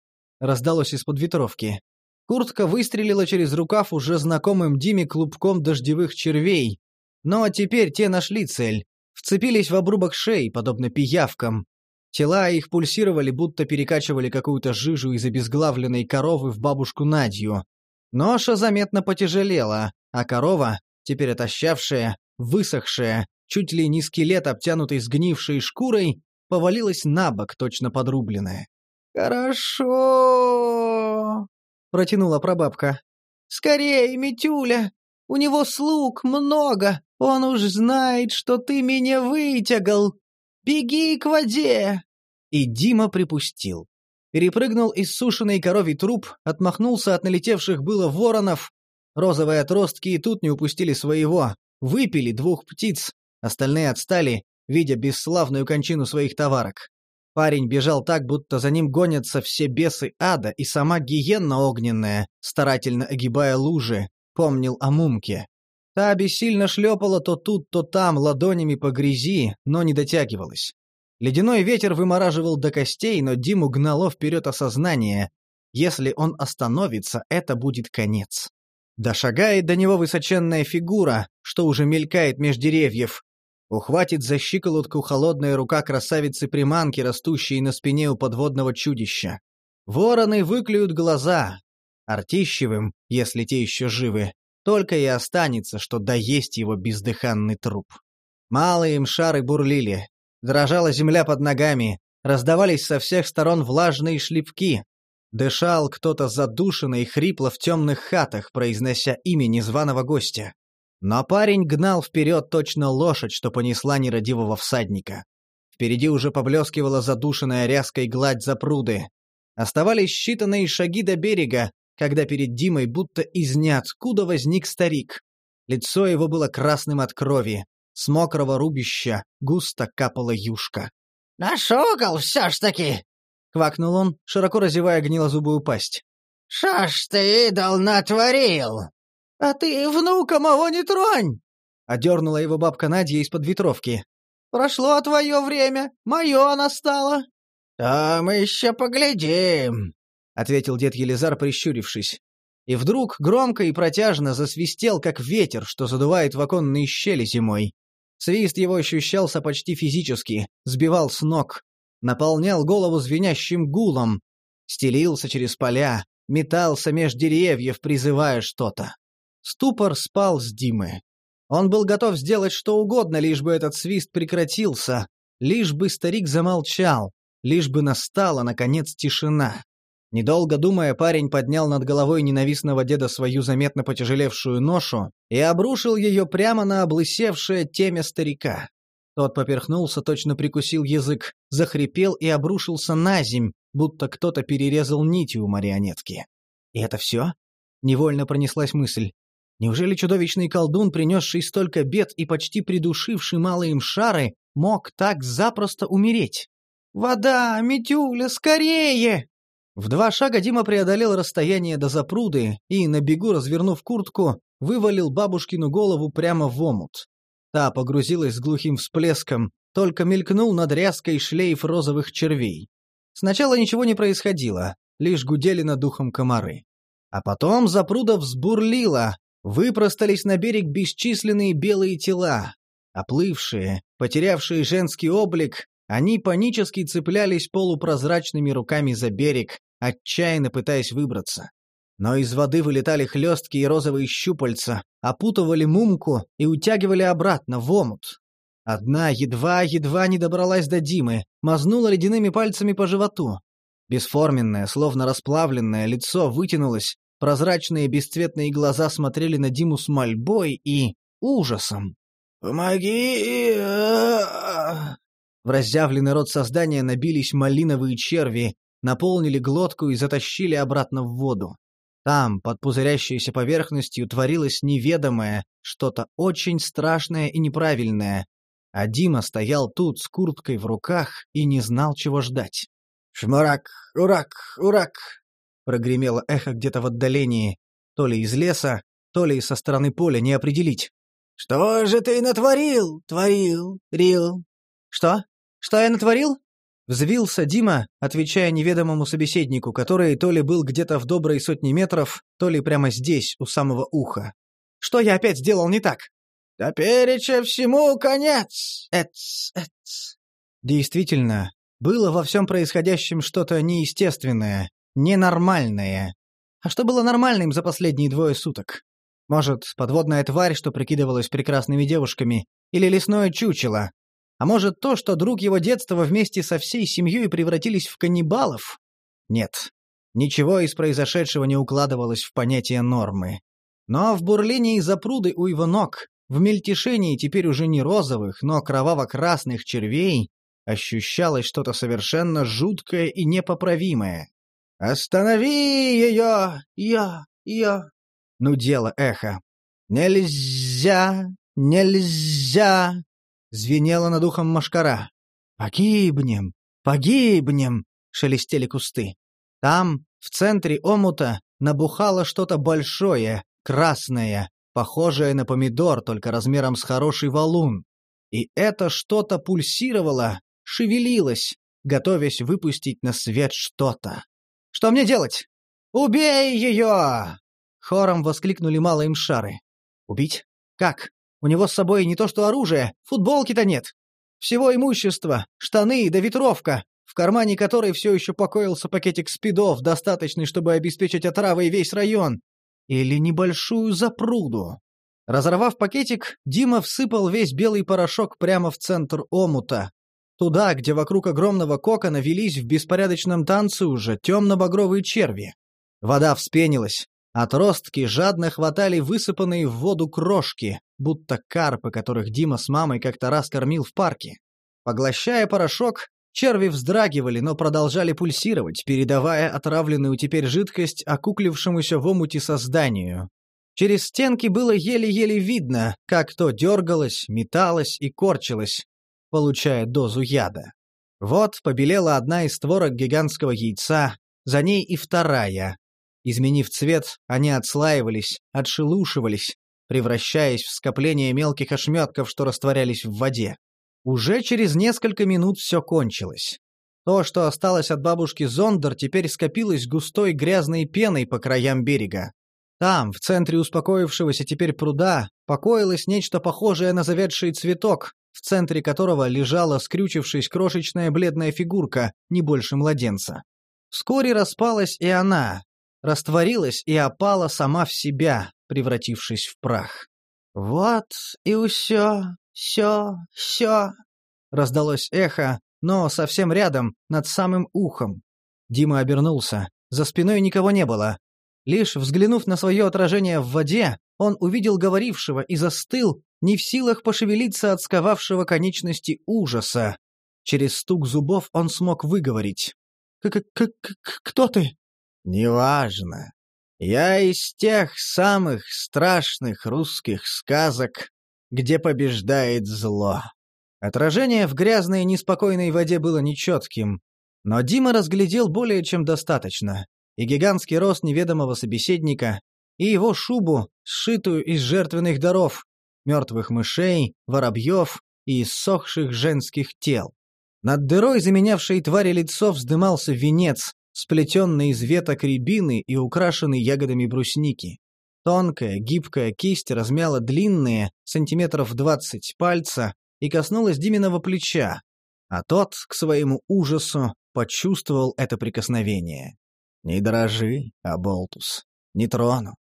Раздалось из-под ветровки. Куртка выстрелила через рукав уже знакомым Диме клубком дождевых червей. Но теперь те нашли цель. Вцепились в обрубок шеи, подобно пиявкам. Тела их пульсировали, будто перекачивали какую-то жижу из обезглавленной коровы в бабушку Надью. Ноша заметно потяжелела, а корова, теперь отощавшая, высохшая, чуть ли не скелет, обтянутый сгнившей шкурой, повалилась на бок, точно подрубленная. «Хорошо!» — протянула прабабка. «Скорее, Митюля! У него слуг много! Он уж знает, что ты меня вытягал! Беги к воде!» И Дима припустил. Перепрыгнул из сушеной коровий труп, отмахнулся от налетевших было воронов. Розовые отростки и тут не упустили своего. Выпили двух птиц, остальные отстали, видя бесславную кончину своих товарок. Парень бежал так, будто за ним гонятся все бесы ада и сама гиенна огненная, старательно огибая лужи, помнил о мумке. Та бессильно шлепала то тут, то там ладонями по грязи, но не дотягивалась. Ледяной ветер вымораживал до костей, но Диму гнало вперед осознание. Если он остановится, это будет конец. Дошагает до него высоченная фигура, что уже мелькает меж деревьев, Ухватит за щиколотку холодная рука красавицы-приманки, растущей на спине у подводного чудища. Вороны выклюют глаза. Артищевым, если те еще живы, только и останется, что доесть его бездыханный труп. Малые им шары бурлили. Дрожала земля под ногами, раздавались со всех сторон влажные шлепки. Дышал кто-то задушенно и хрипло в темных хатах, произнося имя незваного гостя. Но парень гнал вперед точно лошадь, что понесла нерадивого всадника. Впереди уже поблескивала задушенная ряской гладь запруды. Оставались считанные шаги до берега, когда перед Димой будто из ниоткуда возник старик. Лицо его было красным от крови. С мокрого рубища густо капала юшка. «Нашукал все ж таки!» — квакнул он, широко разевая гнилозубую пасть. «Шо ж ты, идол, натворил?» «А ты внука моего не тронь!» — одернула его бабка Надя из-под ветровки. «Прошло твое время, мое настало!» «Там еще поглядим!» — ответил дед Елизар, прищурившись. И вдруг громко и протяжно засвистел, как ветер, что задувает в оконные щели зимой. Свист его ощущался почти физически, сбивал с ног, наполнял голову звенящим гулом, стелился через поля, метался меж деревьев, призывая что-то. Ступор спал с Димы. Он был готов сделать что угодно, лишь бы этот свист прекратился, лишь бы старик замолчал, лишь бы настала, наконец, тишина. Недолго думая, парень поднял над головой ненавистного деда свою заметно потяжелевшую ношу и обрушил ее прямо на облысевшее темя старика. Тот поперхнулся, точно прикусил язык, захрипел и обрушился на земь, будто кто-то перерезал нити у марионетки. «И это все?» — невольно пронеслась мысль. Неужели чудовищный колдун, принесший столько бед и почти придушивший малые им шары, мог так запросто умереть? «Вода, Митюля, скорее!» В два шага Дима преодолел расстояние до запруды и, на бегу развернув куртку, вывалил бабушкину голову прямо в омут. Та погрузилась с глухим всплеском, только мелькнул над ряской шлейф розовых червей. Сначала ничего не происходило, лишь гудели над духом комары. А потом запруда взбурлила, Выпростались на берег бесчисленные белые тела, оплывшие, потерявшие женский облик, Они панически цеплялись полупрозрачными руками за берег, отчаянно пытаясь выбраться. Но из воды вылетали хлесткие розовые щупальца, опутывали мумку и утягивали обратно в омут. Одна едва-едва не добралась до Димы, мазнула ледяными пальцами по животу. Бесформенное, словно расплавленное лицо вытянулось, прозрачные бесцветные глаза смотрели на Диму с мольбой и ужасом. «Помоги!» В разъявленный рот создания набились малиновые черви, наполнили глотку и затащили обратно в воду. Там, под пузырящейся поверхностью, творилось неведомое, что-то очень страшное и неправильное. А Дима стоял тут с курткой в руках и не знал, чего ждать. «Шмарак! Урак! Урак!» Прогремело эхо где-то в отдалении, то ли из леса, то ли со стороны поля, не определить. «Что же ты натворил, творил, рил?» «Что? Что я натворил?» Взвился Дима, отвечая неведомому собеседнику, который то ли был где-то в доброй сотне метров, то ли прямо здесь, у самого уха. «Что я опять сделал не так?» «Топереча всему конец! Эц, эц!» Действительно, было во всем происходящем что-то неестественное, ненормальное. А что было нормальным за последние двое суток? Может, подводная тварь, что прикидывалась прекрасными девушками, или лесное чучело, а может, то, что друг его детства вместе со всей семьей превратились в каннибалов? Нет. Ничего из произошедшего не укладывалось в понятие нормы. Но в бурлении запруды у его ног, в мельтешении теперь уже не розовых, но кроваво-красных червей, ощущалось что-то совершенно жуткое и непоправимое. «Останови ее! Я! Я!» — нудело эхо. «Нельзя! Нельзя! Звенела над ухом машкара. «Погибнем! Погибнем!» — шелестели кусты. Там, в центре омута, набухало что-то большое, красное, похожее на помидор, только размером с хороший валун. И это что-то пульсировало, шевелилось, готовясь выпустить на свет что-то. «Что мне делать?» «Убей ее!» Хором воскликнули малые мшары. «Убить? Как? У него с собой не то что оружие, футболки-то нет. Всего имущества, штаны да ветровка, в кармане которой все еще покоился пакетик спидов, достаточный, чтобы обеспечить отравой весь район. Или небольшую запруду. Разорвав пакетик, Дима всыпал весь белый порошок прямо в центр омута. Туда, где вокруг огромного кокона велись в беспорядочном танце уже темно-багровые черви. Вода вспенилась, Отростки жадно хватали высыпанные в воду крошки, будто карпы, которых Дима с мамой как-то раз кормил в парке. Поглощая порошок, черви вздрагивали, но продолжали пульсировать, передавая отравленную теперь жидкость окуклившемуся в омуте созданию. Через стенки было еле-еле видно, как то дергалось, металось и корчилось, получая дозу яда. Вот побелела одна из створок гигантского яйца, за ней и вторая, Изменив цвет, они отслаивались, отшелушивались, превращаясь в скопление мелких ошметков, что растворялись в воде. Уже через несколько минут все кончилось. То, что осталось от бабушки Зондер, теперь скопилось густой грязной пеной по краям берега. Там, в центре успокоившегося теперь пруда, покоилось нечто похожее на завядший цветок, в центре которого лежала, скрючившись, крошечная бледная фигурка, не больше младенца. Вскоре распалась и она, растворилась и опала сама в себя, превратившись в прах. «Вот и усё, сё, сё!» Раздалось эхо, но совсем рядом, над самым ухом. Дима обернулся. За спиной никого не было. Лишь взглянув на свое отражение в воде, он увидел говорившего и застыл, не в силах пошевелиться от сковавшего конечности ужаса. Через стук зубов он смог выговорить. «К-к-к-кто ты?» Неважно. Я из тех самых страшных русских сказок, где побеждает зло. Отражение в грязной неспокойной воде было нечетким, но Дима разглядел более чем достаточно. И гигантский рост неведомого собеседника, и его шубу, сшитую из жертвенных даров, мертвых мышей, воробьев и иссохших женских тел. Над дырой, заменявшей твари лицо, вздымался венец, сплетенный из веток рябины и украшенный ягодами брусники. Тонкая, гибкая кисть размяла длинные, сантиметров двадцать, пальца и коснулась Диминого плеча. А тот, к своему ужасу, почувствовал это прикосновение. «Не дрожи, Аболтус, не трону.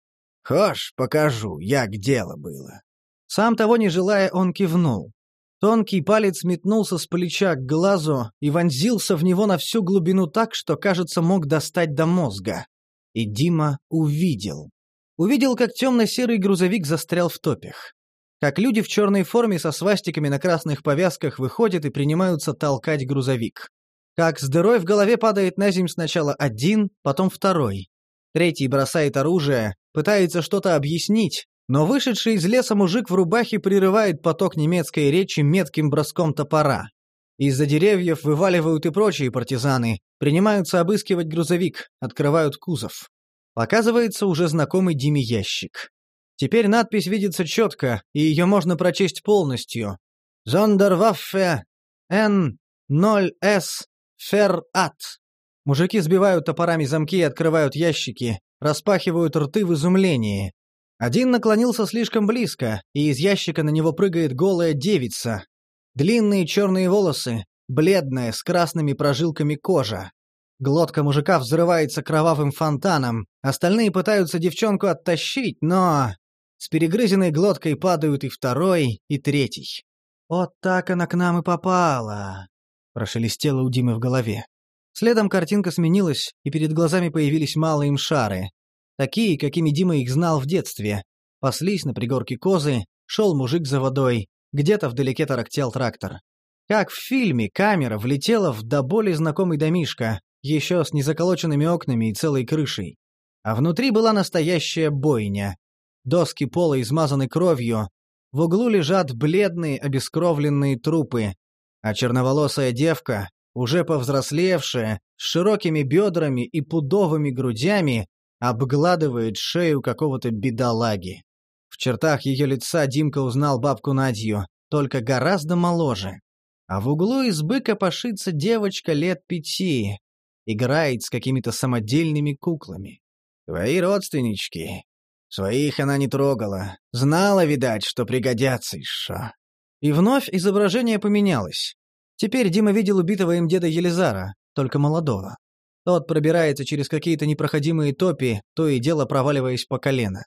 Хошь, покажу, як дело было». Сам того не желая, он кивнул. Тонкий палец метнулся с плеча к глазу и вонзился в него на всю глубину так, что, кажется, мог достать до мозга. И Дима увидел. Увидел, как темно-серый грузовик застрял в топях. Как люди в черной форме со свастиками на красных повязках выходят и принимаются толкать грузовик. Как с дырой в голове падает на земь сначала один, потом второй. Третий бросает оружие, пытается что-то объяснить, но вышедший из леса мужик в рубахе прерывает поток немецкой речи метким броском топора. Из-за деревьев вываливают и прочие партизаны, принимаются обыскивать грузовик, открывают кузов. Показывается уже знакомый Диме ящик. Теперь надпись видится четко, и ее можно прочесть полностью. «Зондерваффе Н0С Фер-Ат». Мужики сбивают топорами замки и открывают ящики, распахивают рты в изумлении. Один наклонился слишком близко, и из ящика на него прыгает голая девица. Длинные черные волосы, бледная, с красными прожилками кожа. Глотка мужика взрывается кровавым фонтаном, остальные пытаются девчонку оттащить, но... С перегрызенной глоткой падают и второй, и третий. «Вот так она к нам и попала», — прошелестело у Димы в голове. Следом картинка сменилась, и перед глазами появились малые мшары. Такие, какими Дима их знал в детстве. Паслись на пригорке козы, шел мужик за водой, где-то вдалеке тарахтел трактор. Как в фильме камера влетела в до боли знакомый домишко, еще с незаколоченными окнами и целой крышей. А внутри была настоящая бойня. Доски пола измазаны кровью, в углу лежат бледные обескровленные трупы, а черноволосая девка, уже повзрослевшая, с широкими бедрами и пудовыми грудями, обгладывает шею какого-то бедолаги. В чертах ее лица Димка узнал бабку Надью, только гораздо моложе. А в углу избы копошится девочка лет пяти, играет с какими-то самодельными куклами. Твои родственнички. Своих она не трогала. Знала, видать, что пригодятся еще. И вновь изображение поменялось. Теперь Дима видел убитого им деда Елизара, только молодого. Тот пробирается через какие-то непроходимые топи, то и дело проваливаясь по колено.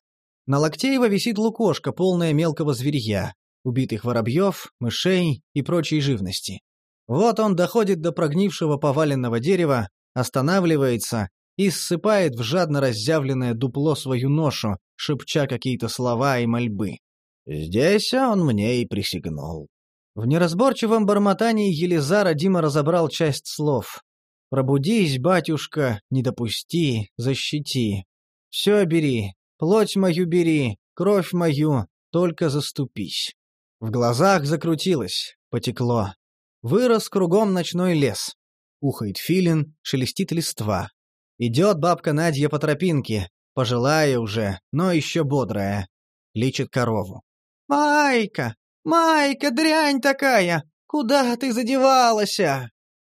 На локте его висит лукошка, полная мелкого зверья, убитых воробьев, мышей и прочей живности. Вот он доходит до прогнившего поваленного дерева, останавливается и ссыпает в жадно разъявленное дупло свою ношу, шепча какие-то слова и мольбы. Здесь он мне и присягнул. В неразборчивом бормотании Елизара Дима разобрал часть слов. Пробудись, батюшка, не допусти, защити. Все бери, плоть мою бери, кровь мою, только заступись. В глазах закрутилось, потекло. Вырос кругом ночной лес. Ухает филин, шелестит листва. Идет бабка Надя по тропинке, пожилая уже, но еще бодрая. Лечит корову. «Майка! Майка, дрянь такая! Куда ты задевалась?»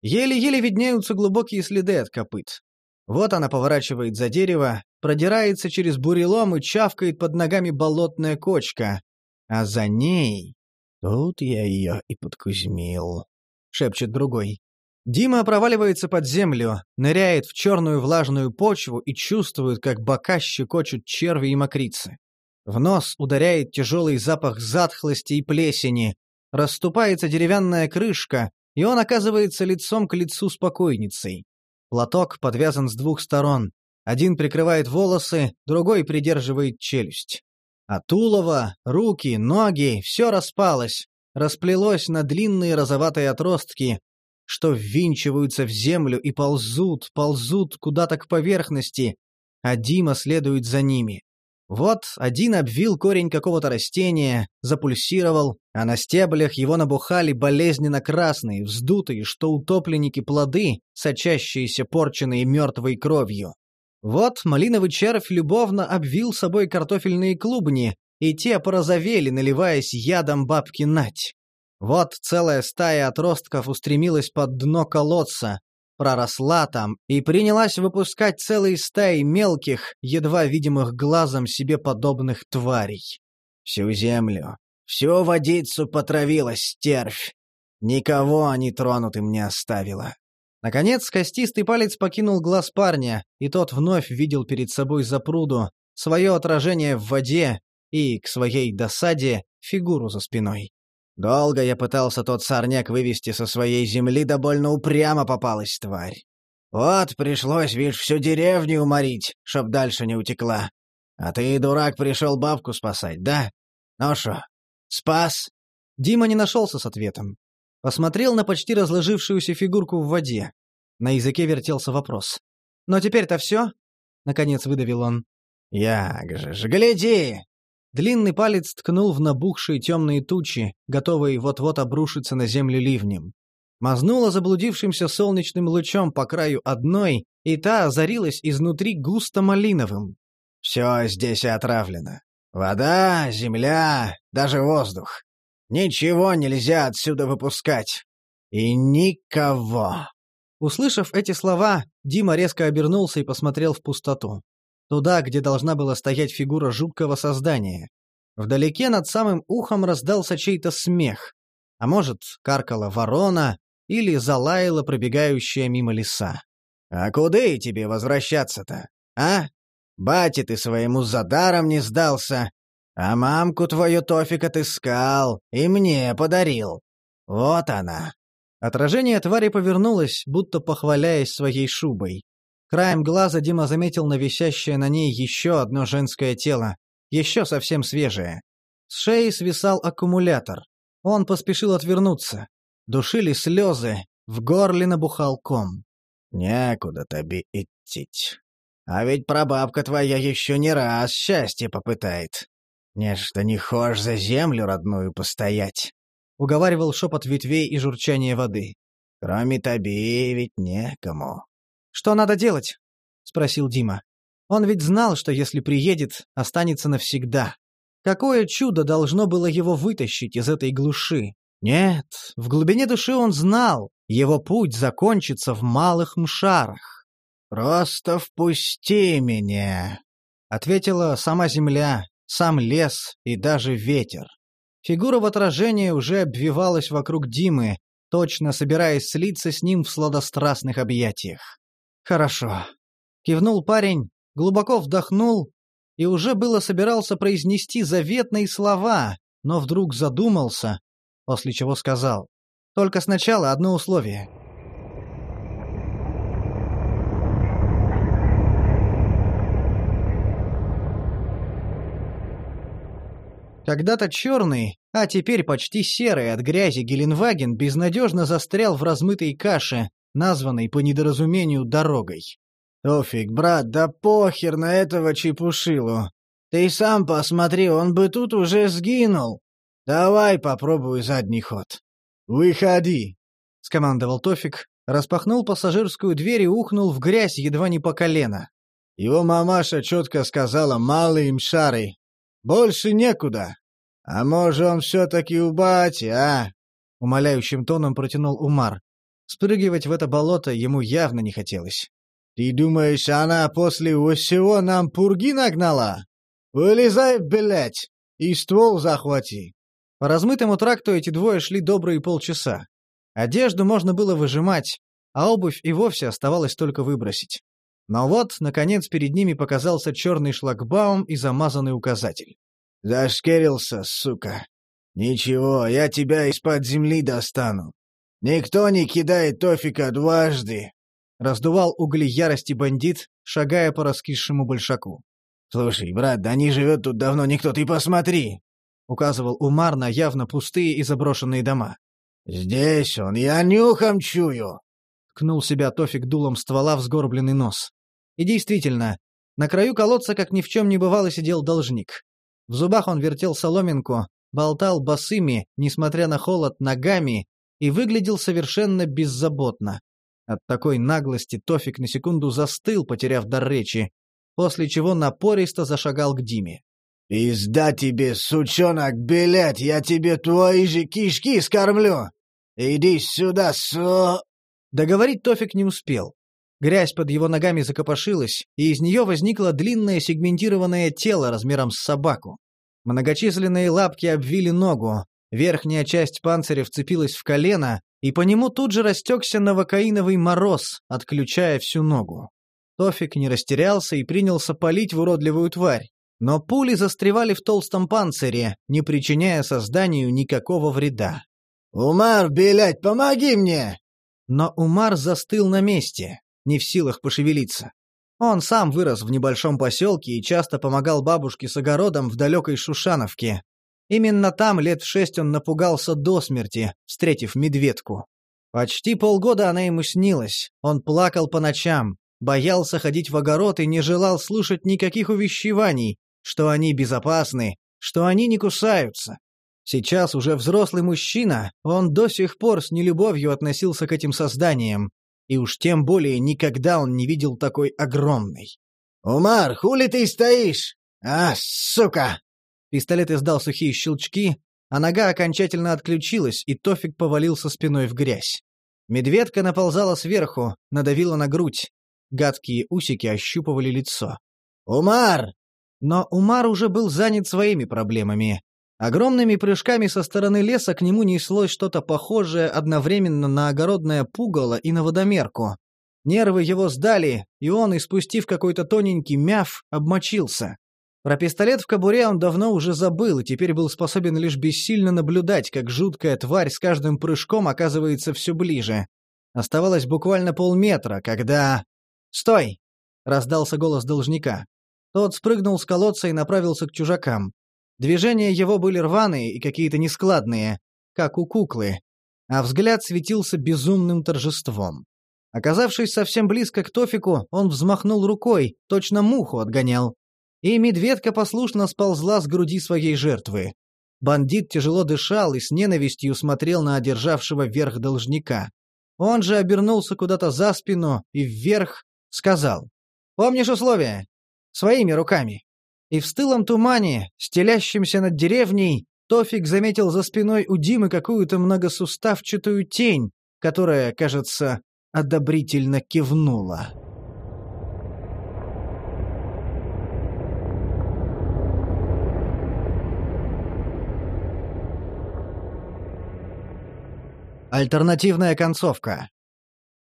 Еле-еле виднеются глубокие следы от копыт. Вот она поворачивает за дерево, продирается через бурелом и чавкает под ногами болотная кочка. А за ней... «Тут я ее и подкузмил», — шепчет другой. Дима проваливается под землю, ныряет в черную влажную почву и чувствует, как бока щекочут черви и мокрицы. В нос ударяет тяжелый запах затхлости и плесени, расступается деревянная крышка, и он оказывается лицом к лицу с покойницей. Платок подвязан с двух сторон. Один прикрывает волосы, другой придерживает челюсть. А тулово, руки, ноги — все распалось, расплелось на длинные розоватые отростки, что ввинчиваются в землю и ползут, ползут куда-то к поверхности, а Дима следует за ними. Вот один обвил корень какого-то растения, запульсировал, а на стеблях его набухали болезненно красные, вздутые, что утопленники плоды, сочащиеся порченные мертвой кровью. Вот малиновый червь любовно обвил собой картофельные клубни, и те порозовели, наливаясь ядом бабки Нать. Вот целая стая отростков устремилась под дно колодца, проросла там и принялась выпускать целые стаи мелких, едва видимых глазом себе подобных тварей. Всю землю, всю водицу потравила стервь. Никого нетронутым не оставила. Наконец, костистый палец покинул глаз парня, и тот вновь видел перед собой запруду, свое отражение в воде и, к своей досаде, фигуру за спиной. Долго я пытался тот сорняк вывести со своей земли, да больно упрямо попалась тварь. Вот пришлось, видишь, всю деревню уморить, чтоб дальше не утекла. А ты, дурак, пришел бабку спасать, да? Ну шо, спас?» Дима не нашелся с ответом. Посмотрел на почти разложившуюся фигурку в воде. На языке вертелся вопрос. «Но теперь-то все?» — наконец выдавил он. «Яг же ж, гляди!» Длинный палец ткнул в набухшие темные тучи, готовые вот-вот обрушиться на землю ливнем. Мазнула заблудившимся солнечным лучом по краю одной, и та озарилась изнутри густо малиновым. «Все здесь отравлено. Вода, земля, даже воздух. Ничего нельзя отсюда выпускать. И никого». Услышав эти слова, Дима резко обернулся и посмотрел в пустоту. Туда, где должна была стоять фигура жуткого создания. Вдалеке над самым ухом раздался чей-то смех. А может, каркала ворона или залаяла пробегающая мимо леса. «А куда и тебе возвращаться-то, а? Бате ты своему задаром не сдался, а мамку твою Тофик отыскал и мне подарил. Вот она». Отражение твари повернулось, будто похваляясь своей шубой. Краем глаза Дима заметил на висящее на ней еще одно женское тело, еще совсем свежее. С шеи свисал аккумулятор. Он поспешил отвернуться. Душили слезы, в горле набухал ком. «Некуда тебе идти. А ведь прабабка твоя еще не раз счастье попытает. Нечто не хошь за землю родную постоять уговаривал шепот ветвей и журчание воды. «Кроме тебе ведь некому». «Что надо делать?» — спросил Дима. Он ведь знал, что если приедет, останется навсегда. Какое чудо должно было его вытащить из этой глуши? Нет, в глубине души он знал, его путь закончится в малых мшарах. «Просто впусти меня», — ответила сама земля, сам лес и даже ветер. Фигура в отражении уже обвивалась вокруг Димы, точно собираясь слиться с ним в сладострастных объятиях. «Хорошо», — кивнул парень, глубоко вдохнул и уже было собирался произнести заветные слова, но вдруг задумался, после чего сказал. «Только сначала одно условие». Когда-то черный, а теперь почти серый от грязи Геленваген безнадежно застрял в размытой каше, названной по недоразумению дорогой. «Офиг, брат, да похер на этого чепушилу. Ты сам посмотри, он бы тут уже сгинул. Давай попробуй задний ход». «Выходи», — скомандовал Тофик, распахнул пассажирскую дверь и ухнул в грязь едва не по колено. Его мамаша четко сказала «малый мшары». Больше некуда. А может, он все-таки у бати, а?» Умоляющим тоном протянул Умар. Спрыгивать в это болото ему явно не хотелось. «Ты думаешь, она после всего нам пурги нагнала? Вылезай, блядь, и ствол захвати!» По размытому тракту эти двое шли добрые полчаса. Одежду можно было выжимать, а обувь и вовсе оставалось только выбросить. Но вот, наконец, перед ними показался черный шлагбаум и замазанный указатель. «Зашкерился, сука. Ничего, я тебя из-под земли достану. Никто не кидает Тофика дважды!» Раздувал угли ярости бандит, шагая по раскисшему большаку. «Слушай, брат, да не живет тут давно никто, ты посмотри!» Указывал Умар на явно пустые и заброшенные дома. «Здесь он, я нюхом чую!» Ткнул себя Тофик дулом ствола в сгорбленный нос. И действительно, на краю колодца, как ни в чем не бывало, сидел должник. В зубах он вертел соломинку, болтал босыми, несмотря на холод, ногами, и выглядел совершенно беззаботно. От такой наглости Тофик на секунду застыл, потеряв дар речи, после чего напористо зашагал к Диме. «Пизда тебе, сучонок, блядь, я тебе твои же кишки скормлю! Иди сюда, со...» Договорить Тофик не успел. Грязь под его ногами закопошилась, и из нее возникло длинное сегментированное тело размером с собаку. Многочисленные лапки обвили ногу, Верхняя часть панциря вцепилась в колено, и по нему тут же растекся новокаиновый мороз, отключая всю ногу. Тофик не растерялся и принялся палить в уродливую тварь. Но пули застревали в толстом панцире, не причиняя созданию никакого вреда. «Умар, блядь, помоги мне!» Но Умар застыл на месте, не в силах пошевелиться. Он сам вырос в небольшом поселке и часто помогал бабушке с огородом в далекой Шушановке, Именно там лет в шесть он напугался до смерти, встретив медведку. Почти полгода она ему снилась. Он плакал по ночам, боялся ходить в огород и не желал слушать никаких увещеваний, что они безопасны, что они не кусаются. Сейчас уже взрослый мужчина, он до сих пор с нелюбовью относился к этим созданиям, и уж тем более никогда он не видел такой огромной. «Умар, хули ты стоишь? А, сука!» Пистолет издал сухие щелчки, а нога окончательно отключилась, и Тофик повалился спиной в грязь. Медведка наползала сверху, надавила на грудь. Гадкие усики ощупывали лицо. «Умар!» Но Умар уже был занят своими проблемами. Огромными прыжками со стороны леса к нему неслось что-то похожее одновременно на огородное пугало и на водомерку. Нервы его сдали, и он, испустив какой-то тоненький мяв, обмочился. Про пистолет в кобуре он давно уже забыл и теперь был способен лишь бессильно наблюдать, как жуткая тварь с каждым прыжком оказывается все ближе. Оставалось буквально полметра, когда... «Стой!» — раздался голос должника. Тот спрыгнул с колодца и направился к чужакам. Движения его были рваные и какие-то нескладные, как у куклы, а взгляд светился безумным торжеством. Оказавшись совсем близко к Тофику, он взмахнул рукой, точно муху отгонял. И медведка послушно сползла с груди своей жертвы. Бандит тяжело дышал и с ненавистью смотрел на одержавшего верх должника. Он же обернулся куда-то за спину и вверх сказал. «Помнишь условия? Своими руками». И в стылом тумане, стелящемся над деревней, Тофик заметил за спиной у Димы какую-то многосуставчатую тень, которая, кажется, одобрительно кивнула. Альтернативная концовка.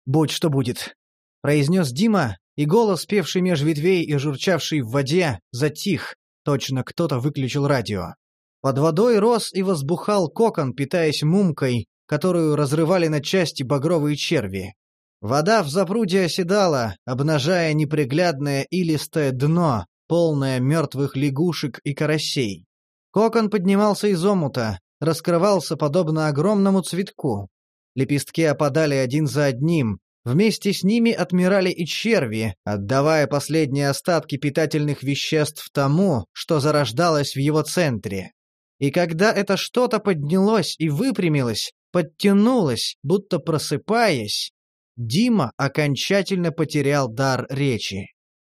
«Будь что будет», — произнес Дима, и голос, певший меж ветвей и журчавший в воде, затих, точно кто-то выключил радио. Под водой рос и возбухал кокон, питаясь мумкой, которую разрывали на части багровые черви. Вода в запруде оседала, обнажая неприглядное илистое дно, полное мертвых лягушек и карасей. Кокон поднимался из омута, раскрывался подобно огромному цветку. Лепестки опадали один за одним, вместе с ними отмирали и черви, отдавая последние остатки питательных веществ тому, что зарождалось в его центре. И когда это что-то поднялось и выпрямилось, подтянулось, будто просыпаясь, Дима окончательно потерял дар речи.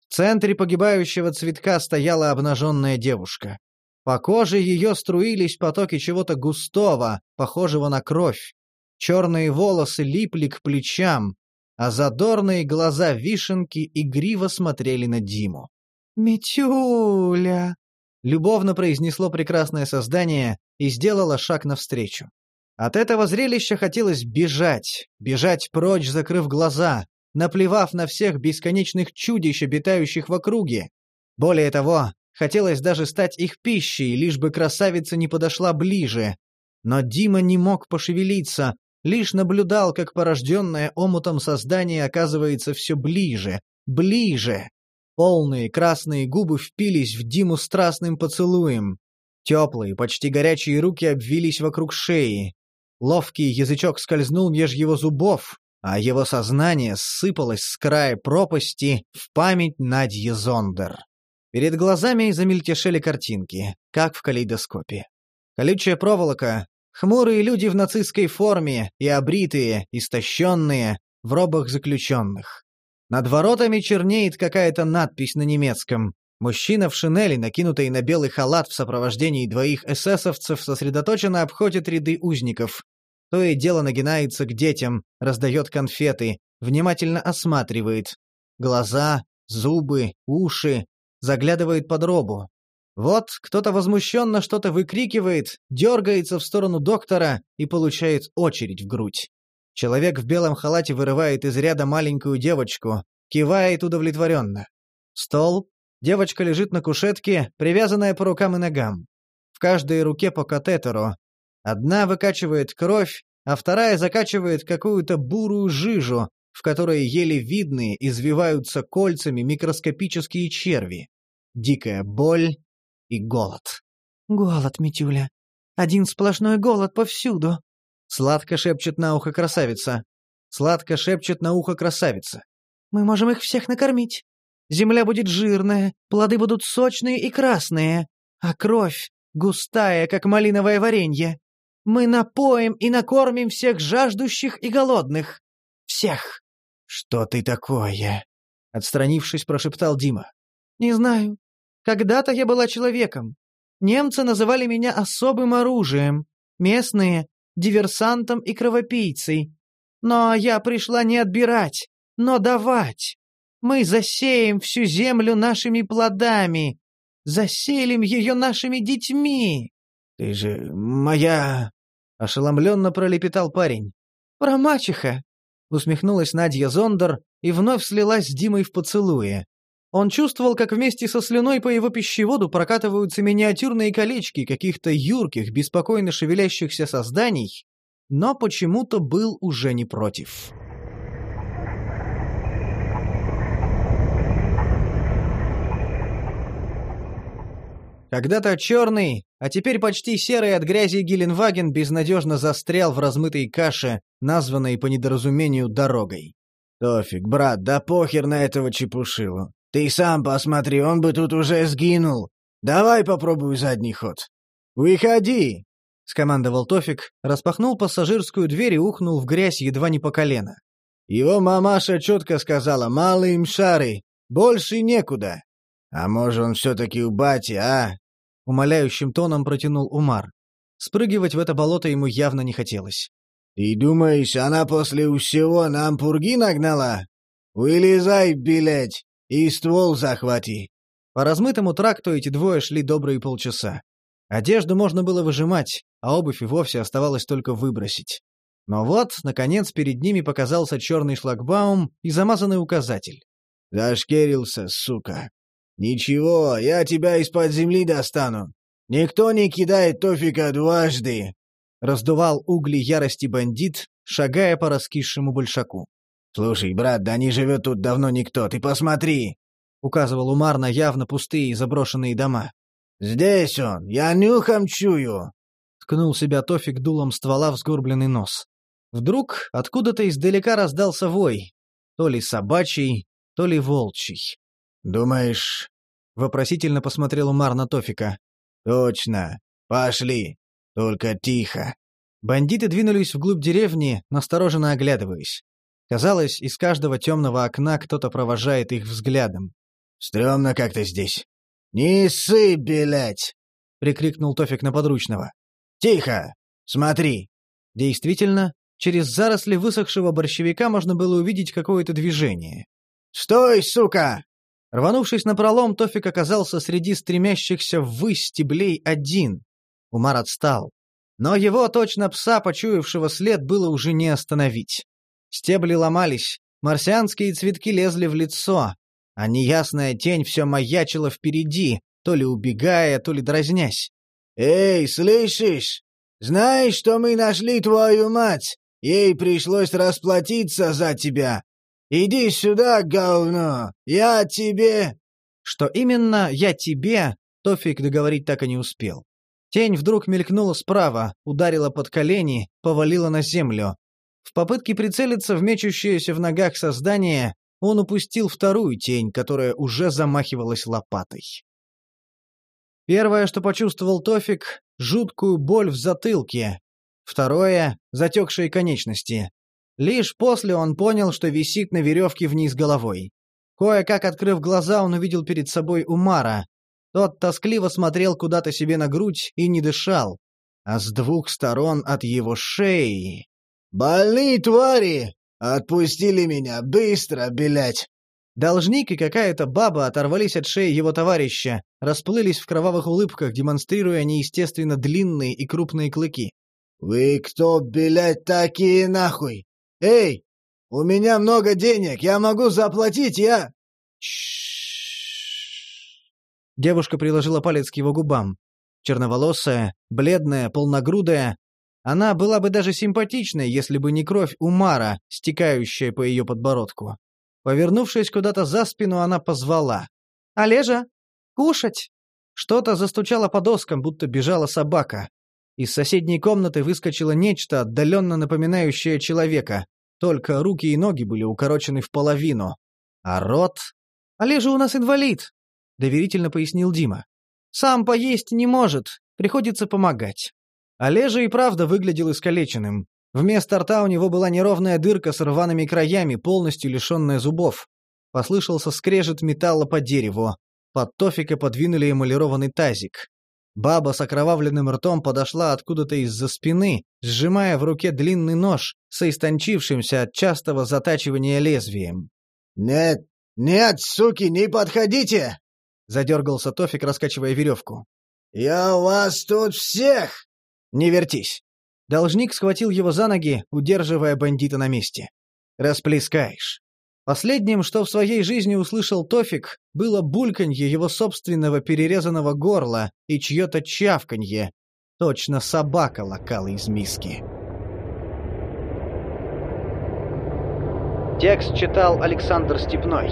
В центре погибающего цветка стояла обнаженная девушка. По коже ее струились потоки чего-то густого, похожего на кровь. Черные волосы липли к плечам, а задорные глаза вишенки игриво смотрели на Диму. «Митюля!» — любовно произнесло прекрасное создание и сделало шаг навстречу. От этого зрелища хотелось бежать, бежать прочь, закрыв глаза, наплевав на всех бесконечных чудищ, обитающих в округе. Более того, Хотелось даже стать их пищей, лишь бы красавица не подошла ближе. Но Дима не мог пошевелиться, лишь наблюдал, как порожденное омутом создание оказывается все ближе, ближе. Полные красные губы впились в Диму страстным поцелуем. Теплые, почти горячие руки обвились вокруг шеи. Ловкий язычок скользнул меж его зубов, а его сознание сыпалось с края пропасти в память Надьи Зондер. Перед глазами замельтешили картинки, как в калейдоскопе. Колючая проволока, хмурые люди в нацистской форме и обритые, истощенные, в робах заключенных. Над воротами чернеет какая-то надпись на немецком. Мужчина в шинели, накинутый на белый халат в сопровождении двоих эсэсовцев, сосредоточенно обходит ряды узников. То и дело нагинается к детям, раздает конфеты, внимательно осматривает. Глаза, зубы, уши, заглядывает под робу. Вот кто-то возмущенно что-то выкрикивает, дергается в сторону доктора и получает очередь в грудь. Человек в белом халате вырывает из ряда маленькую девочку, кивает удовлетворенно. Стол. Девочка лежит на кушетке, привязанная по рукам и ногам. В каждой руке по катетеру. Одна выкачивает кровь, а вторая закачивает какую-то бурую жижу, в которой еле видные извиваются кольцами микроскопические черви. Дикая боль и голод. «Голод, Митюля. Один сплошной голод повсюду», — сладко шепчет на ухо красавица. Сладко шепчет на ухо красавица. «Мы можем их всех накормить. Земля будет жирная, плоды будут сочные и красные, а кровь густая, как малиновое варенье. Мы напоим и накормим всех жаждущих и голодных. Всех!» «Что ты такое?» — отстранившись, прошептал Дима. «Не знаю. Когда-то я была человеком. Немцы называли меня особым оружием, местные — диверсантом и кровопийцей. Но я пришла не отбирать, но давать. Мы засеем всю землю нашими плодами, заселим ее нашими детьми». «Ты же моя...» — ошеломленно пролепетал парень. «Про мачеха», — усмехнулась Надя Зондер и вновь слилась с Димой в поцелуе. Он чувствовал, как вместе со слюной по его пищеводу прокатываются миниатюрные колечки каких-то юрких, беспокойно шевелящихся созданий, но почему-то был уже не против. Когда-то черный, а теперь почти серый от грязи Геленваген безнадежно застрял в размытой каше, названной по недоразумению дорогой. «Тофик, брат, да похер на этого чепушилу. Ты сам посмотри, он бы тут уже сгинул. Давай попробую задний ход». «Выходи!» — скомандовал Тофик, распахнул пассажирскую дверь и ухнул в грязь едва не по колено. «Его мамаша четко сказала, малые мшары, больше некуда. А может, он все-таки у бати, а?» — умоляющим тоном протянул Умар. Спрыгивать в это болото ему явно не хотелось. «Ты думаешь, она после всего нам пурги нагнала? Вылезай, билеть, и ствол захвати!» По размытому тракту эти двое шли добрые полчаса. Одежду можно было выжимать, а обувь и вовсе оставалось только выбросить. Но вот, наконец, перед ними показался черный шлагбаум и замазанный указатель. «Зашкерился, сука!» «Ничего, я тебя из-под земли достану. Никто не кидает Тофика дважды!» Раздувал угли ярости бандит, шагая по раскисшему большаку. «Слушай, брат, да не живет тут давно никто, ты посмотри!» Указывал Умар на явно пустые и заброшенные дома. «Здесь он, я нюхом чую!» Ткнул себя Тофик дулом ствола в сгорбленный нос. Вдруг откуда-то издалека раздался вой. То ли собачий, то ли волчий. «Думаешь...» — вопросительно посмотрел Умар на Тофика. «Точно. Пошли. Только тихо». Бандиты двинулись вглубь деревни, настороженно оглядываясь. Казалось, из каждого темного окна кто-то провожает их взглядом. «Стремно как-то здесь». «Не ссы, блядь!» — прикрикнул Тофик на подручного. «Тихо! Смотри!» Действительно, через заросли высохшего борщевика можно было увидеть какое-то движение. «Стой, сука!» Рванувшись на пролом, Тофик оказался среди стремящихся ввысь стеблей один. Умар отстал. Но его, точно пса, почуявшего след, было уже не остановить. Стебли ломались, марсианские цветки лезли в лицо, а неясная тень все маячила впереди, то ли убегая, то ли дразнясь. «Эй, слышишь? Знаешь, что мы нашли твою мать? Ей пришлось расплатиться за тебя. «Иди сюда, говно! Я тебе...» Что именно «я тебе» Тофик договорить так и не успел. Тень вдруг мелькнула справа, ударила под колени, повалила на землю. В попытке прицелиться в мечущееся в ногах создание, он упустил вторую тень, которая уже замахивалась лопатой. Первое, что почувствовал Тофик — жуткую боль в затылке. Второе — затекшие конечности. Лишь после он понял, что висит на веревке вниз головой. Кое-как открыв глаза, он увидел перед собой Умара. Тот тоскливо смотрел куда-то себе на грудь и не дышал. А с двух сторон от его шеи... «Больные твари! Отпустили меня! Быстро, блядь!» Должник и какая-то баба оторвались от шеи его товарища, расплылись в кровавых улыбках, демонстрируя неестественно длинные и крупные клыки. «Вы кто, блядь, такие нахуй? Эй, у меня много денег, я могу заплатить, я...» Девушка приложила палец к его губам. Черноволосая, бледная, полногрудая. Она была бы даже симпатичной, если бы не кровь Умара, стекающая по ее подбородку. Повернувшись куда-то за спину, она позвала. «Олежа, кушать!» Что-то застучало по доскам, будто бежала собака. Из соседней комнаты выскочило нечто, отдаленно напоминающее человека, только руки и ноги были укорочены в половину. А рот... «Олежа у нас инвалид», — доверительно пояснил Дима. «Сам поесть не может, приходится помогать». Олежа и правда выглядел искалеченным. Вместо рта у него была неровная дырка с рваными краями, полностью лишенная зубов. Послышался скрежет металла по дереву. Под Тофика подвинули эмалированный тазик. Баба с окровавленным ртом подошла откуда-то из-за спины, сжимая в руке длинный нож с истончившимся от частого затачивания лезвием. «Нет, нет, суки, не подходите!» — задергался Тофик, раскачивая веревку. «Я вас тут всех!» «Не вертись!» Должник схватил его за ноги, удерживая бандита на месте. «Расплескаешь!» Последним, что в своей жизни услышал Тофик, было бульканье его собственного перерезанного горла и чье-то чавканье. Точно собака лакала из миски. Текст читал Александр Степной.